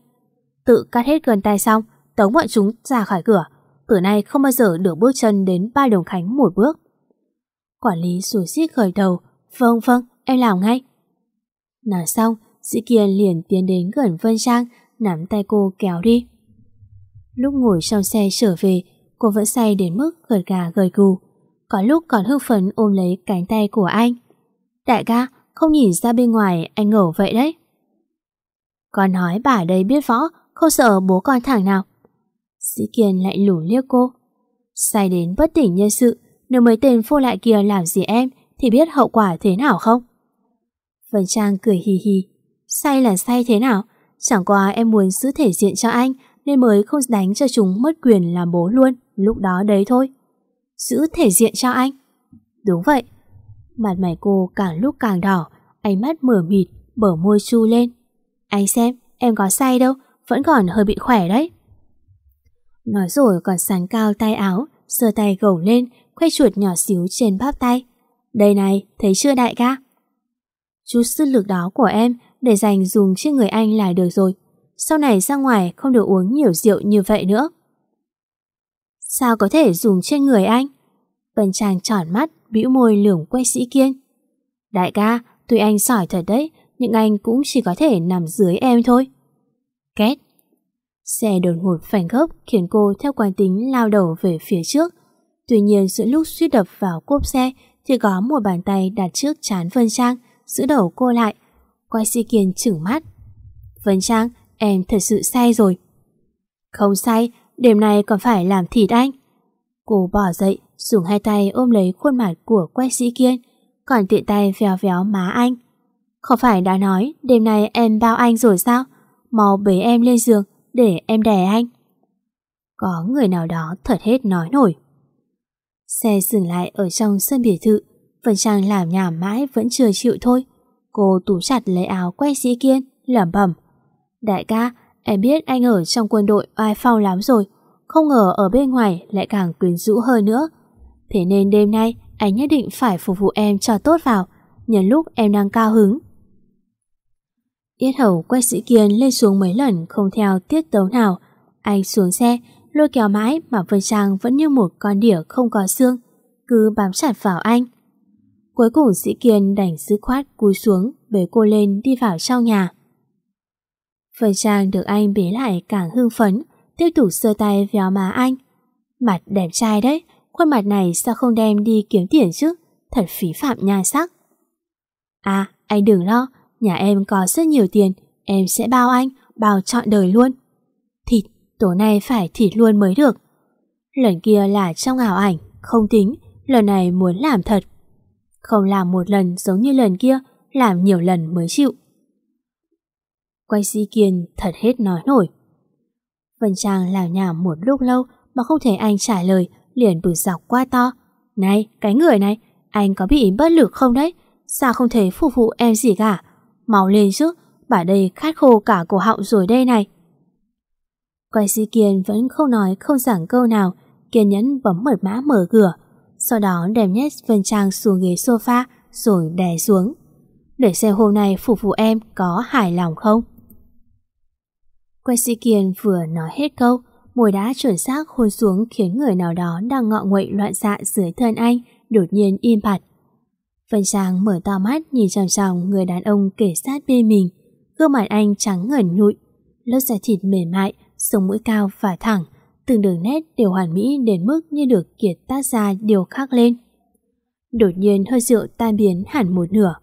Tự cắt hết gần tay xong, tống bọn chúng ra khỏi cửa, từ nay không bao giờ được bước chân đến ba đồng khánh một bước. Quản lý sủi xít khởi đầu, vâng vâng, em làm ngay. Nói xong, sĩ kiên liền tiến đến gần Vân Trang, nắm tay cô kéo đi. Lúc ngồi trong xe trở về, cô vẫn say đến mức gật gà gật gù. Có lúc còn hưng phấn ôm lấy cánh tay của anh. Đại ca, không nhìn ra bên ngoài anh ngổ vậy đấy. Con nói bà đây biết võ, không sợ bố con thằng nào. Sĩ Kiên lại lủ liếc cô. sai đến bất tỉnh nhân sự, Nếu mấy tên phô lại kia làm gì em thì biết hậu quả thế nào không? Vân Trang cười hì hì. Sai là sai thế nào? Chẳng qua em muốn giữ thể diện cho anh nên mới không đánh cho chúng mất quyền làm bố luôn lúc đó đấy thôi. Giữ thể diện cho anh. Đúng vậy. Mặt mày cô càng lúc càng đỏ, ánh mắt mở mịt, bở môi chu lên. Anh xem, em có say đâu, vẫn còn hơi bị khỏe đấy. Nói rồi còn sán cao tay áo, sơ tay gầu lên, khoe chuột nhỏ xíu trên bắp tay. Đây này, thấy chưa đại ca? Chút sức lực đó của em để dành dùng trên người anh là được rồi. Sau này ra ngoài không được uống nhiều rượu như vậy nữa. Sao có thể dùng trên người anh? Vân Trang tròn mắt, bĩu môi lưỡng quay sĩ kiên. Đại ca, tuy anh giỏi thật đấy, nhưng anh cũng chỉ có thể nằm dưới em thôi. Két. Xe đột ngột phanh gấp khiến cô theo quán tính lao đầu về phía trước. Tuy nhiên giữa lúc suýt đập vào cốp xe thì có một bàn tay đặt trước chán Vân Trang giữ đầu cô lại. Quay si kiên chửng mắt. Vân Trang, em thật sự say rồi. Không say, đêm nay còn phải làm thịt anh. Cô bỏ dậy, dùng hai tay ôm lấy khuôn mặt của quay sĩ kiên, còn tiện tay véo véo má anh. Không phải đã nói đêm nay em bao anh rồi sao? Mau bế em lên giường để em đè anh. Có người nào đó thật hết nói nổi. Xe dừng lại ở trong sân biệt thự, Vân Trang làm nhảm mãi vẫn chưa chịu thôi. Cô tủ chặt lấy áo quay sĩ kiên, lẩm bẩm. Đại ca, em biết anh ở trong quân đội oai phong lắm rồi, không ngờ ở bên ngoài lại càng quyến rũ hơn nữa. Thế nên đêm nay anh nhất định phải phục vụ em cho tốt vào, nhân lúc em đang cao hứng. Yết hầu quay sĩ kiên lên xuống mấy lần không theo tiết tấu nào. Anh xuống xe, lôi kéo mãi mà Vân Trang vẫn như một con đỉa không có xương, cứ bám chặt vào anh. Cuối cùng sĩ kiên đành dứt khoát cúi xuống bế cô lên đi vào trong nhà. Vân Trang được anh bế lại càng hưng phấn, tiếp tục sơ tay véo má anh. Mặt đẹp trai đấy, khuôn mặt này sao không đem đi kiếm tiền chứ, thật phí phạm nhan sắc. À, anh đừng lo, nhà em có rất nhiều tiền, em sẽ bao anh, bao trọn đời luôn. Thịt, tối nay phải thịt luôn mới được. Lần kia là trong ảo ảnh, không tính, lần này muốn làm thật. Không làm một lần giống như lần kia, làm nhiều lần mới chịu. Quay si kiên thật hết nói nổi. Vân Trang lào nhảm một lúc lâu mà không thấy anh trả lời, liền bực dọc qua to. Này, cái người này, anh có bị bất lực không đấy? Sao không thể phục vụ em gì cả? Mau lên chứ, bà đây khát khô cả cổ họng rồi đây này. Quay sĩ kiên vẫn không nói không giảng câu nào, kiên nhẫn bấm mật mã mở cửa, sau đó đem nhét Vân Trang xuống ghế sofa rồi đè xuống. Để xem hôm nay phục vụ em có hài lòng không? Quay sĩ kiên vừa nói hết câu, mùi đá chuẩn xác hôn xuống khiến người nào đó đang ngọ nguậy loạn xạ dưới thân anh đột nhiên im bặt. Vân Trang mở to mắt nhìn chằm chằm người đàn ông kể sát bên mình, gương mặt anh trắng ngẩn nhụi, lớp da thịt mềm mại, sống mũi cao và thẳng, từng đường nét đều hoàn mỹ đến mức như được kiệt tác ra điều khác lên. Đột nhiên hơi rượu tan biến hẳn một nửa.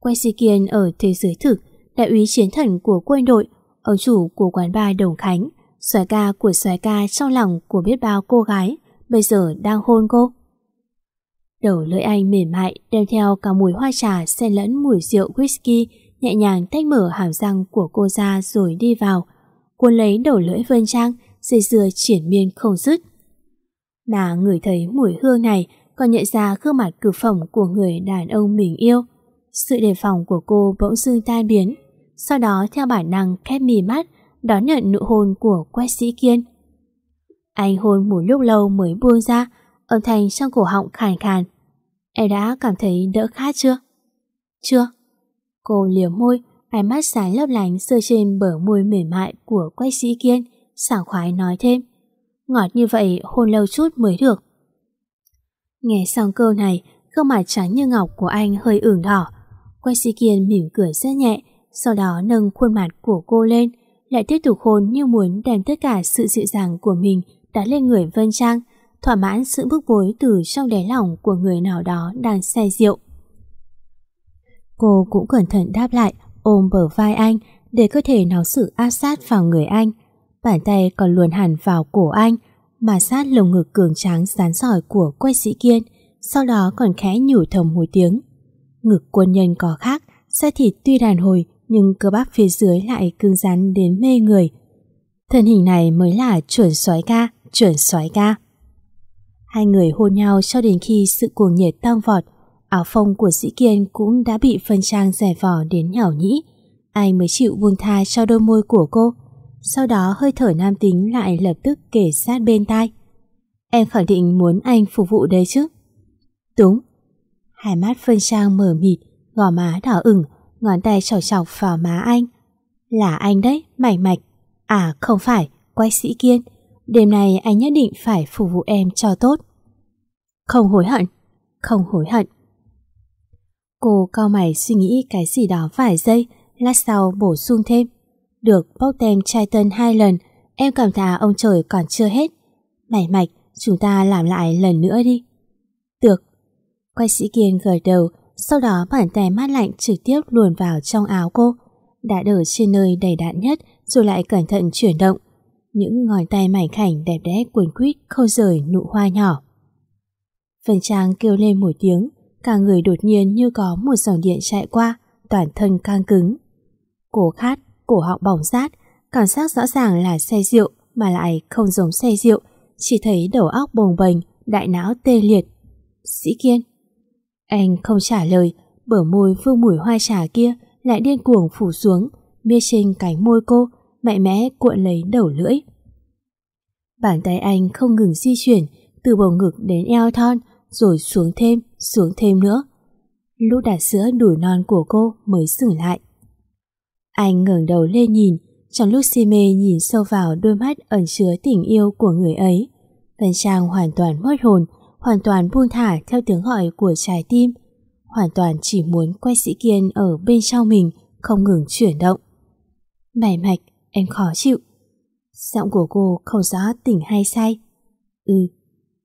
Quay si kiên ở thế giới thực, đại úy chiến thần của quân đội, ông chủ của quán bar Đồng Khánh, xoài ca của xoài ca trong lòng của biết bao cô gái, bây giờ đang hôn cô. Đầu lưỡi anh mềm mại đem theo cả mùi hoa trà xen lẫn mùi rượu whisky nhẹ nhàng tách mở hàm răng của cô ra rồi đi vào. Cuốn lấy đầu lưỡi Vân Trang, dây dưa triển miên không dứt. Mà người thấy mùi hương này còn nhận ra gương mặt cử phẩm của người đàn ông mình yêu. Sự đề phòng của cô bỗng dưng tan biến, sau đó theo bản năng khép mì mắt đón nhận nụ hôn của quét sĩ kiên. Anh hôn một lúc lâu mới buông ra, âm thanh trong cổ họng khàn khàn. Em đã cảm thấy đỡ khát chưa? Chưa. Cô liếm môi, ánh mắt sáng lấp lánh rơi trên bờ môi mềm mại của quách sĩ kiên, sảng khoái nói thêm. Ngọt như vậy hôn lâu chút mới được. Nghe xong câu này, gương mặt trắng như ngọc của anh hơi ửng đỏ. Quách sĩ kiên mỉm cười rất nhẹ, sau đó nâng khuôn mặt của cô lên, lại tiếp tục hôn như muốn đem tất cả sự dịu dàng của mình đặt lên người Vân Trang, thỏa mãn sự bức bối từ trong đáy lòng của người nào đó đang say rượu. Cô cũng cẩn thận đáp lại, ôm bờ vai anh để cơ thể nó sự áp sát vào người anh. Bàn tay còn luồn hẳn vào cổ anh, mà sát lồng ngực cường tráng rán giỏi của quay sĩ kiên, sau đó còn khẽ nhủ thầm một tiếng. Ngực quân nhân có khác, da thịt tuy đàn hồi nhưng cơ bắp phía dưới lại cứng rắn đến mê người. Thân hình này mới là chuẩn soái ca, chuẩn soái ca. Hai người hôn nhau cho đến khi sự cuồng nhiệt tăng vọt, áo phông của sĩ kiên cũng đã bị phân trang rẻ vỏ đến nhỏ nhĩ. Anh mới chịu buông tha cho đôi môi của cô. Sau đó hơi thở nam tính lại lập tức kể sát bên tai. Em khẳng định muốn anh phục vụ đây chứ? Đúng. Hai mắt phân trang mở mịt, gò má đỏ ửng, ngón tay chọc chọc vào má anh. Là anh đấy, mảnh mạch. À không phải, quay sĩ kiên. Đêm nay anh nhất định phải phục vụ em cho tốt. Không hối hận, không hối hận. Cô cao mày suy nghĩ cái gì đó vài giây, lát sau bổ sung thêm. Được bóc tem chai tân hai lần, em cảm thà ông trời còn chưa hết. Mày mạch, chúng ta làm lại lần nữa đi. Được. Quay sĩ kiên gật đầu, sau đó bàn tay mát lạnh trực tiếp luồn vào trong áo cô. Đã đỡ trên nơi đầy đạn nhất rồi lại cẩn thận chuyển động. Những ngón tay mảnh khảnh đẹp đẽ cuốn quýt khâu rời nụ hoa nhỏ. Vân Trang kêu lên một tiếng, cả người đột nhiên như có một dòng điện chạy qua, toàn thân căng cứng. Cổ khát, cổ họng bỏng rát, cảm giác rõ ràng là say rượu mà lại không giống say rượu, chỉ thấy đầu óc bồng bềnh, đại não tê liệt. Sĩ Kiên. Anh không trả lời, bở môi vương mùi hoa trà kia lại điên cuồng phủ xuống, bia trên cánh môi cô, mạnh mẽ cuộn lấy đầu lưỡi. Bàn tay anh không ngừng di chuyển từ bầu ngực đến eo thon, rồi xuống thêm, xuống thêm nữa. Lúc đặt sữa đùi non của cô mới dừng lại. Anh ngẩng đầu lên nhìn, trong lúc si mê nhìn sâu vào đôi mắt ẩn chứa tình yêu của người ấy. Vân Trang hoàn toàn mất hồn, hoàn toàn buông thả theo tiếng gọi của trái tim, hoàn toàn chỉ muốn quay sĩ kiên ở bên trong mình, không ngừng chuyển động. Mày mạch, em khó chịu. Giọng của cô không rõ tỉnh hay say. Ừ,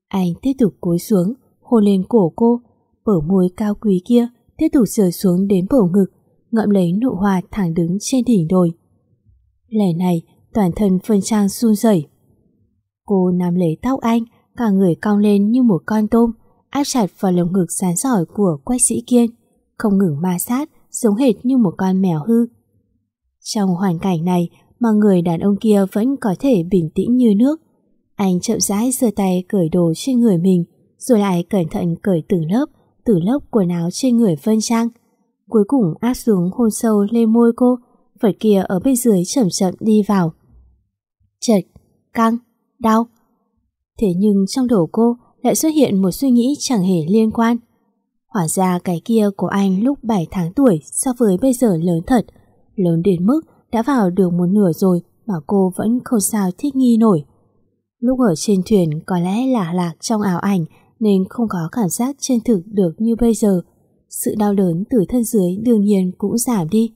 anh tiếp tục cúi xuống, hôn lên cổ cô, bờ môi cao quý kia tiếp tục rời xuống đến bầu ngực, ngậm lấy nụ hoa thẳng đứng trên đỉnh đồi. lẻ này, toàn thân phân trang run rẩy. Cô nắm lấy tóc anh, cả người cong lên như một con tôm, áp chặt vào lồng ngực sáng giỏi của quách sĩ kiên, không ngừng ma sát, giống hệt như một con mèo hư. Trong hoàn cảnh này mà người đàn ông kia vẫn có thể bình tĩnh như nước. Anh chậm rãi giơ tay cởi đồ trên người mình, rồi lại cẩn thận cởi từng lớp, từng lớp quần áo trên người Vân Trang. Cuối cùng áp xuống hôn sâu lên môi cô, vật kia ở bên dưới chậm chậm đi vào. Chật, căng, đau. Thế nhưng trong đầu cô lại xuất hiện một suy nghĩ chẳng hề liên quan. Hóa ra cái kia của anh lúc 7 tháng tuổi so với bây giờ lớn thật, lớn đến mức đã vào được một nửa rồi mà cô vẫn không sao thích nghi nổi. Lúc ở trên thuyền có lẽ là lạc trong ảo ảnh nên không có cảm giác chân thực được như bây giờ. Sự đau đớn từ thân dưới đương nhiên cũng giảm đi.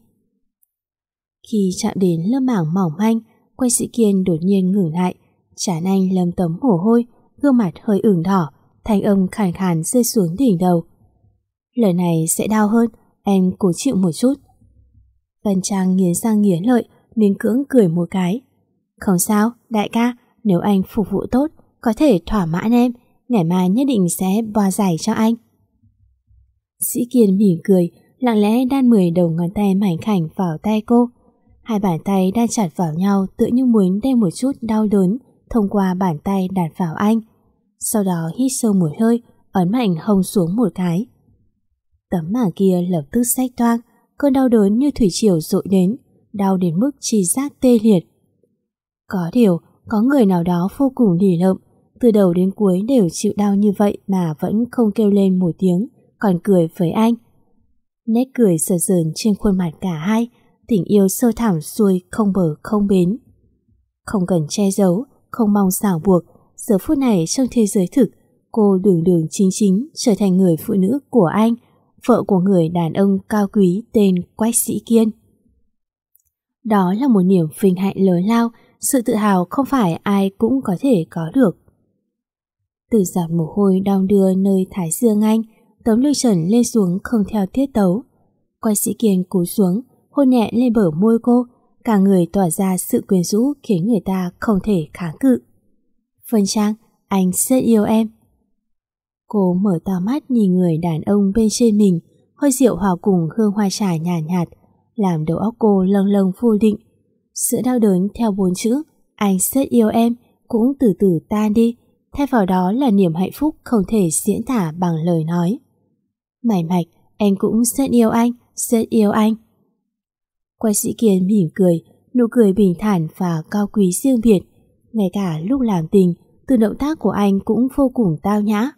Khi chạm đến lớp mảng mỏng manh, quay sĩ kiên đột nhiên ngừng lại, chán anh lấm tấm mồ hôi, gương mặt hơi ửng đỏ, thanh âm khàn khàn rơi xuống đỉnh đầu. Lời này sẽ đau hơn, em cố chịu một chút. Vân Trang nghiến răng nghiến lợi, miếng cưỡng cười một cái. Không sao, đại ca, nếu anh phục vụ tốt, có thể thỏa mãn em, ngày mai nhất định sẽ bò giải cho anh. Sĩ Kiên mỉm cười, lặng lẽ đan mười đầu ngón tay mảnh khảnh vào tay cô. Hai bàn tay đan chặt vào nhau tựa như muốn đem một chút đau đớn thông qua bàn tay đặt vào anh. Sau đó hít sâu một hơi, ấn mạnh hông xuống một cái. Tấm mảng kia lập tức sách toang, cơn đau đớn như thủy triều dội đến, đau đến mức chi giác tê liệt. Có điều, có người nào đó vô cùng lì lợm, từ đầu đến cuối đều chịu đau như vậy mà vẫn không kêu lên một tiếng, còn cười với anh. Nét cười sờ sờn trên khuôn mặt cả hai, tình yêu sơ thẳm xuôi không bờ không bến. Không cần che giấu, không mong ràng buộc, giờ phút này trong thế giới thực, cô đường đường chính chính trở thành người phụ nữ của anh, vợ của người đàn ông cao quý tên Quách Sĩ Kiên. Đó là một niềm vinh hạnh lớn lao, sự tự hào không phải ai cũng có thể có được. Từ giọt mồ hôi đong đưa nơi thái dương anh, tấm lưng trần lên xuống không theo tiết tấu. Quách Sĩ Kiên cúi xuống, hôn nhẹ lên bờ môi cô, cả người tỏa ra sự quyến rũ khiến người ta không thể kháng cự. Vân Trang, anh rất yêu em. Cô mở to mắt nhìn người đàn ông bên trên mình, hơi rượu hòa cùng hương hoa trà nhàn nhạt, nhạt, làm đầu óc cô lâng lâng vô định. Sự đau đớn theo bốn chữ, anh rất yêu em, cũng từ từ tan đi, thay vào đó là niềm hạnh phúc không thể diễn tả bằng lời nói. Mải mạch, em cũng rất yêu anh, rất yêu anh. Quay sĩ Kiên mỉm cười, nụ cười bình thản và cao quý riêng biệt. Ngay cả lúc làm tình, từ động tác của anh cũng vô cùng tao nhã.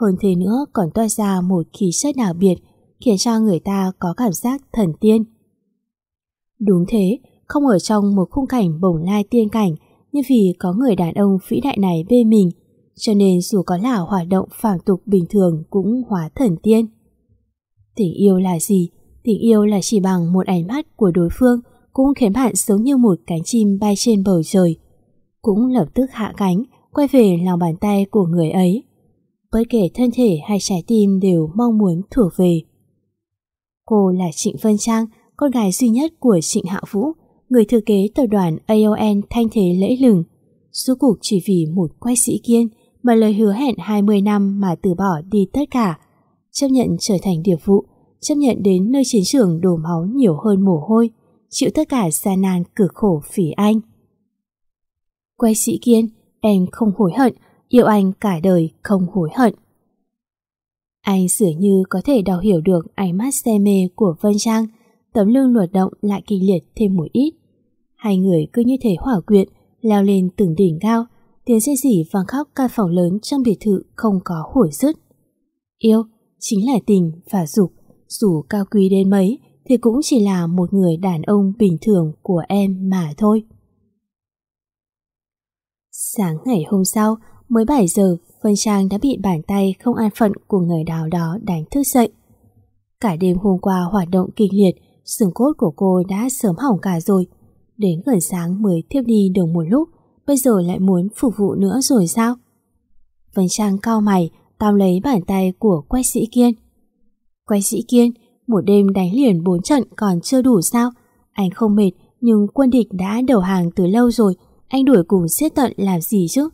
Hơn thế nữa còn toa ra một khí chất đặc biệt, khiến cho người ta có cảm giác thần tiên. Đúng thế, không ở trong một khung cảnh bổng lai tiên cảnh, nhưng vì có người đàn ông vĩ đại này bên mình, cho nên dù có là hoạt động phản tục bình thường cũng hóa thần tiên. Tình yêu là gì? Tình yêu là chỉ bằng một ánh mắt của đối phương cũng khiến bạn giống như một cánh chim bay trên bầu trời. Cũng lập tức hạ cánh, quay về lòng bàn tay của người ấy. Bất kể thân thể hay trái tim đều mong muốn thuộc về. Cô là Trịnh Vân Trang, con gái duy nhất của Trịnh Hạ Vũ, người thừa kế tập đoàn AON thanh thế lễ lừng. Suốt cuộc chỉ vì một quay sĩ kiên mà lời hứa hẹn 20 năm mà từ bỏ đi tất cả, chấp nhận trở thành điệp vụ, chấp nhận đến nơi chiến trường đổ máu nhiều hơn mồ hôi, chịu tất cả gian nan cực khổ phỉ anh. Quay sĩ kiên, em không hối hận, yêu anh cả đời không hối hận. Anh dường như có thể đào hiểu được ánh mắt say mê của Vân Trang, tấm lưng luật động lại kinh liệt thêm một ít. Hai người cứ như thể hỏa quyện, leo lên từng đỉnh cao, tiếng xe dỉ vang khóc căn phòng lớn trong biệt thự không có hủi dứt. Yêu chính là tình và dục, dù cao quý đến mấy thì cũng chỉ là một người đàn ông bình thường của em mà thôi. Sáng ngày hôm sau, mới 7 giờ, Vân Trang đã bị bàn tay không an phận của người đào đó đánh thức dậy. Cả đêm hôm qua hoạt động kịch liệt, xương cốt của cô đã sớm hỏng cả rồi. Đến gần sáng mới thiếp đi được một lúc, bây giờ lại muốn phục vụ nữa rồi sao? Vân Trang cao mày, tao lấy bàn tay của quay sĩ Kiên. Quay sĩ Kiên, một đêm đánh liền bốn trận còn chưa đủ sao? Anh không mệt, nhưng quân địch đã đầu hàng từ lâu rồi, anh đuổi cùng siết tận làm gì chứ?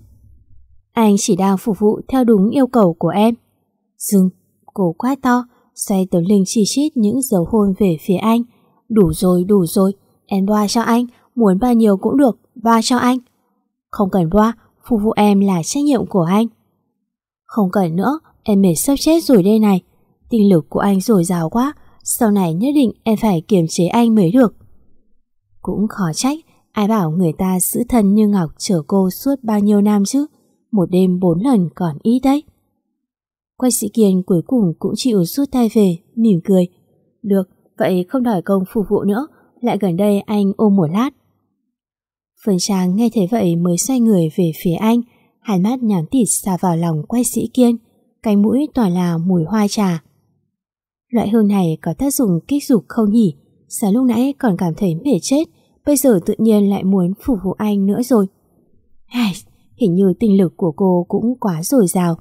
Anh chỉ đang phục vụ theo đúng yêu cầu của em. Dừng, cổ quát to, xoay tấm linh chỉ chít những dấu hôn về phía anh. Đủ rồi, đủ rồi, em boa cho anh, muốn bao nhiêu cũng được, boa cho anh. Không cần boa, phục vụ em là trách nhiệm của anh. Không cần nữa, em mệt sắp chết rồi đây này. Tinh lực của anh dồi dào quá, sau này nhất định em phải kiềm chế anh mới được. Cũng khó trách, ai bảo người ta giữ thân như Ngọc chở cô suốt bao nhiêu năm chứ, một đêm bốn lần còn ít đấy. Quay sĩ Kiên cuối cùng cũng chịu rút tay về, mỉm cười. Được, vậy không đòi công phục vụ nữa, lại gần đây anh ôm một lát. Phần Trang nghe thấy vậy mới xoay người về phía anh, hai mắt nhắm tịt xà vào lòng quay sĩ Kiên, cánh mũi tỏa là mùi hoa trà. Loại hương này có tác dụng kích dục không nhỉ? Sáng lúc nãy còn cảm thấy mệt chết, bây giờ tự nhiên lại muốn phục vụ anh nữa rồi. Hài, hình như tinh lực của cô cũng quá dồi dào.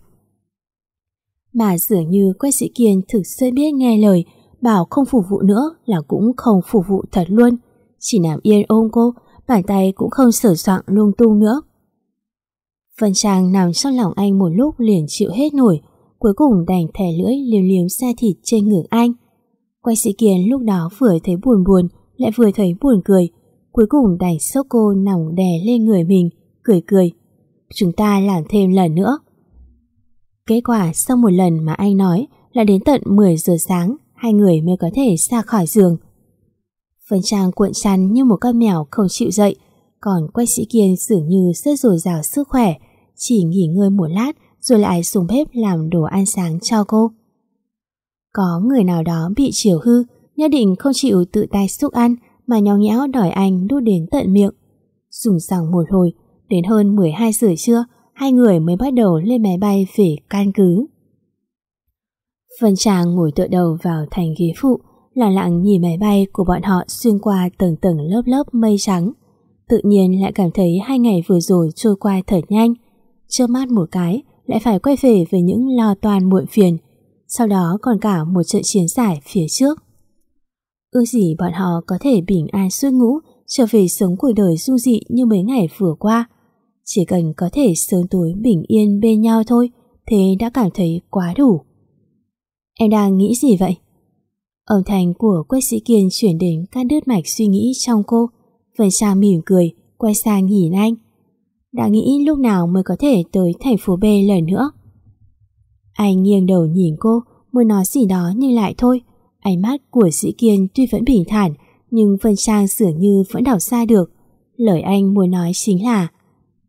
Mà dường như Quách Sĩ Kiên thực sự biết nghe lời, bảo không phục vụ nữa là cũng không phục vụ thật luôn. Chỉ nằm yên ôm cô, bàn tay cũng không sửa soạn lung tung nữa. Vân Trang nằm trong lòng anh một lúc liền chịu hết nổi, cuối cùng đành thẻ lưỡi liếm liếm da thịt trên ngực anh. Quay sĩ kiên lúc đó vừa thấy buồn buồn, lại vừa thấy buồn cười, cuối cùng đành sốc cô nòng đè lên người mình, cười cười. Chúng ta làm thêm lần nữa. Kết quả sau một lần mà anh nói là đến tận 10 giờ sáng, hai người mới có thể ra khỏi giường. Vân Trang cuộn chăn như một con mèo không chịu dậy, còn quay sĩ kiên dường như rất dồi dào sức khỏe, chỉ nghỉ ngơi một lát rồi lại xuống bếp làm đồ ăn sáng cho cô. Có người nào đó bị chiều hư, nhất định không chịu tự tay xúc ăn mà nhau nhẽo đòi anh đút đến tận miệng. Dùng rằng một hồi, đến hơn 12 giờ trưa, hai người mới bắt đầu lên máy bay về căn cứ. Vân Trang ngồi tựa đầu vào thành ghế phụ, lặng lặng nhìn máy bay của bọn họ xuyên qua tầng tầng lớp lớp mây trắng. Tự nhiên lại cảm thấy hai ngày vừa rồi trôi qua thật nhanh. Chớp mắt một cái, lại phải quay về với những lo toan muộn phiền, sau đó còn cả một trận chiến giải phía trước. Ước gì bọn họ có thể bình an suốt ngũ trở về sống cuộc đời du dị như mấy ngày vừa qua. Chỉ cần có thể sớm tối bình yên bên nhau thôi, Thế đã cảm thấy quá đủ. Em đang nghĩ gì vậy? Âm thanh của Quách sĩ Kiên chuyển đến các đứt mạch suy nghĩ trong cô. Vân Trang mỉm cười, Quay sang nhìn anh. Đã nghĩ lúc nào mới có thể tới thành phố B lần nữa? Anh nghiêng đầu nhìn cô, Muốn nói gì đó nhưng lại thôi. Ánh mắt của sĩ Kiên tuy vẫn bình thản, Nhưng Vân Trang dường như vẫn đọc xa được. Lời anh muốn nói chính là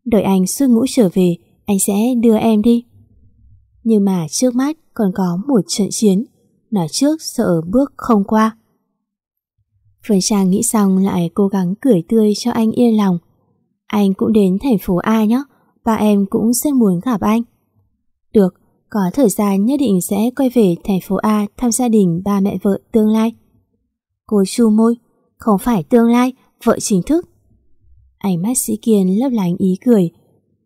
Đợi anh xuất ngũ trở về Anh sẽ đưa em đi Nhưng mà trước mắt còn có một trận chiến Nói trước sợ bước không qua phần Trang nghĩ xong lại cố gắng cười tươi cho anh yên lòng Anh cũng đến thành phố A nhé Ba em cũng rất muốn gặp anh Được, có thời gian nhất định sẽ quay về thành phố A thăm gia đình ba mẹ vợ tương lai. Cô chu môi, không phải tương lai, vợ chính thức. Ánh mắt sĩ kiên lấp lánh ý cười,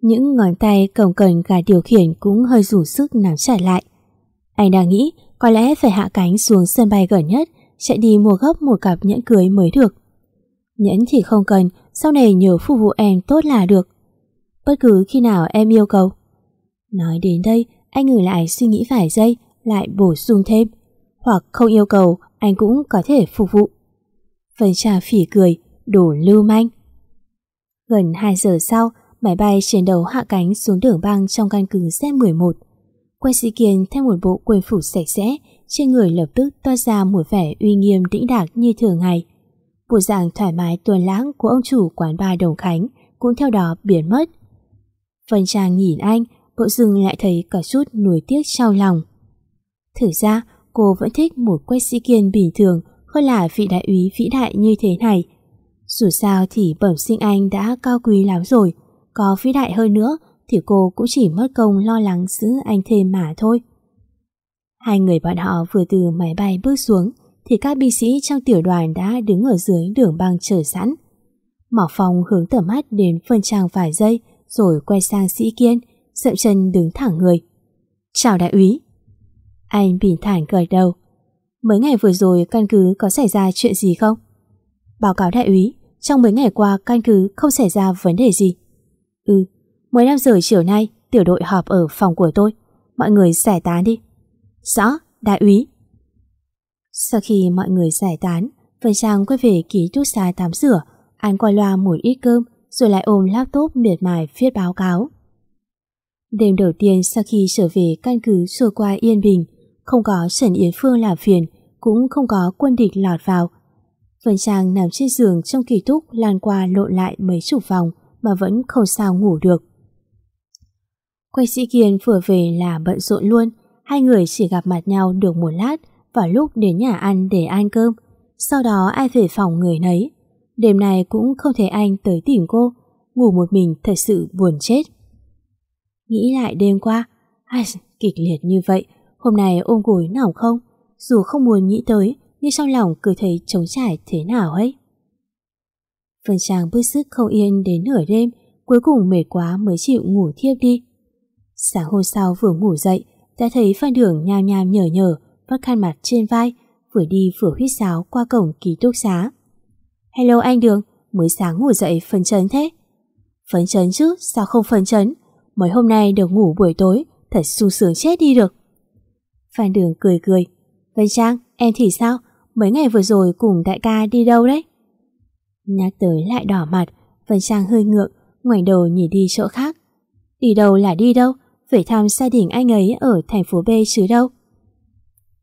những ngón tay cổng cần gà điều khiển cũng hơi rủ sức nắm chặt lại. Anh đang nghĩ có lẽ phải hạ cánh xuống sân bay gần nhất, chạy đi mua gấp một cặp nhẫn cưới mới được. Nhẫn thì không cần, sau này nhờ phục vụ em tốt là được. Bất cứ khi nào em yêu cầu. Nói đến đây, anh ngừng lại suy nghĩ vài giây, lại bổ sung thêm. Hoặc không yêu cầu, anh cũng có thể phục vụ. Vân Trà phỉ cười, đủ lưu manh. Gần 2 giờ sau, máy bay chiến đấu hạ cánh xuống đường băng trong căn cứ Z-11. Quay sĩ kiên thay một bộ quần phủ sạch sẽ, trên người lập tức toa ra một vẻ uy nghiêm đĩnh đạc như thường ngày. Bộ dạng thoải mái tuần lãng của ông chủ quán bar Đồng Khánh cũng theo đó biến mất. Vân Trang nhìn anh, bộ dưng lại thấy cả chút nuối tiếc trong lòng. Thử ra, cô vẫn thích một quay sĩ kiên bình thường hơn là vị đại úy vĩ đại như thế này. Dù sao thì bẩm sinh anh đã cao quý lắm rồi, có vĩ đại hơn nữa thì cô cũng chỉ mất công lo lắng giữ anh thêm mà thôi. Hai người bọn họ vừa từ máy bay bước xuống thì các binh sĩ trong tiểu đoàn đã đứng ở dưới đường băng chờ sẵn. Mỏ phòng hướng tầm mắt đến phân trang vài giây rồi quay sang sĩ kiên dậm chân đứng thẳng người. Chào đại úy. Anh bình thản gật đầu. Mấy ngày vừa rồi căn cứ có xảy ra chuyện gì không? Báo cáo đại úy, trong mấy ngày qua căn cứ không xảy ra vấn đề gì. Ừ, 15 giờ chiều nay tiểu đội họp ở phòng của tôi. Mọi người giải tán đi. Rõ, đại úy. Sau khi mọi người giải tán, Vân Trang quay về ký túc xá tắm rửa, ăn qua loa một ít cơm rồi lại ôm laptop miệt mài viết báo cáo. Đêm đầu tiên sau khi trở về căn cứ trôi qua yên bình, không có Trần Yến Phương làm phiền, cũng không có quân địch lọt vào. Vân Trang nằm trên giường trong kỳ túc lan qua lộn lại mấy chục vòng mà vẫn không sao ngủ được. Quay sĩ Kiên vừa về là bận rộn luôn, hai người chỉ gặp mặt nhau được một lát vào lúc đến nhà ăn để ăn cơm. Sau đó ai về phòng người nấy. Đêm này cũng không thể anh tới tìm cô, ngủ một mình thật sự buồn chết. Nghĩ lại đêm qua, ai, kịch liệt như vậy, hôm nay ôm gối nào không? Dù không muốn nghĩ tới, nhưng trong lòng cứ thấy trống trải thế nào ấy. Vân Trang bức sức không yên đến nửa đêm, cuối cùng mệt quá mới chịu ngủ thiếp đi. Sáng hôm sau vừa ngủ dậy, đã thấy Phan Đường nham nham nhở nhở, vắt khăn mặt trên vai, vừa đi vừa huyết sáo qua cổng ký túc xá. Hello anh Đường, mới sáng ngủ dậy phấn chấn thế. Phấn chấn chứ, sao không phấn chấn? Mấy hôm nay được ngủ buổi tối Thật sung sướng chết đi được Phan Đường cười cười Vân Trang, em thì sao? Mấy ngày vừa rồi cùng đại ca đi đâu đấy? Nhắc tới lại đỏ mặt Vân Trang hơi ngượng ngoảnh đầu nhìn đi chỗ khác Đi đâu là đi đâu Về thăm gia đình anh ấy ở thành phố B chứ đâu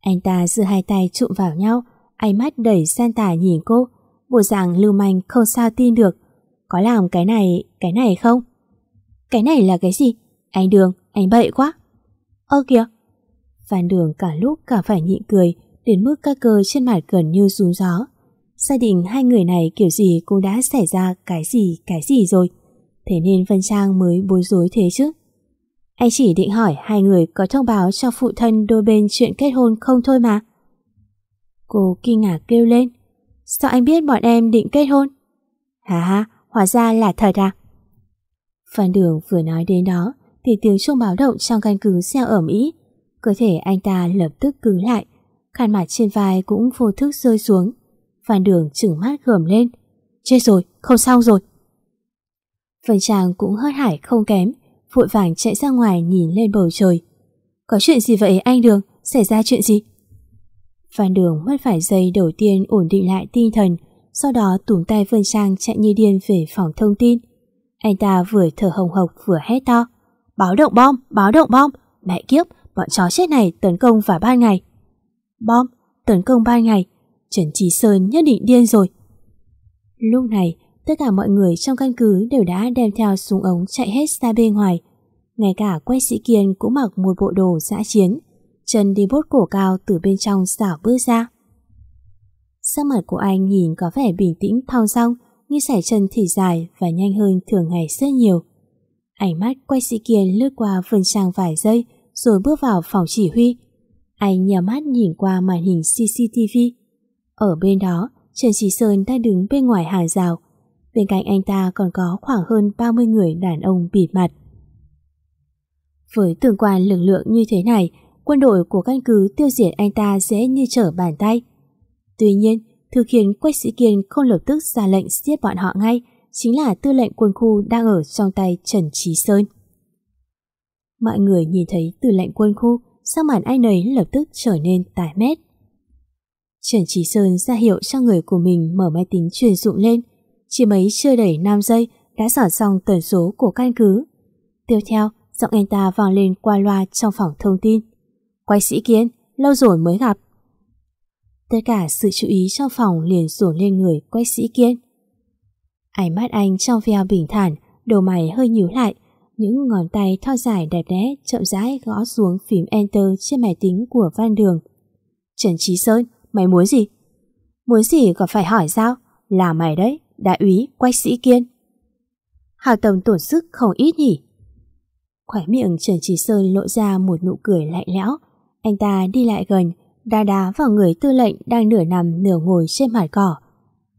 Anh ta giữ hai tay trụm vào nhau Ánh mắt đầy san tà nhìn cô Bộ dạng lưu manh không sao tin được Có làm cái này, cái này không? Cái này là cái gì? Anh Đường, anh bậy quá. Ơ kìa. Phan Đường cả lúc cả phải nhịn cười đến mức các cơ trên mặt gần như rú gió. Gia đình hai người này kiểu gì cũng đã xảy ra cái gì cái gì rồi. Thế nên Vân Trang mới bối rối thế chứ. Anh chỉ định hỏi hai người có thông báo cho phụ thân đôi bên chuyện kết hôn không thôi mà. Cô kinh ngạc kêu lên. Sao anh biết bọn em định kết hôn? Hà hà, hóa ra là thật à? Phan Đường vừa nói đến đó thì tiếng chuông báo động trong căn cứ xeo ở Mỹ. Cơ thể anh ta lập tức cứng lại, khăn mặt trên vai cũng vô thức rơi xuống. Phan Đường chừng mắt gầm lên. Chết rồi, không xong rồi. Vân Trang cũng hớt hải không kém, vội vàng chạy ra ngoài nhìn lên bầu trời. Có chuyện gì vậy anh Đường? Xảy ra chuyện gì? Phan Đường mất phải giây đầu tiên ổn định lại tinh thần, sau đó tủm tay Vân Trang chạy như điên về phòng thông tin. Anh ta vừa thở hồng hộc vừa hét to. Báo động bom, báo động bom, mẹ kiếp, bọn chó chết này tấn công vào ban ngày. Bom, tấn công ban ngày, Trần Trí Sơn nhất định điên rồi. Lúc này, tất cả mọi người trong căn cứ đều đã đem theo súng ống chạy hết ra bên ngoài. Ngay cả quay sĩ Kiên cũng mặc một bộ đồ dã chiến, chân đi bốt cổ cao từ bên trong xảo bước ra. Sắc mặt của anh nhìn có vẻ bình tĩnh thong dong như sải chân thì dài và nhanh hơn thường ngày rất nhiều. Ánh mắt quay sĩ Kiên lướt qua phần trang vài giây rồi bước vào phòng chỉ huy. Anh nhắm mắt nhìn qua màn hình CCTV. Ở bên đó, Trần Trí Sơn đang đứng bên ngoài hàng rào. Bên cạnh anh ta còn có khoảng hơn 30 người đàn ông bịt mặt. Với tương quan lực lượng như thế này, quân đội của căn cứ tiêu diệt anh ta dễ như trở bàn tay. Tuy nhiên, thứ khiến Quách Sĩ Kiên không lập tức ra lệnh giết bọn họ ngay chính là tư lệnh quân khu đang ở trong tay Trần Trí Sơn. Mọi người nhìn thấy tư lệnh quân khu, sắc mặt ai nấy lập tức trở nên tái mét. Trần Trí Sơn ra hiệu cho người của mình mở máy tính truyền dụng lên, chỉ mấy chưa đầy 5 giây đã dọn xong tần số của căn cứ. Tiếp theo, giọng anh ta vang lên qua loa trong phòng thông tin. Quay sĩ kiến, lâu rồi mới gặp. Tất cả sự chú ý trong phòng liền dồn lên người quay sĩ kiên. Ánh mắt anh trong veo bình thản, đầu mày hơi nhíu lại, những ngón tay thon dài đẹp đẽ chậm rãi gõ xuống phím Enter trên máy tính của Văn Đường. Trần Trí Sơn, mày muốn gì? Muốn gì còn phải hỏi sao? Là mày đấy, đại úy Quách Sĩ Kiên. Hào Tầm tổn sức không ít nhỉ? Khỏe miệng Trần Trí Sơn lộ ra một nụ cười lạnh lẽo. Anh ta đi lại gần, đá đá vào người tư lệnh đang nửa nằm nửa ngồi trên mặt cỏ.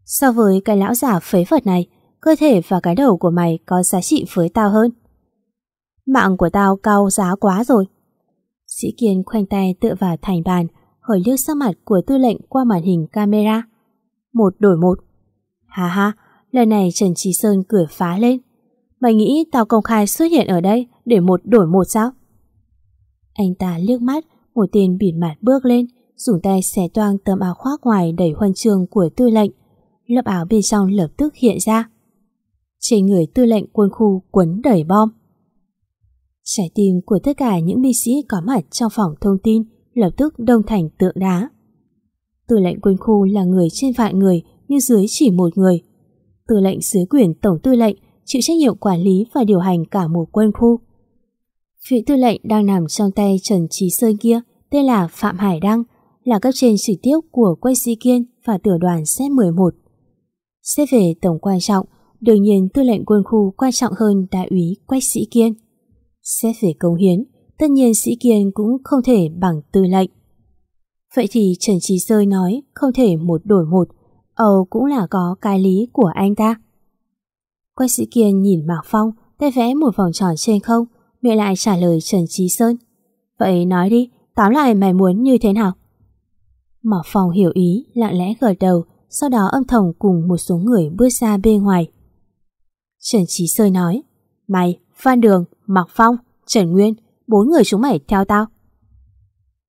So với cái lão giả phế vật này, cơ thể và cái đầu của mày có giá trị với tao hơn. Mạng của tao cao giá quá rồi. Sĩ Kiên khoanh tay tựa vào thành bàn, hỏi liếc sắc mặt của tư lệnh qua màn hình camera. Một đổi một. Hà ha, lần này Trần Trí Sơn cười phá lên. Mày nghĩ tao công khai xuất hiện ở đây để một đổi một sao? Anh ta liếc mắt, một tên bịt mặt bước lên, dùng tay xẻ toang tấm áo khoác ngoài đầy huân chương của tư lệnh. Lớp áo bên trong lập tức hiện ra. Trên người tư lệnh quân khu quấn đầy bom. Trái tim của tất cả những binh sĩ có mặt trong phòng thông tin lập tức đông thành tượng đá. Tư lệnh quân khu là người trên vạn người nhưng dưới chỉ một người. Tư lệnh dưới quyền tổng tư lệnh chịu trách nhiệm quản lý và điều hành cả một quân khu. Vị tư lệnh đang nằm trong tay Trần Trí Sơn kia tên là Phạm Hải Đăng, là cấp trên trực tiếp của Quách Sĩ Kiên và tiểu đoàn Z11. Xét về tổng quan trọng, đương nhiên tư lệnh quân khu quan trọng hơn đại úy Quách Sĩ Kiên. Xét về công hiến, tất nhiên Sĩ Kiên cũng không thể bằng tư lệnh. Vậy thì Trần Trí Sơi nói không thể một đổi một, Âu cũng là có cái lý của anh ta. Quách Sĩ Kiên nhìn Mạc Phong, tay vẽ một vòng tròn trên không, miệng lại trả lời Trần Trí Sơn. Vậy nói đi, tóm lại mày muốn như thế nào? Mạc Phong hiểu ý, lặng lẽ gật đầu, sau đó âm thầm cùng một số người bước ra bên ngoài. Trần Trí Sơn nói, mày, Phan Đường, Mạc Phong, Trần Nguyên, bốn người chúng mày theo tao.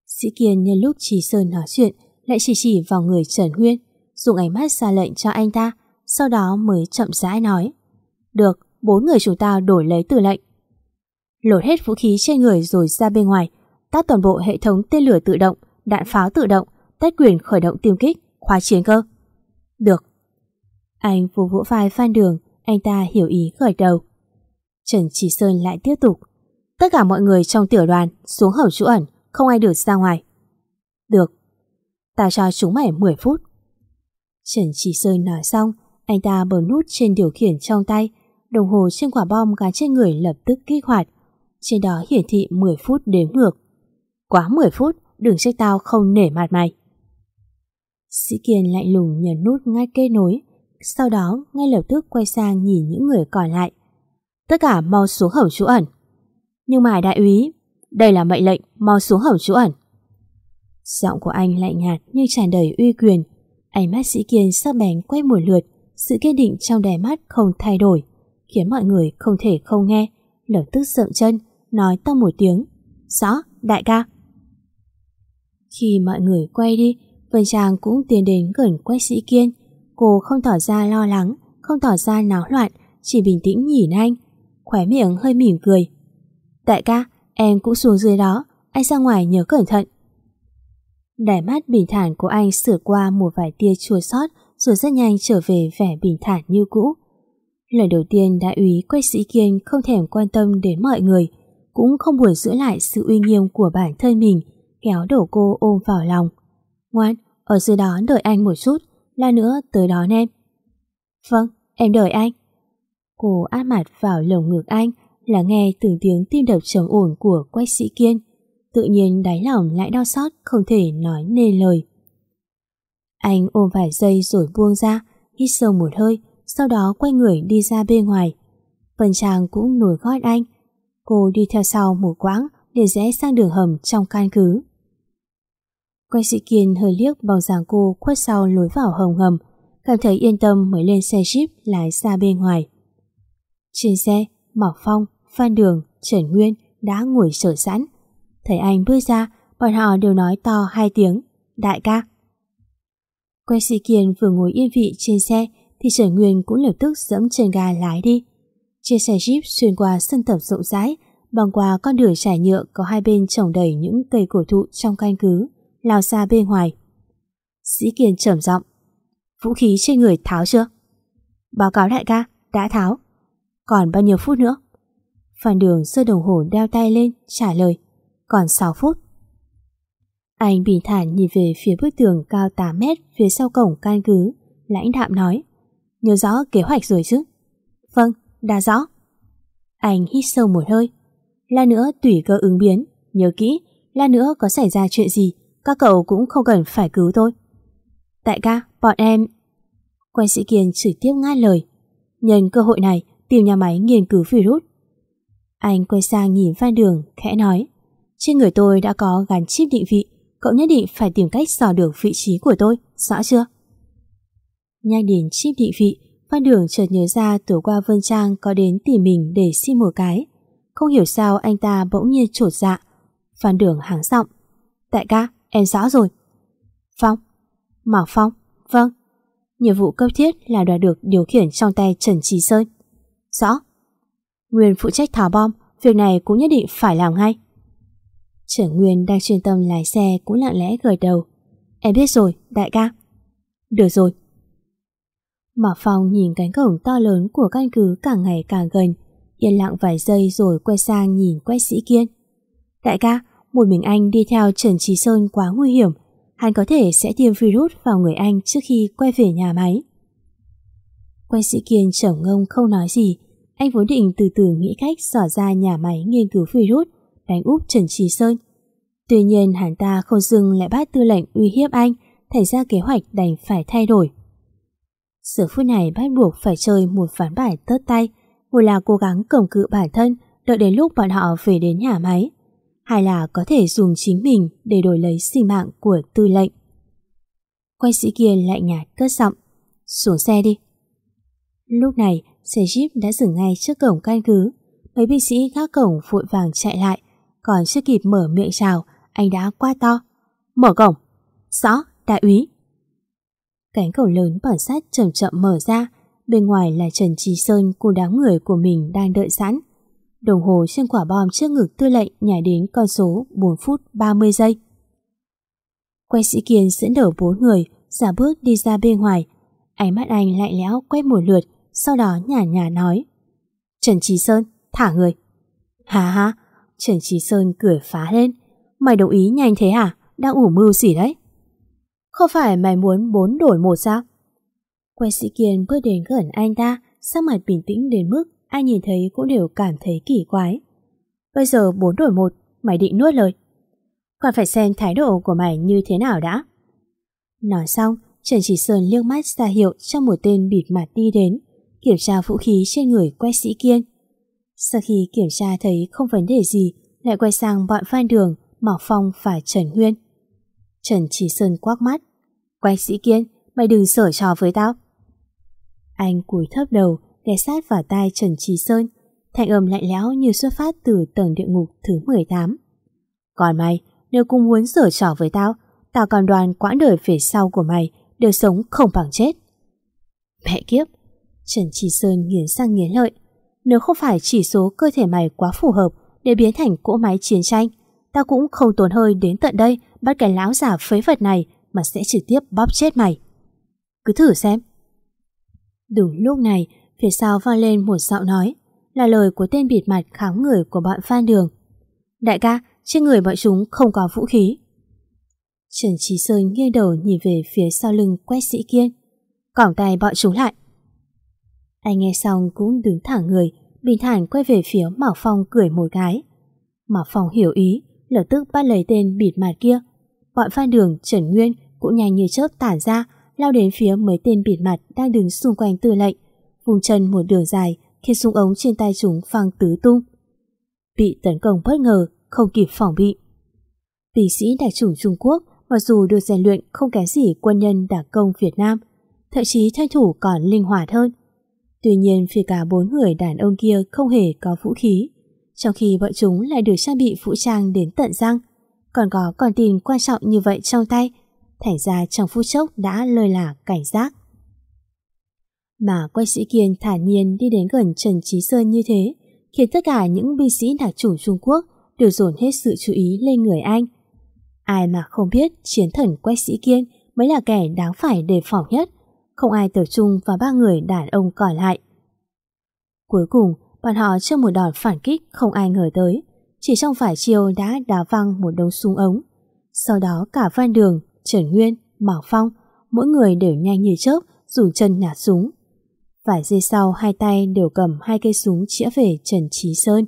Sĩ Kiên nhân lúc trì Sơn nói chuyện, lại chỉ chỉ vào người Trần Nguyên, dùng ánh mắt ra lệnh cho anh ta, sau đó mới chậm rãi nói. Được, bốn người chúng ta đổi lấy từ lệnh. Lột hết vũ khí trên người rồi ra bên ngoài, tắt toàn bộ hệ thống tên lửa tự động, đạn pháo tự động, tách quyền khởi động tiêm kích, khóa chiến cơ. Được. Anh vỗ vỗ vai Phan Đường, anh ta hiểu ý khởi đầu. Trần Chỉ Sơn lại tiếp tục. Tất cả mọi người trong tiểu đoàn xuống hầm trú ẩn, không ai được ra ngoài. Được. Ta cho chúng mày 10 phút. Trần Chỉ Sơn nói xong, anh ta bấm nút trên điều khiển trong tay, đồng hồ trên quả bom gắn trên người lập tức kích hoạt. Trên đó hiển thị 10 phút đếm ngược. Quá 10 phút, đừng trách tao không nể mặt mày. Sĩ Kiên lạnh lùng nhấn nút ngay kết nối, sau đó ngay lập tức quay sang nhìn những người còn lại. Tất cả mau xuống hầm trú ẩn. Nhưng mà đại úy, đây là mệnh lệnh, mau xuống hầm trú ẩn. Giọng của anh lạnh nhạt nhưng tràn đầy uy quyền. Ánh mắt sĩ Kiên sắc bén quay một lượt, sự kiên định trong đè mắt không thay đổi. khiến mọi người không thể không nghe, lập tức sợm chân, nói to một tiếng. Rõ, đại ca. Khi mọi người quay đi, Vân Trang cũng tiến đến gần quách sĩ kiên. Cô không tỏ ra lo lắng, không tỏ ra náo loạn, chỉ bình tĩnh nhìn anh. Khóe miệng hơi mỉm cười. Đại ca, em cũng xuống dưới đó, anh ra ngoài nhớ cẩn thận. Đài mắt bình thản của anh sửa qua một vài tia chua sót rồi rất nhanh trở về vẻ bình thản như cũ. Lần đầu tiên đại úy quách sĩ kiên không thèm quan tâm đến mọi người, cũng không buồn giữ lại sự uy nghiêm của bản thân mình, kéo đổ cô ôm vào lòng. Ngoan, ở dưới đó đợi anh một chút, là nữa tới đón em. Vâng, em đợi anh. Cô áp mặt vào lồng ngực anh là nghe từng tiếng tim đập trầm ổn của quách sĩ kiên. Tự nhiên đáy lòng lại đau xót không thể nói nên lời. Anh ôm vài giây rồi buông ra, hít sâu một hơi, sau đó quay người đi ra bên ngoài. Vân Trang cũng nổi gót anh. Cô đi theo sau một quãng để rẽ sang đường hầm trong căn cứ. Quay sĩ Kiên hơi liếc bóng dáng cô khuất sau lối vào hầm hầm, cảm thấy yên tâm mới lên xe jeep lái ra bên ngoài. Trên xe, Mạc Phong, Phan Đường, Trần Nguyên đã ngồi sở sẵn. Thấy anh bước ra, bọn họ đều nói to hai tiếng, đại ca. Quay sĩ Kiên vừa ngồi yên vị trên xe thì Trần Nguyên cũng lập tức dẫm chân ga lái đi. Chiếc xe Jeep xuyên qua sân tập rộng rãi, băng qua con đường trải nhựa có hai bên trồng đầy những cây cổ thụ trong căn cứ, lao xa bên ngoài. Sĩ Kiên trầm giọng Vũ khí trên người tháo chưa? Báo cáo đại ca, đã tháo. Còn bao nhiêu phút nữa? Phan Đường sơ đồng hồ đeo tay lên, trả lời. Còn 6 phút. Anh bình thản nhìn về phía bức tường cao 8 mét phía sau cổng căn cứ, lãnh đạm nói. Nhớ rõ kế hoạch rồi chứ? Vâng, đã rõ. Anh hít sâu một hơi. La nữa tùy cơ ứng biến, nhớ kỹ, la nữa có xảy ra chuyện gì, các cậu cũng không cần phải cứu tôi. tại ca, bọn em... Quan sĩ Kiên trực tiếp ngắt lời. Nhân cơ hội này, tìm nhà máy nghiên cứu virus. Anh quay sang nhìn Phan Đường, khẽ nói. Trên người tôi đã có gắn chip định vị, cậu nhất định phải tìm cách dò được vị trí của tôi, rõ chưa? Nhắc đến chip định vị, Phan Đường chợt nhớ ra tối qua Vân Trang có đến tìm mình để xin một cái. Không hiểu sao anh ta bỗng nhiên trột dạ. Phan Đường háng giọng. Đại ca, em rõ rồi. Phong. Mạc Phong. Vâng. Nhiệm vụ cấp thiết là đoạt được điều khiển trong tay Trần Trí Sơn. Rõ. Nguyên phụ trách tháo bom, việc này cũng nhất định phải làm ngay. Trưởng Nguyên đang chuyên tâm lái xe cũng lặng lẽ gật đầu. Em biết rồi, đại ca. Được rồi. Mạc Phong nhìn cánh cổng to lớn của căn cứ càng ngày càng gần, yên lặng vài giây rồi quay sang nhìn quách sĩ kiên. Đại ca, một mình anh đi theo Trần Trí Sơn quá nguy hiểm, hắn có thể sẽ tiêm virus vào người anh trước khi quay về nhà máy. Quách sĩ kiên trầm ngông không nói gì, anh vốn định từ từ nghĩ cách dò ra nhà máy nghiên cứu virus, đánh úp Trần Trí Sơn. Tuy nhiên hắn ta không dừng lại bắt tư lệnh uy hiếp anh, thành ra kế hoạch đành phải thay đổi. Giờ phút này bắt buộc phải chơi một ván bài tớt tay, một là cố gắng cổng cự bản thân đợi đến lúc bọn họ về đến nhà máy, hay là có thể dùng chính mình để đổi lấy sinh mạng của tư lệnh. Quay sĩ kia lạnh nhạt cất giọng, xuống xe đi. Lúc này, xe Jeep đã dừng ngay trước cổng căn cứ, mấy binh sĩ gác cổng vội vàng chạy lại, còn chưa kịp mở miệng chào, anh đã qua to. Mở cổng. Rõ, đại úy. Cánh cổng lớn bản sắt chậm chậm mở ra, bên ngoài là Trần Trí Sơn cùng đám người của mình đang đợi sẵn. Đồng hồ trên quả bom trước ngực tư lệnh nhảy đến con số 4 phút 30 giây. Quay sĩ Kiên dẫn đầu bốn người, giả bước đi ra bên ngoài. Ánh mắt anh lạnh lẽo quét một lượt, sau đó nhả nhả nói. Trần Trí Sơn, thả người. Hà hà, Trần Trí Sơn cười phá lên. Mày đồng ý nhanh thế hả? Đang ủ mưu gì đấy? Không phải mày muốn bốn đổi một sao? Quay sĩ Kiên bước đến gần anh ta, sắc mặt bình tĩnh đến mức ai nhìn thấy cũng đều cảm thấy kỳ quái. Bây giờ bốn đổi một, mày định nuốt lời. Còn phải xem thái độ của mày như thế nào đã. Nói xong, Trần Chỉ Sơn liếc mắt ra hiệu cho một tên bịt mặt đi đến, kiểm tra vũ khí trên người quét sĩ Kiên. Sau khi kiểm tra thấy không vấn đề gì, lại quay sang bọn Phan Đường, Mạc Phong và Trần Huyên. Trần Chỉ Sơn quắc mắt. Quách sĩ Kiên, mày đừng sở trò với tao. Anh cúi thấp đầu, ghé sát vào tai Trần Trí Sơn, thanh âm lạnh lẽo như xuất phát từ tầng địa ngục thứ 18. Còn mày, nếu cũng muốn sở trò với tao, tao còn đoàn quãng đời phía sau của mày đều sống không bằng chết. Mẹ kiếp, Trần Chi Sơn nghiến sang nghiến lợi. Nếu không phải chỉ số cơ thể mày quá phù hợp để biến thành cỗ máy chiến tranh, tao cũng không tốn hơi đến tận đây bắt cái lão giả phế vật này mà sẽ trực tiếp bóp chết mày. Cứ thử xem. Đúng lúc này, phía sau vang lên một giọng nói, là lời của tên bịt mặt khám người của bọn Phan Đường. Đại ca, trên người bọn chúng không có vũ khí. Trần Trí Sơn nghiêng đầu nhìn về phía sau lưng quét sĩ kiên. Cỏng tay bọn chúng lại. Anh nghe xong cũng đứng thẳng người, bình thản quay về phía Mạc Phong cười một cái. Mạc Phong hiểu ý, lập tức bắt lấy tên bịt mặt kia. Bọn Phan Đường, Trần Nguyên cũng nhanh như chớp tản ra, lao đến phía mấy tên bịt mặt đang đứng xung quanh tư lệnh, vùng chân một đường dài khi súng ống trên tay chúng phang tứ tung. Bị tấn công bất ngờ, không kịp phòng bị. vị sĩ đặc chủng Trung Quốc mặc dù được rèn luyện không kém gì quân nhân đặc công Việt Nam, thậm chí thân thủ còn linh hoạt hơn. Tuy nhiên phía cả bốn người đàn ông kia không hề có vũ khí, trong khi bọn chúng lại được trang bị vũ trang đến tận răng, còn có con tin quan trọng như vậy trong tay, thành ra trong phút chốc đã lơi là cảnh giác. Mà quay sĩ Kiên thản nhiên đi đến gần Trần Trí Sơn như thế, khiến tất cả những binh sĩ đặc chủng Trung Quốc đều dồn hết sự chú ý lên người anh. Ai mà không biết chiến thần quách sĩ kiên mới là kẻ đáng phải đề phòng nhất, không ai tập trung vào ba người đàn ông còn lại. Cuối cùng, bọn họ trước một đòn phản kích không ai ngờ tới, chỉ trong vài chiều đã đá văng một đống súng ống. Sau đó cả Văn Đường, Trần Nguyên, Bảo Phong, mỗi người đều nhanh như chớp dùng chân nhả súng. Vài giây sau hai tay đều cầm hai cây súng chĩa về Trần Trí Sơn.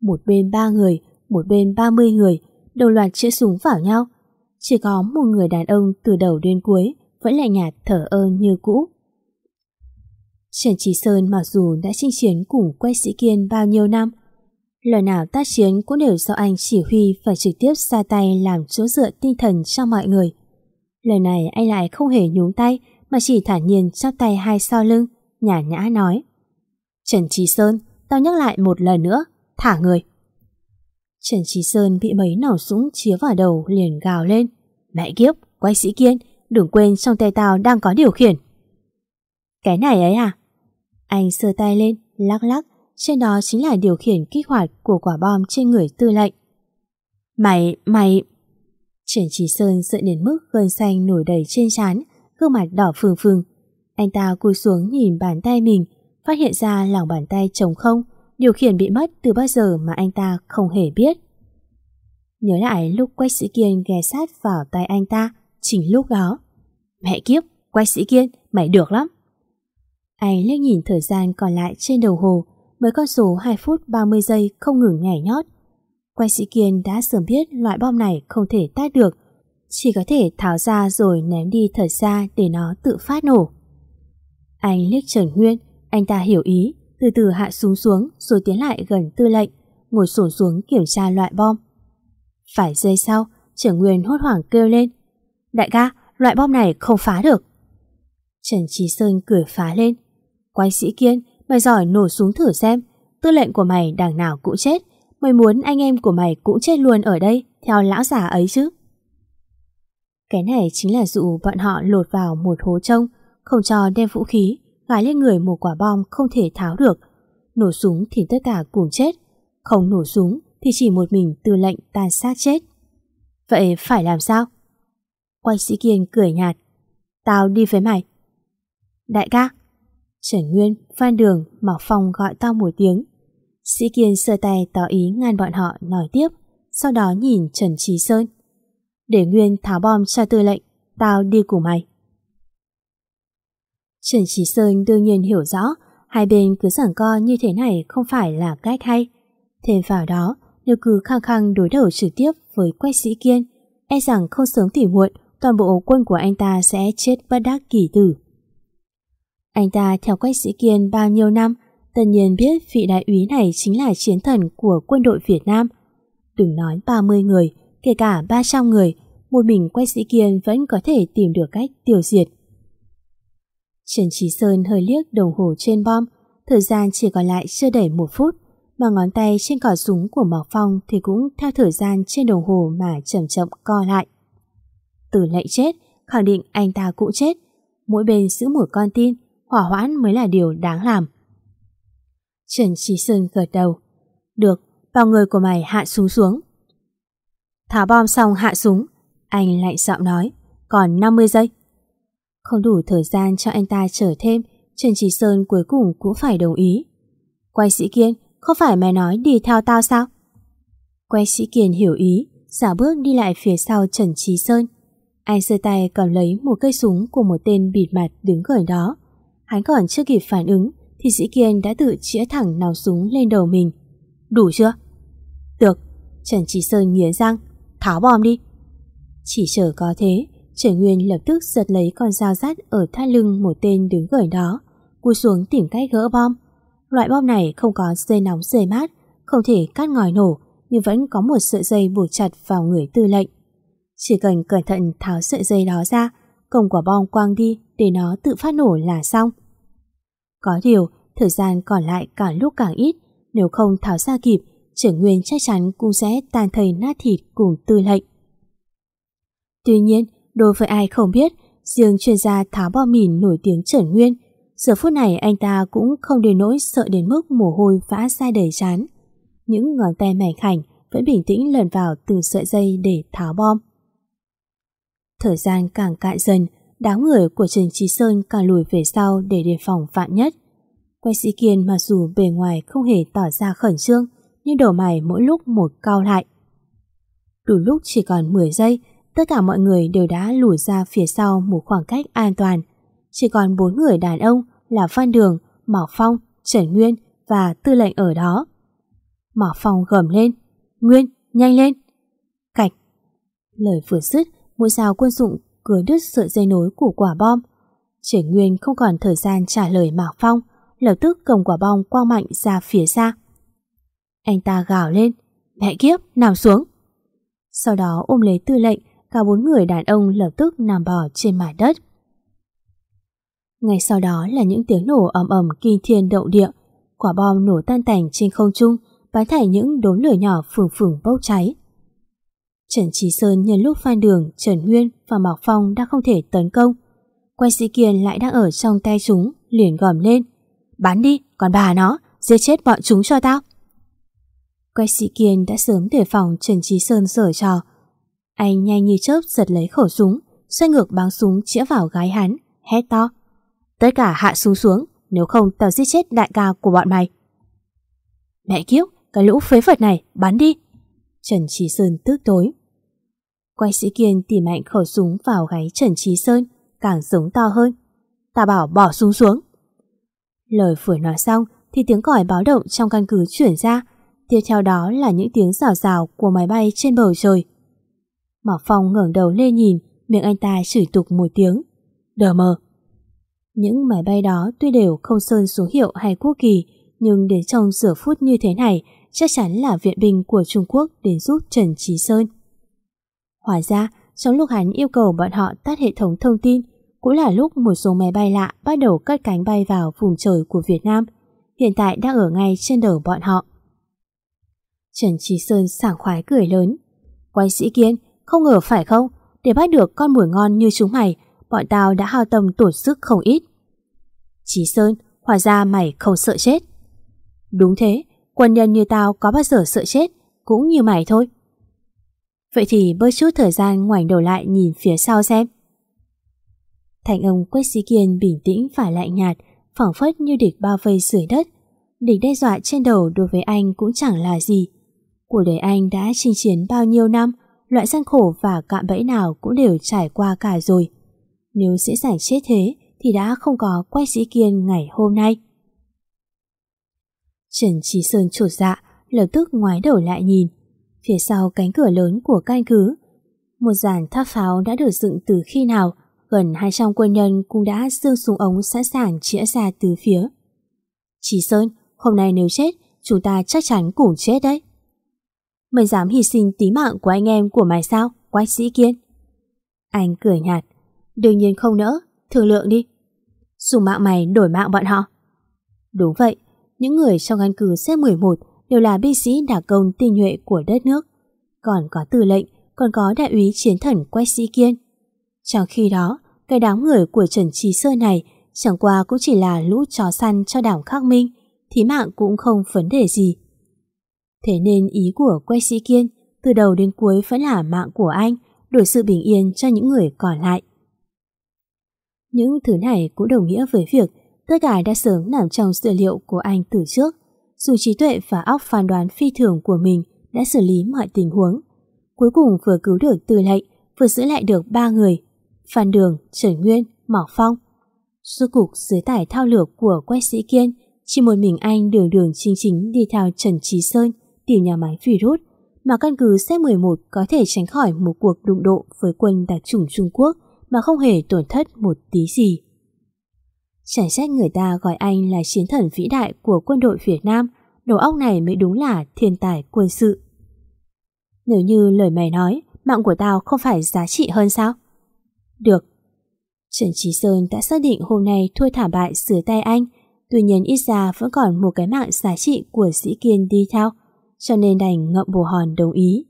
Một bên ba người, một bên ba mươi người, đồng loạt chĩa súng vào nhau. Chỉ có một người đàn ông từ đầu đến cuối vẫn lại nhạt thở ơ như cũ. Trần Trí Sơn mặc dù đã chinh chiến cùng quay sĩ kiên bao nhiêu năm, lần nào tác chiến cũng đều do anh chỉ huy và trực tiếp ra tay làm chỗ dựa tinh thần cho mọi người. Lần này anh lại không hề nhúng tay mà chỉ thản nhiên chắp tay hai sau lưng, nhả nhã nói. Trần Trí Sơn, tao nhắc lại một lần nữa, thả người. Trần Trí Sơn bị mấy nỏ súng chĩa vào đầu liền gào lên. Mẹ kiếp, quay sĩ kiên, đừng quên trong tay tao đang có điều khiển. Cái này ấy à? Anh sơ tay lên, lắc lắc, trên đó chính là điều khiển kích hoạt của quả bom trên người tư lệnh. Mày, mày... Trần Trí Sơn sợ đến mức gân xanh nổi đầy trên trán, gương mặt đỏ phừng phừng. Anh ta cúi xuống nhìn bàn tay mình, phát hiện ra lòng bàn tay trống không, điều khiển bị mất từ bao giờ mà anh ta không hề biết. Nhớ lại lúc Quách Sĩ Kiên ghé sát vào tay anh ta, chính lúc đó. Mẹ kiếp, quay Sĩ Kiên, mày được lắm. Anh liếc nhìn thời gian còn lại trên đồng hồ, với con số 2 phút 30 giây không ngừng nhảy nhót. quay Sĩ Kiên đã sớm biết loại bom này không thể tát được, chỉ có thể tháo ra rồi ném đi thật xa để nó tự phát nổ. Anh liếc Trần Nguyên, anh ta hiểu ý, từ từ hạ xuống xuống rồi tiến lại gần tư lệnh, ngồi sổ xuống kiểm tra loại bom. Phải giây sau, trưởng nguyên hốt hoảng kêu lên. Đại ca, loại bom này không phá được. Trần Trí Sơn cười phá lên. Quay sĩ kiên, mày giỏi nổ súng thử xem. Tư lệnh của mày đằng nào cũng chết. Mày muốn anh em của mày cũng chết luôn ở đây, theo lão già ấy chứ. Cái này chính là dụ bọn họ lột vào một hố trông, không cho đem vũ khí, gái lên người một quả bom không thể tháo được. Nổ súng thì tất cả cùng chết, không nổ súng thì chỉ một mình tư lệnh tan sát chết. Vậy phải làm sao? Quay sĩ Kiên cười nhạt. Tao đi với mày. Đại ca. Trần Nguyên, Phan Đường, Mạc Phong gọi tao một tiếng. Sĩ Kiên sơ tay tỏ ý ngăn bọn họ nói tiếp, sau đó nhìn Trần Trí Sơn. Để Nguyên tháo bom cho tư lệnh, tao đi cùng mày. Trần Trí Sơn đương nhiên hiểu rõ hai bên cứ giảng co như thế này không phải là cách hay. Thêm vào đó, nếu cứ khăng khăng đối đầu trực tiếp với Quách Sĩ Kiên, e rằng không sớm thì muộn toàn bộ quân của anh ta sẽ chết bất đắc kỳ tử. Anh ta theo Quách Sĩ Kiên bao nhiêu năm, tất nhiên biết vị đại úy này chính là chiến thần của quân đội Việt Nam. Đừng nói 30 người, kể cả 300 người, một mình Quách Sĩ Kiên vẫn có thể tìm được cách tiêu diệt. Trần Trí Sơn hơi liếc đồng hồ trên bom, thời gian chỉ còn lại chưa đầy một phút, mà ngón tay trên cò súng của Mạc Phong thì cũng theo thời gian trên đồng hồ mà chậm chậm co lại. Tử lệnh chết, khẳng định anh ta cũng chết. Mỗi bên giữ một con tin, hỏa hoãn mới là điều đáng làm. Trần Trí Sơn gật đầu. Được, bao người của mày hạ súng xuống. Thả bom xong hạ súng, anh lại giọng nói, còn 50 giây. Không đủ thời gian cho anh ta chờ thêm, Trần Trí Sơn cuối cùng cũng phải đồng ý. Quay sĩ Kiên, không phải mày nói đi theo tao sao? Quay sĩ Kiên hiểu ý, giả bước đi lại phía sau Trần Trí Sơn. Anh giơ tay cầm lấy một cây súng của một tên bịt mặt đứng gần đó. Hắn còn chưa kịp phản ứng thì sĩ Kiên đã tự chĩa thẳng nòng súng lên đầu mình. Đủ chưa? Được, Trần Trí Sơn nghiến răng, tháo bom đi. Chỉ chờ có thế, Trần Nguyên lập tức giật lấy con dao rát ở thắt lưng một tên đứng gần đó, cúi xuống tìm cách gỡ bom. Loại bom này không có dây nóng dây mát, không thể cắt ngòi nổ, nhưng vẫn có một sợi dây buộc chặt vào người tư lệnh. Chỉ cần cẩn thận tháo sợi dây đó ra, cổng quả bom quang đi để nó tự phát nổ là xong. Có điều, thời gian còn lại càng lúc càng ít, nếu không tháo ra kịp, trưởng nguyên chắc chắn cũng sẽ tan thầy nát thịt cùng tư lệnh. Tuy nhiên, đối với ai không biết, riêng chuyên gia tháo bom mìn nổi tiếng trưởng Nguyên, giờ phút này anh ta cũng không đến nỗi sợ đến mức mồ hôi vã ra đầy chán. Những ngón tay mảnh khảnh vẫn bình tĩnh lần vào từng sợi dây để tháo bom. Thời gian càng cạn dần, đám người của Trần Trí Sơn càng lùi về sau để đề phòng vạn nhất. Quay sĩ Kiên mặc dù bề ngoài không hề tỏ ra khẩn trương, nhưng đầu mày mỗi lúc một cao lại. Đủ lúc chỉ còn 10 giây, tất cả mọi người đều đã lùi ra phía sau một khoảng cách an toàn. Chỉ còn bốn người đàn ông là Văn Đường, Mỏ Phong, Trần Nguyên và tư lệnh ở đó. Mỏ Phong gầm lên, Nguyên, nhanh lên! Cạch! Lời vừa dứt, mũi dao quân dụng cứa đứt sợi dây nối của quả bom. Trẻ Nguyên không còn thời gian trả lời Mạc Phong, lập tức cầm quả bom quang mạnh ra phía xa. Anh ta gào lên, mẹ kiếp, nằm xuống. Sau đó ôm lấy tư lệnh, cả bốn người đàn ông lập tức nằm bò trên mặt đất. Ngay sau đó là những tiếng nổ ầm ầm kinh thiên động địa, quả bom nổ tan tành trên không trung, bắn thải những đốm lửa nhỏ phừng phừng bốc cháy. Trần Trí Sơn nhân lúc Phan Đường, Trần Nguyên và Mạc Phong đã không thể tấn công. Quay sĩ Kiên lại đang ở trong tay chúng, liền gầm lên. Bắn đi, còn bà nó, giết chết bọn chúng cho tao. Quay sĩ Kiên đã sớm để phòng Trần Trí Sơn sở trò. Anh nhanh như chớp giật lấy khẩu súng, xoay ngược báng súng chĩa vào gái hắn, hét to. Tất cả hạ súng xuống, nếu không tao giết chết đại ca của bọn mày. Mẹ kiếp, cái lũ phế vật này, bắn đi. Trần Trí Sơn tức tối. Quay sĩ Kiên tỉ mạnh khẩu súng vào gáy Trần Trí Sơn, càng giống to hơn. Ta bảo bỏ súng xuống. Lời vừa nói xong thì tiếng còi báo động trong căn cứ chuyển ra, tiếp theo đó là những tiếng rào rào của máy bay trên bầu trời. Mạc Phong ngẩng đầu lên nhìn, miệng anh ta chửi tục một tiếng. Đờ mờ. Những máy bay đó tuy đều không sơn số hiệu hay quốc kỳ, nhưng đến trong giữa phút như thế này chắc chắn là viện binh của Trung Quốc đến giúp Trần Trí Sơn. Hóa ra, trong lúc hắn yêu cầu bọn họ tắt hệ thống thông tin, cũng là lúc một số máy bay lạ bắt đầu cất cánh bay vào vùng trời của Việt Nam, hiện tại đang ở ngay trên đầu bọn họ. Trần Trí Sơn sảng khoái cười lớn. Quay sĩ kiến, không ngờ phải không? Để bắt được con mồi ngon như chúng mày, bọn tao đã hao tâm tổn sức không ít. Trí Sơn, hóa ra mày không sợ chết. Đúng thế, quân nhân như tao có bao giờ sợ chết, cũng như mày thôi. Vậy thì bớt chút thời gian ngoảnh đầu lại nhìn phía sau xem. Thành ông Quách Sĩ Kiên bình tĩnh và lạnh nhạt, phảng phất như địch bao vây sưởi đất. Địch đe dọa trên đầu đối với anh cũng chẳng là gì. Cuộc đời anh đã chinh chiến bao nhiêu năm, loại gian khổ và cạm bẫy nào cũng đều trải qua cả rồi. Nếu dễ dàng chết thế thì đã không có Quách Sĩ Kiên ngày hôm nay. Trần Trí Sơn trột dạ, lập tức ngoái đầu lại nhìn. Phía sau cánh cửa lớn của căn cứ, một dàn tháp pháo đã được dựng từ khi nào, gần 200 quân nhân cũng đã dương súng ống sẵn sàng chĩa ra từ phía. Trí Sơn, hôm nay nếu chết, chúng ta chắc chắn cũng chết đấy. Mày dám hy sinh tí mạng của anh em của mày sao, quách sĩ kiên? Anh cười nhạt, đương nhiên không nỡ, thương lượng đi. Dùng mạng mày đổi mạng bọn họ. Đúng vậy, những người trong căn cứ C11 đều là binh sĩ đả công tinh nhuệ của đất nước. Còn có tư lệnh, còn có đại úy chiến thần Quách Sĩ Kiên. Trong khi đó, cái đám người của Trần Trí Sơ này chẳng qua cũng chỉ là lũ chó săn cho đảng Khắc Minh, thì mạng cũng không vấn đề gì. Thế nên ý của Quách Sĩ Kiên từ đầu đến cuối vẫn là mạng của anh, đổi sự bình yên cho những người còn lại. Những thứ này cũng đồng nghĩa với việc tất cả đã sớm nằm trong dữ liệu của anh từ trước. Dù trí tuệ và óc phán đoán phi thường của mình đã xử lý mọi tình huống. Cuối cùng vừa cứu được tư lệnh, vừa giữ lại được ba người. Phan Đường, Trần Nguyên, Mỏ Phong. Suốt cục dưới tải thao lược của Quách Sĩ Kiên, chỉ một mình anh đường đường chính chính đi theo Trần Trí Sơn tìm nhà máy virus mà căn cứ C-11 có thể tránh khỏi một cuộc đụng độ với quân đặc chủng Trung Quốc mà không hề tổn thất một tí gì. Chẳng trách người ta gọi anh là chiến thần vĩ đại của quân đội Việt Nam, đầu óc này mới đúng là thiên tài quân sự. Nếu như lời mày nói, mạng của tao không phải giá trị hơn sao? Được. Trần Trí Sơn đã xác định hôm nay thua thảm bại sửa tay anh, tuy nhiên ít ra vẫn còn một cái mạng giá trị của sĩ kiên đi theo, cho nên đành ngậm bồ hòn đồng ý.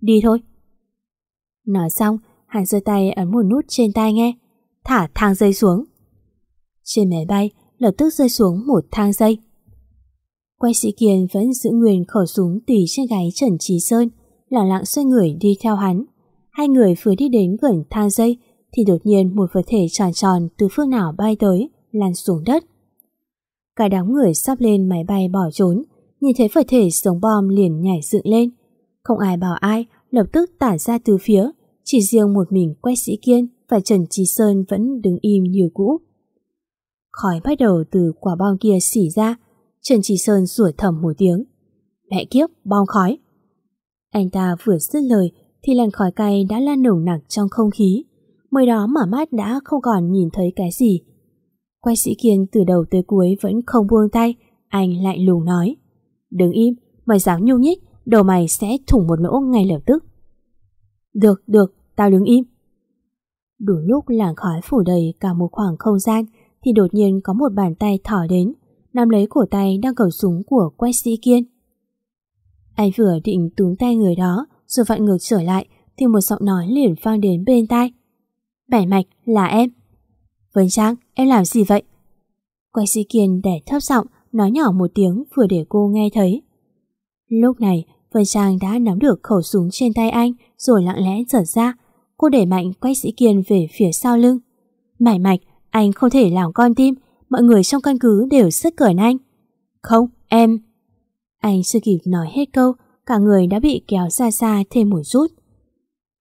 Đi thôi. Nói xong, Hắn giơ tay ấn một nút trên tai nghe, thả thang dây xuống. Trên máy bay lập tức rơi xuống một thang dây. Quay sĩ Kiên vẫn giữ nguyên khẩu súng tùy trên gáy Trần Trí Sơn, lặng lặng xoay người đi theo hắn. Hai người vừa đi đến gần thang dây thì đột nhiên một vật thể tròn tròn từ phương nào bay tới, lăn xuống đất. Cả đám người sắp lên máy bay bỏ trốn, nhìn thấy vật thể giống bom liền nhảy dựng lên. Không ai bảo ai, lập tức tản ra từ phía, chỉ riêng một mình quay Sĩ Kiên và Trần Trí Sơn vẫn đứng im như cũ. Khói bắt đầu từ quả bom kia xỉ ra, Trần Chỉ Sơn rủa thầm một tiếng. Mẹ kiếp, bom khói! Anh ta vừa dứt lời thì làn khói cay đã lan nồng nặc trong không khí. Mới đó mở mắt đã không còn nhìn thấy cái gì. Quay sĩ Kiên từ đầu tới cuối vẫn không buông tay, anh lại lùng nói. Đừng im, mày dám nhung nhích, đầu mày sẽ thủng một lỗ ngay lập tức. Được, được, tao đứng im. Đủ lúc làng khói phủ đầy cả một khoảng không gian thì đột nhiên có một bàn tay thỏ đến, nắm lấy cổ tay đang cầm súng của Quách Sĩ Kiên. Anh vừa định túm tay người đó rồi vặn ngược trở lại thì một giọng nói liền vang đến bên tai. Bảy mạch là em. Vân Trang, em làm gì vậy? Quách Sĩ Kiên đẻ thấp giọng nói nhỏ một tiếng vừa để cô nghe thấy. Lúc này Vân Trang đã nắm được khẩu súng trên tay anh rồi lặng lẽ trở ra. Cô đẩy mạnh Quách Sĩ Kiên về phía sau lưng. Mải mạch, anh không thể làm con tim, mọi người trong căn cứ đều rất cởi anh. Không, em... Anh chưa kịp nói hết câu, cả người đã bị kéo xa xa thêm một chút.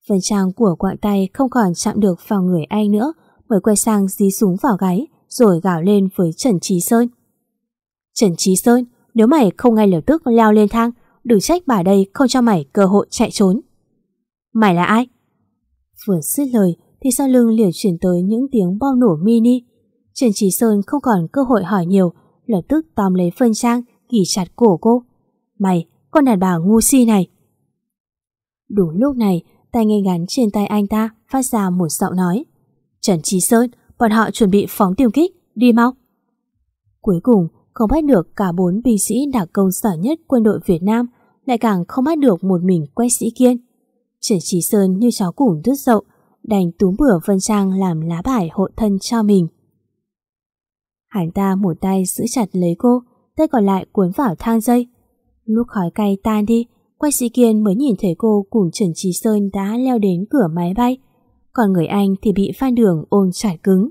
Phần Trang của quạng tay không còn chạm được vào người anh nữa, mới quay sang dí súng vào gáy, rồi gào lên với Trần Trí Sơn. Trần Trí Sơn, nếu mày không ngay lập tức leo lên thang, đừng trách bà đây không cho mày cơ hội chạy trốn. Mày là ai? Vừa dứt lời thì sau lưng liền chuyển tới những tiếng bom nổ mini. Trần Trí Sơn không còn cơ hội hỏi nhiều, lập tức tóm lấy phân trang, ghi chặt cổ cô. Mày, con đàn bà ngu si này. Đúng lúc này, tay nghe ngắn trên tay anh ta phát ra một giọng nói. Trần Trí Sơn, bọn họ chuẩn bị phóng tiêu kích, đi mau. Cuối cùng, không bắt được cả bốn binh sĩ đặc công sở nhất quân đội Việt Nam, lại càng không bắt được một mình quét sĩ kiên. Trần Trí Sơn như chó củng đứt dậu, đành túm bửa Vân Trang làm lá bài hộ thân cho mình. Hắn ta một tay giữ chặt lấy cô, tay còn lại cuốn vào thang dây. Lúc khói cay tan đi, quay Sĩ Kiên mới nhìn thấy cô cùng Trần Trí Sơn đã leo đến cửa máy bay, còn người anh thì bị Phan Đường ôm chặt cứng.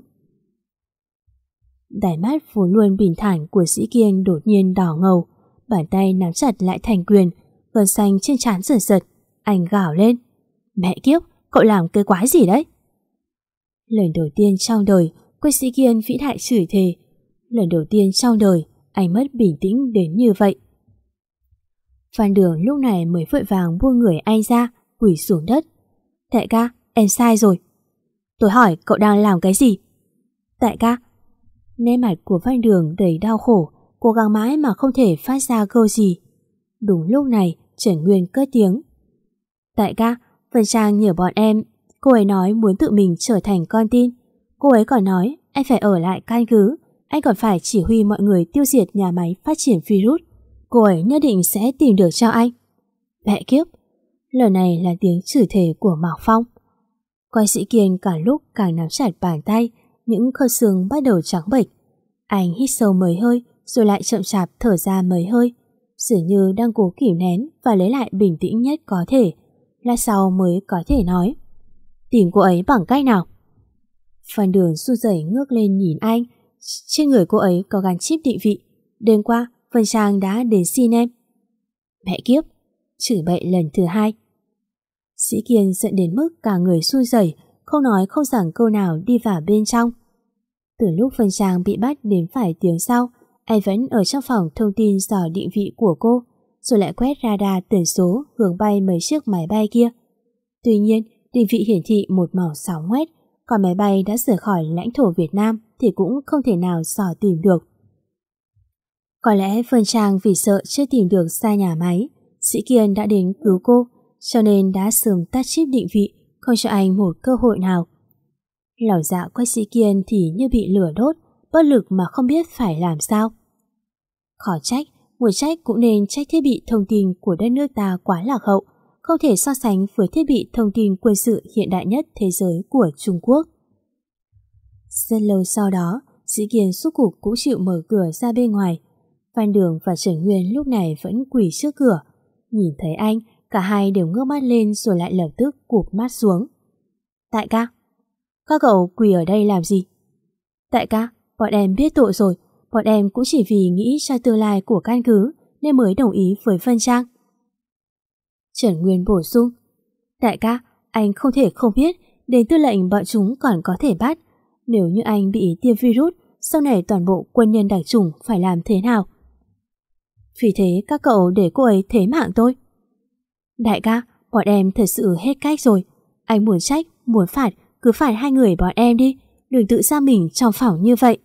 Đài mắt vốn luôn bình thản của sĩ kiên đột nhiên đỏ ngầu, bàn tay nắm chặt lại thành quyền, gân xanh trên trán giật giật. Anh gào lên. Mẹ kiếp, cậu làm cái quái gì đấy? Lần đầu tiên trong đời, quân sĩ kiên vĩ đại chửi thề. Lần đầu tiên trong đời, anh mất bình tĩnh đến như vậy. Phan Đường lúc này mới vội vàng buông người anh ra, quỷ xuống đất. Đại ca, em sai rồi. Tôi hỏi cậu đang làm cái gì? Đại ca, Nét mặt của phan Đường đầy đau khổ, cố gắng mãi mà không thể phát ra câu gì. Đúng lúc này, Trần Nguyên cất tiếng. Đại ca, Vân Trang nhờ bọn em, cô ấy nói muốn tự mình trở thành con tin. Cô ấy còn nói anh phải ở lại canh cứ, anh còn phải chỉ huy mọi người tiêu diệt nhà máy phát triển virus. Cô ấy nhất định sẽ tìm được cho anh. Mẹ kiếp, lời này là tiếng chửi thề của Mạc Phong. Quay sĩ Kiên cả lúc càng nắm chặt bàn tay, những khớp xương bắt đầu trắng bệch. Anh hít sâu mấy hơi, rồi lại chậm chạp thở ra mấy hơi, dường như đang cố kìm nén và lấy lại bình tĩnh nhất có thể. Lát sau mới có thể nói. Tìm cô ấy bằng cách nào? Phan đường su dậy ngước lên nhìn anh. Trên người cô ấy có gắn chip định vị. Đêm qua, Vân Trang đã đến xin em. Mẹ kiếp, chửi bậy lần thứ hai. Sĩ Kiên giận đến mức cả người su dậy, không nói không rằng câu nào đi vào bên trong. Từ lúc Vân Trang bị bắt đến phải tiếng sau, anh vẫn ở trong phòng thông tin dò định vị của cô, rồi lại quét radar tần số hướng bay mấy chiếc máy bay kia. Tuy nhiên, định vị hiển thị một màu sóng ngoét, còn máy bay đã rời khỏi lãnh thổ Việt Nam thì cũng không thể nào dò tìm được. Có lẽ Vân Trang vì sợ chưa tìm được xa nhà máy, Sĩ Kiên đã đến cứu cô, cho nên đã sớm tắt chip định vị, không cho anh một cơ hội nào. Lão dạ quay Sĩ Kiên thì như bị lửa đốt, bất lực mà không biết phải làm sao. Khó trách, Nguồn trách cũng nên trách thiết bị thông tin của đất nước ta quá lạc hậu, không thể so sánh với thiết bị thông tin quân sự hiện đại nhất thế giới của Trung Quốc. Rất lâu sau đó, Sĩ Kiên suốt cục cũng chịu mở cửa ra bên ngoài. Phan Đường và Trần Nguyên lúc này vẫn quỳ trước cửa. Nhìn thấy anh, cả hai đều ngước mắt lên rồi lại lập tức cụp mắt xuống. Tại ca, các cậu quỳ ở đây làm gì? Tại ca, bọn em biết tội rồi, bọn em cũng chỉ vì nghĩ cho tương lai của căn cứ nên mới đồng ý với Vân Trang. Trần Nguyên bổ sung. Đại ca, anh không thể không biết đến tư lệnh bọn chúng còn có thể bắt. Nếu như anh bị tiêm virus, sau này toàn bộ quân nhân đặc chủng phải làm thế nào? Vì thế các cậu để cô ấy thế mạng tôi. Đại ca, bọn em thật sự hết cách rồi. Anh muốn trách, muốn phạt, cứ phạt hai người bọn em đi. Đừng tự ra mình trong phòng như vậy.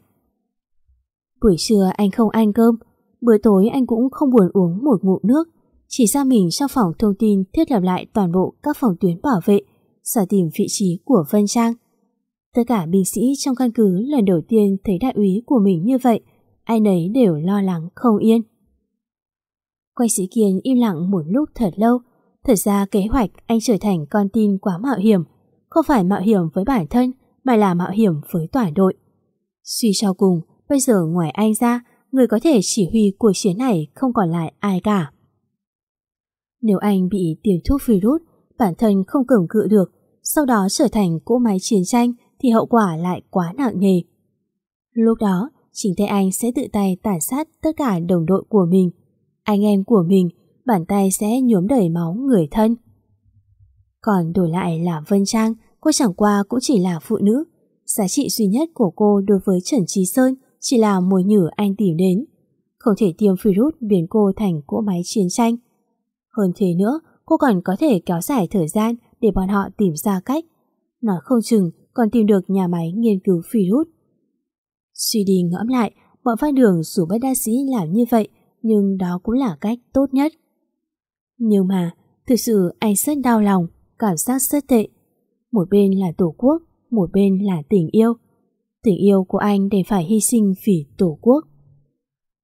Buổi trưa anh không ăn cơm, bữa tối anh cũng không buồn uống một ngụm nước chỉ ra mình trong phòng thông tin thiết lập lại toàn bộ các phòng tuyến bảo vệ, sở tìm vị trí của Vân Trang. Tất cả binh sĩ trong căn cứ lần đầu tiên thấy đại úy của mình như vậy, ai nấy đều lo lắng không yên. Quay sĩ Kiên im lặng một lúc thật lâu, thật ra kế hoạch anh trở thành con tin quá mạo hiểm, không phải mạo hiểm với bản thân mà là mạo hiểm với toàn đội. Suy cho cùng, bây giờ ngoài anh ra, người có thể chỉ huy cuộc chiến này không còn lại ai cả. Nếu anh bị tiêm thuốc virus, bản thân không cường cự được, sau đó trở thành cỗ máy chiến tranh thì hậu quả lại quá nặng nề. Lúc đó, chính tay anh sẽ tự tay tàn sát tất cả đồng đội của mình. Anh em của mình, bàn tay sẽ nhuốm đầy máu người thân. Còn đổi lại là Vân Trang, cô chẳng qua cũng chỉ là phụ nữ. Giá trị duy nhất của cô đối với Trần Trí Sơn chỉ là mồi nhử anh tìm đến. Không thể tiêm virus biến cô thành cỗ máy chiến tranh. Hơn thế nữa, cô còn có thể kéo dài thời gian để bọn họ tìm ra cách. Nói không chừng còn tìm được nhà máy nghiên cứu virus. Suy đi ngẫm lại, bọn phan đường dù bất đa sĩ làm như vậy, nhưng đó cũng là cách tốt nhất. Nhưng mà, thực sự anh rất đau lòng, cảm giác rất tệ. Một bên là tổ quốc, một bên là tình yêu. Tình yêu của anh để phải hy sinh vì tổ quốc.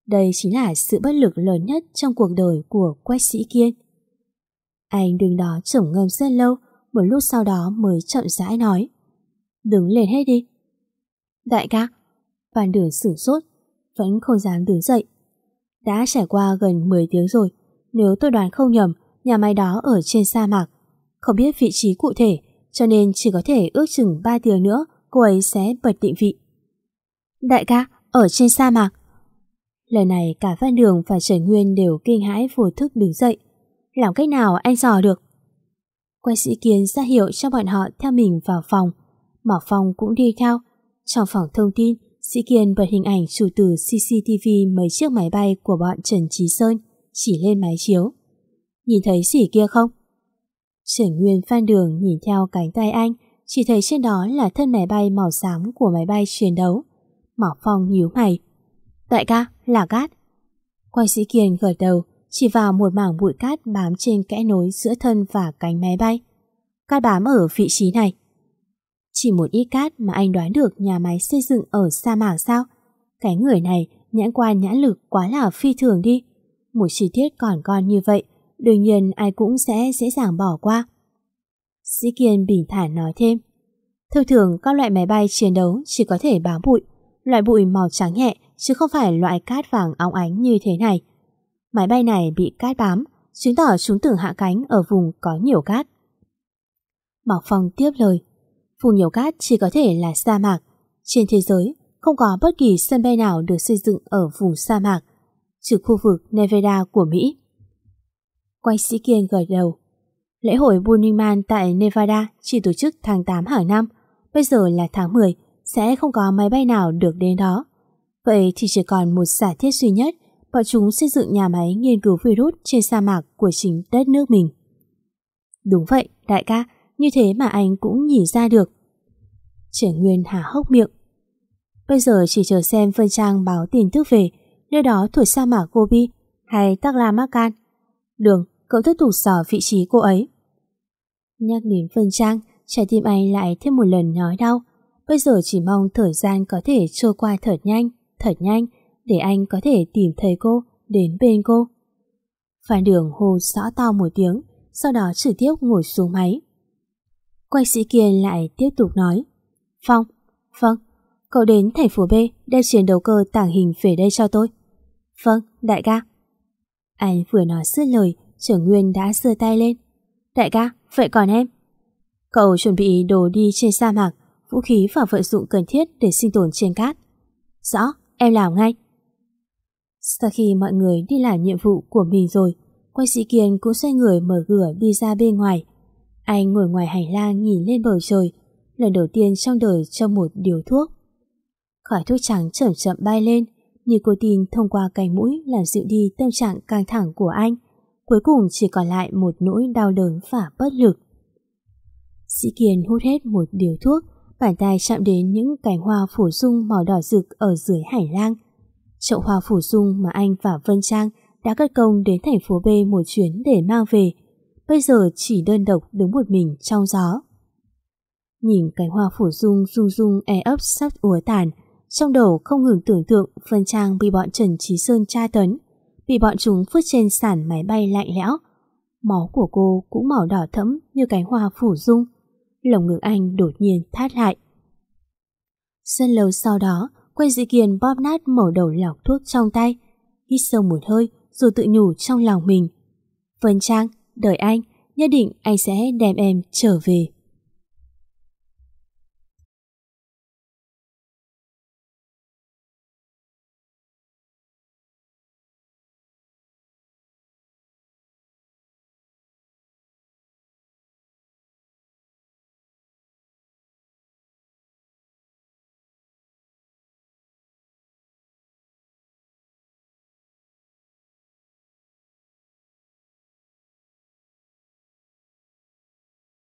Đây chính là sự bất lực lớn nhất trong cuộc đời của quách sĩ kiên. Anh đứng đó trầm ngâm rất lâu, một lúc sau đó mới chậm rãi nói. Đứng lên hết đi. Đại ca, bàn Đường sửng sốt, vẫn không dám đứng dậy. Đã trải qua gần 10 tiếng rồi, nếu tôi đoán không nhầm, nhà máy đó ở trên sa mạc. Không biết vị trí cụ thể, cho nên chỉ có thể ước chừng 3 tiếng nữa cô ấy sẽ bật định vị. Đại ca, ở trên sa mạc. lời này cả Phan Đường và Trần Nguyên đều kinh hãi vô thức đứng dậy. Làm cách nào anh dò được? Quay sĩ kiến ra hiệu cho bọn họ theo mình vào phòng. Mỏ phòng cũng đi theo. Trong phòng thông tin, Sĩ Kiên bật hình ảnh chụp từ CCTV mấy chiếc máy bay của bọn Trần Trí Sơn chỉ lên máy chiếu. Nhìn thấy gì kia không? Trần Nguyên Phan Đường nhìn theo cánh tay anh, chỉ thấy trên đó là thân máy bay màu xám của máy bay chiến đấu. Mỏ Phong nhíu mày. Đại ca, là cát. Quay sĩ Kiên gật đầu, chỉ vào một mảng bụi cát bám trên kẽ nối giữa thân và cánh máy bay. Cát bám ở vị trí này. Chỉ một ít cát mà anh đoán được nhà máy xây dựng ở sa mạc sao? Cái người này nhãn quan nhãn lực quá là phi thường đi. Một chi tiết còn con như vậy, đương nhiên ai cũng sẽ dễ dàng bỏ qua. Sĩ Kiên bình thản nói thêm. Thường thường các loại máy bay chiến đấu chỉ có thể bám bụi, loại bụi màu trắng nhẹ chứ không phải loại cát vàng óng ánh như thế này. Máy bay này bị cát bám, chứng tỏ chúng tưởng hạ cánh ở vùng có nhiều cát. Mạc Phong tiếp lời, vùng nhiều cát chỉ có thể là sa mạc. Trên thế giới, không có bất kỳ sân bay nào được xây dựng ở vùng sa mạc, trừ khu vực Nevada của Mỹ. Quay sĩ Kiên gật đầu. Lễ hội Burning Man tại Nevada chỉ tổ chức tháng 8 hàng năm, bây giờ là tháng 10, sẽ không có máy bay nào được đến đó. Vậy thì chỉ còn một giả thiết duy nhất, bọn chúng xây dựng nhà máy nghiên cứu virus trên sa mạc của chính đất nước mình. Đúng vậy, đại ca, như thế mà anh cũng nhìn ra được. Trẻ Nguyên hả hốc miệng. Bây giờ chỉ chờ xem phân trang báo tin tức về, nơi đó thuộc sa mạc Gobi hay Taklamakan. Đường, cậu tiếp tục dò vị trí cô ấy. Nhắc đến Vân trang, trái tim anh lại thêm một lần nói đau. Bây giờ chỉ mong thời gian có thể trôi qua thật nhanh, thật nhanh, để anh có thể tìm thấy cô, đến bên cô. Phan đường hô rõ to một tiếng, sau đó trực tiếp ngồi xuống máy. Quay sĩ kia lại tiếp tục nói. Phong, vâng, cậu đến thành phố B đem chiến đấu cơ tảng hình về đây cho tôi. Vâng, đại ca. Anh vừa nói dứt lời, trưởng nguyên đã giơ tay lên. Đại ca, vậy còn em? Cậu chuẩn bị đồ đi trên sa mạc, vũ khí và vận dụng cần thiết để sinh tồn trên cát. Rõ, em làm ngay. Sau khi mọi người đi làm nhiệm vụ của mình rồi, quay sĩ kiên cũng xoay người mở cửa đi ra bên ngoài. Anh ngồi ngoài hành lang nhìn lên bầu trời, lần đầu tiên trong đời trong một điều thuốc. Khói thuốc trắng chậm chậm bay lên, nicotine thông qua cành mũi làm dịu đi tâm trạng căng thẳng của anh. Cuối cùng chỉ còn lại một nỗi đau đớn và bất lực. Sĩ Kiên hút hết một điều thuốc, bàn tay chạm đến những cành hoa phủ dung màu đỏ rực ở dưới hành lang. Chậu hoa phủ dung mà anh và Vân Trang đã cất công đến thành phố B một chuyến để mang về, bây giờ chỉ đơn độc đứng một mình trong gió. Nhìn cánh hoa phủ dung rung rung e ấp sắp úa tàn, trong đầu không ngừng tưởng tượng Vân Trang bị bọn Trần Trí Sơn tra tấn, bị bọn chúng phút trên sàn máy bay lạnh lẽo. Máu của cô cũng màu đỏ thẫm như cánh hoa phủ dung. Lồng ngực anh đột nhiên thắt lại. Rất lâu sau đó, quay dị kiền bóp nát mẩu đầu lọc thuốc trong tay, hít sâu một hơi rồi tự nhủ trong lòng mình. Vân Trang, đợi anh, nhất định anh sẽ đem em trở về.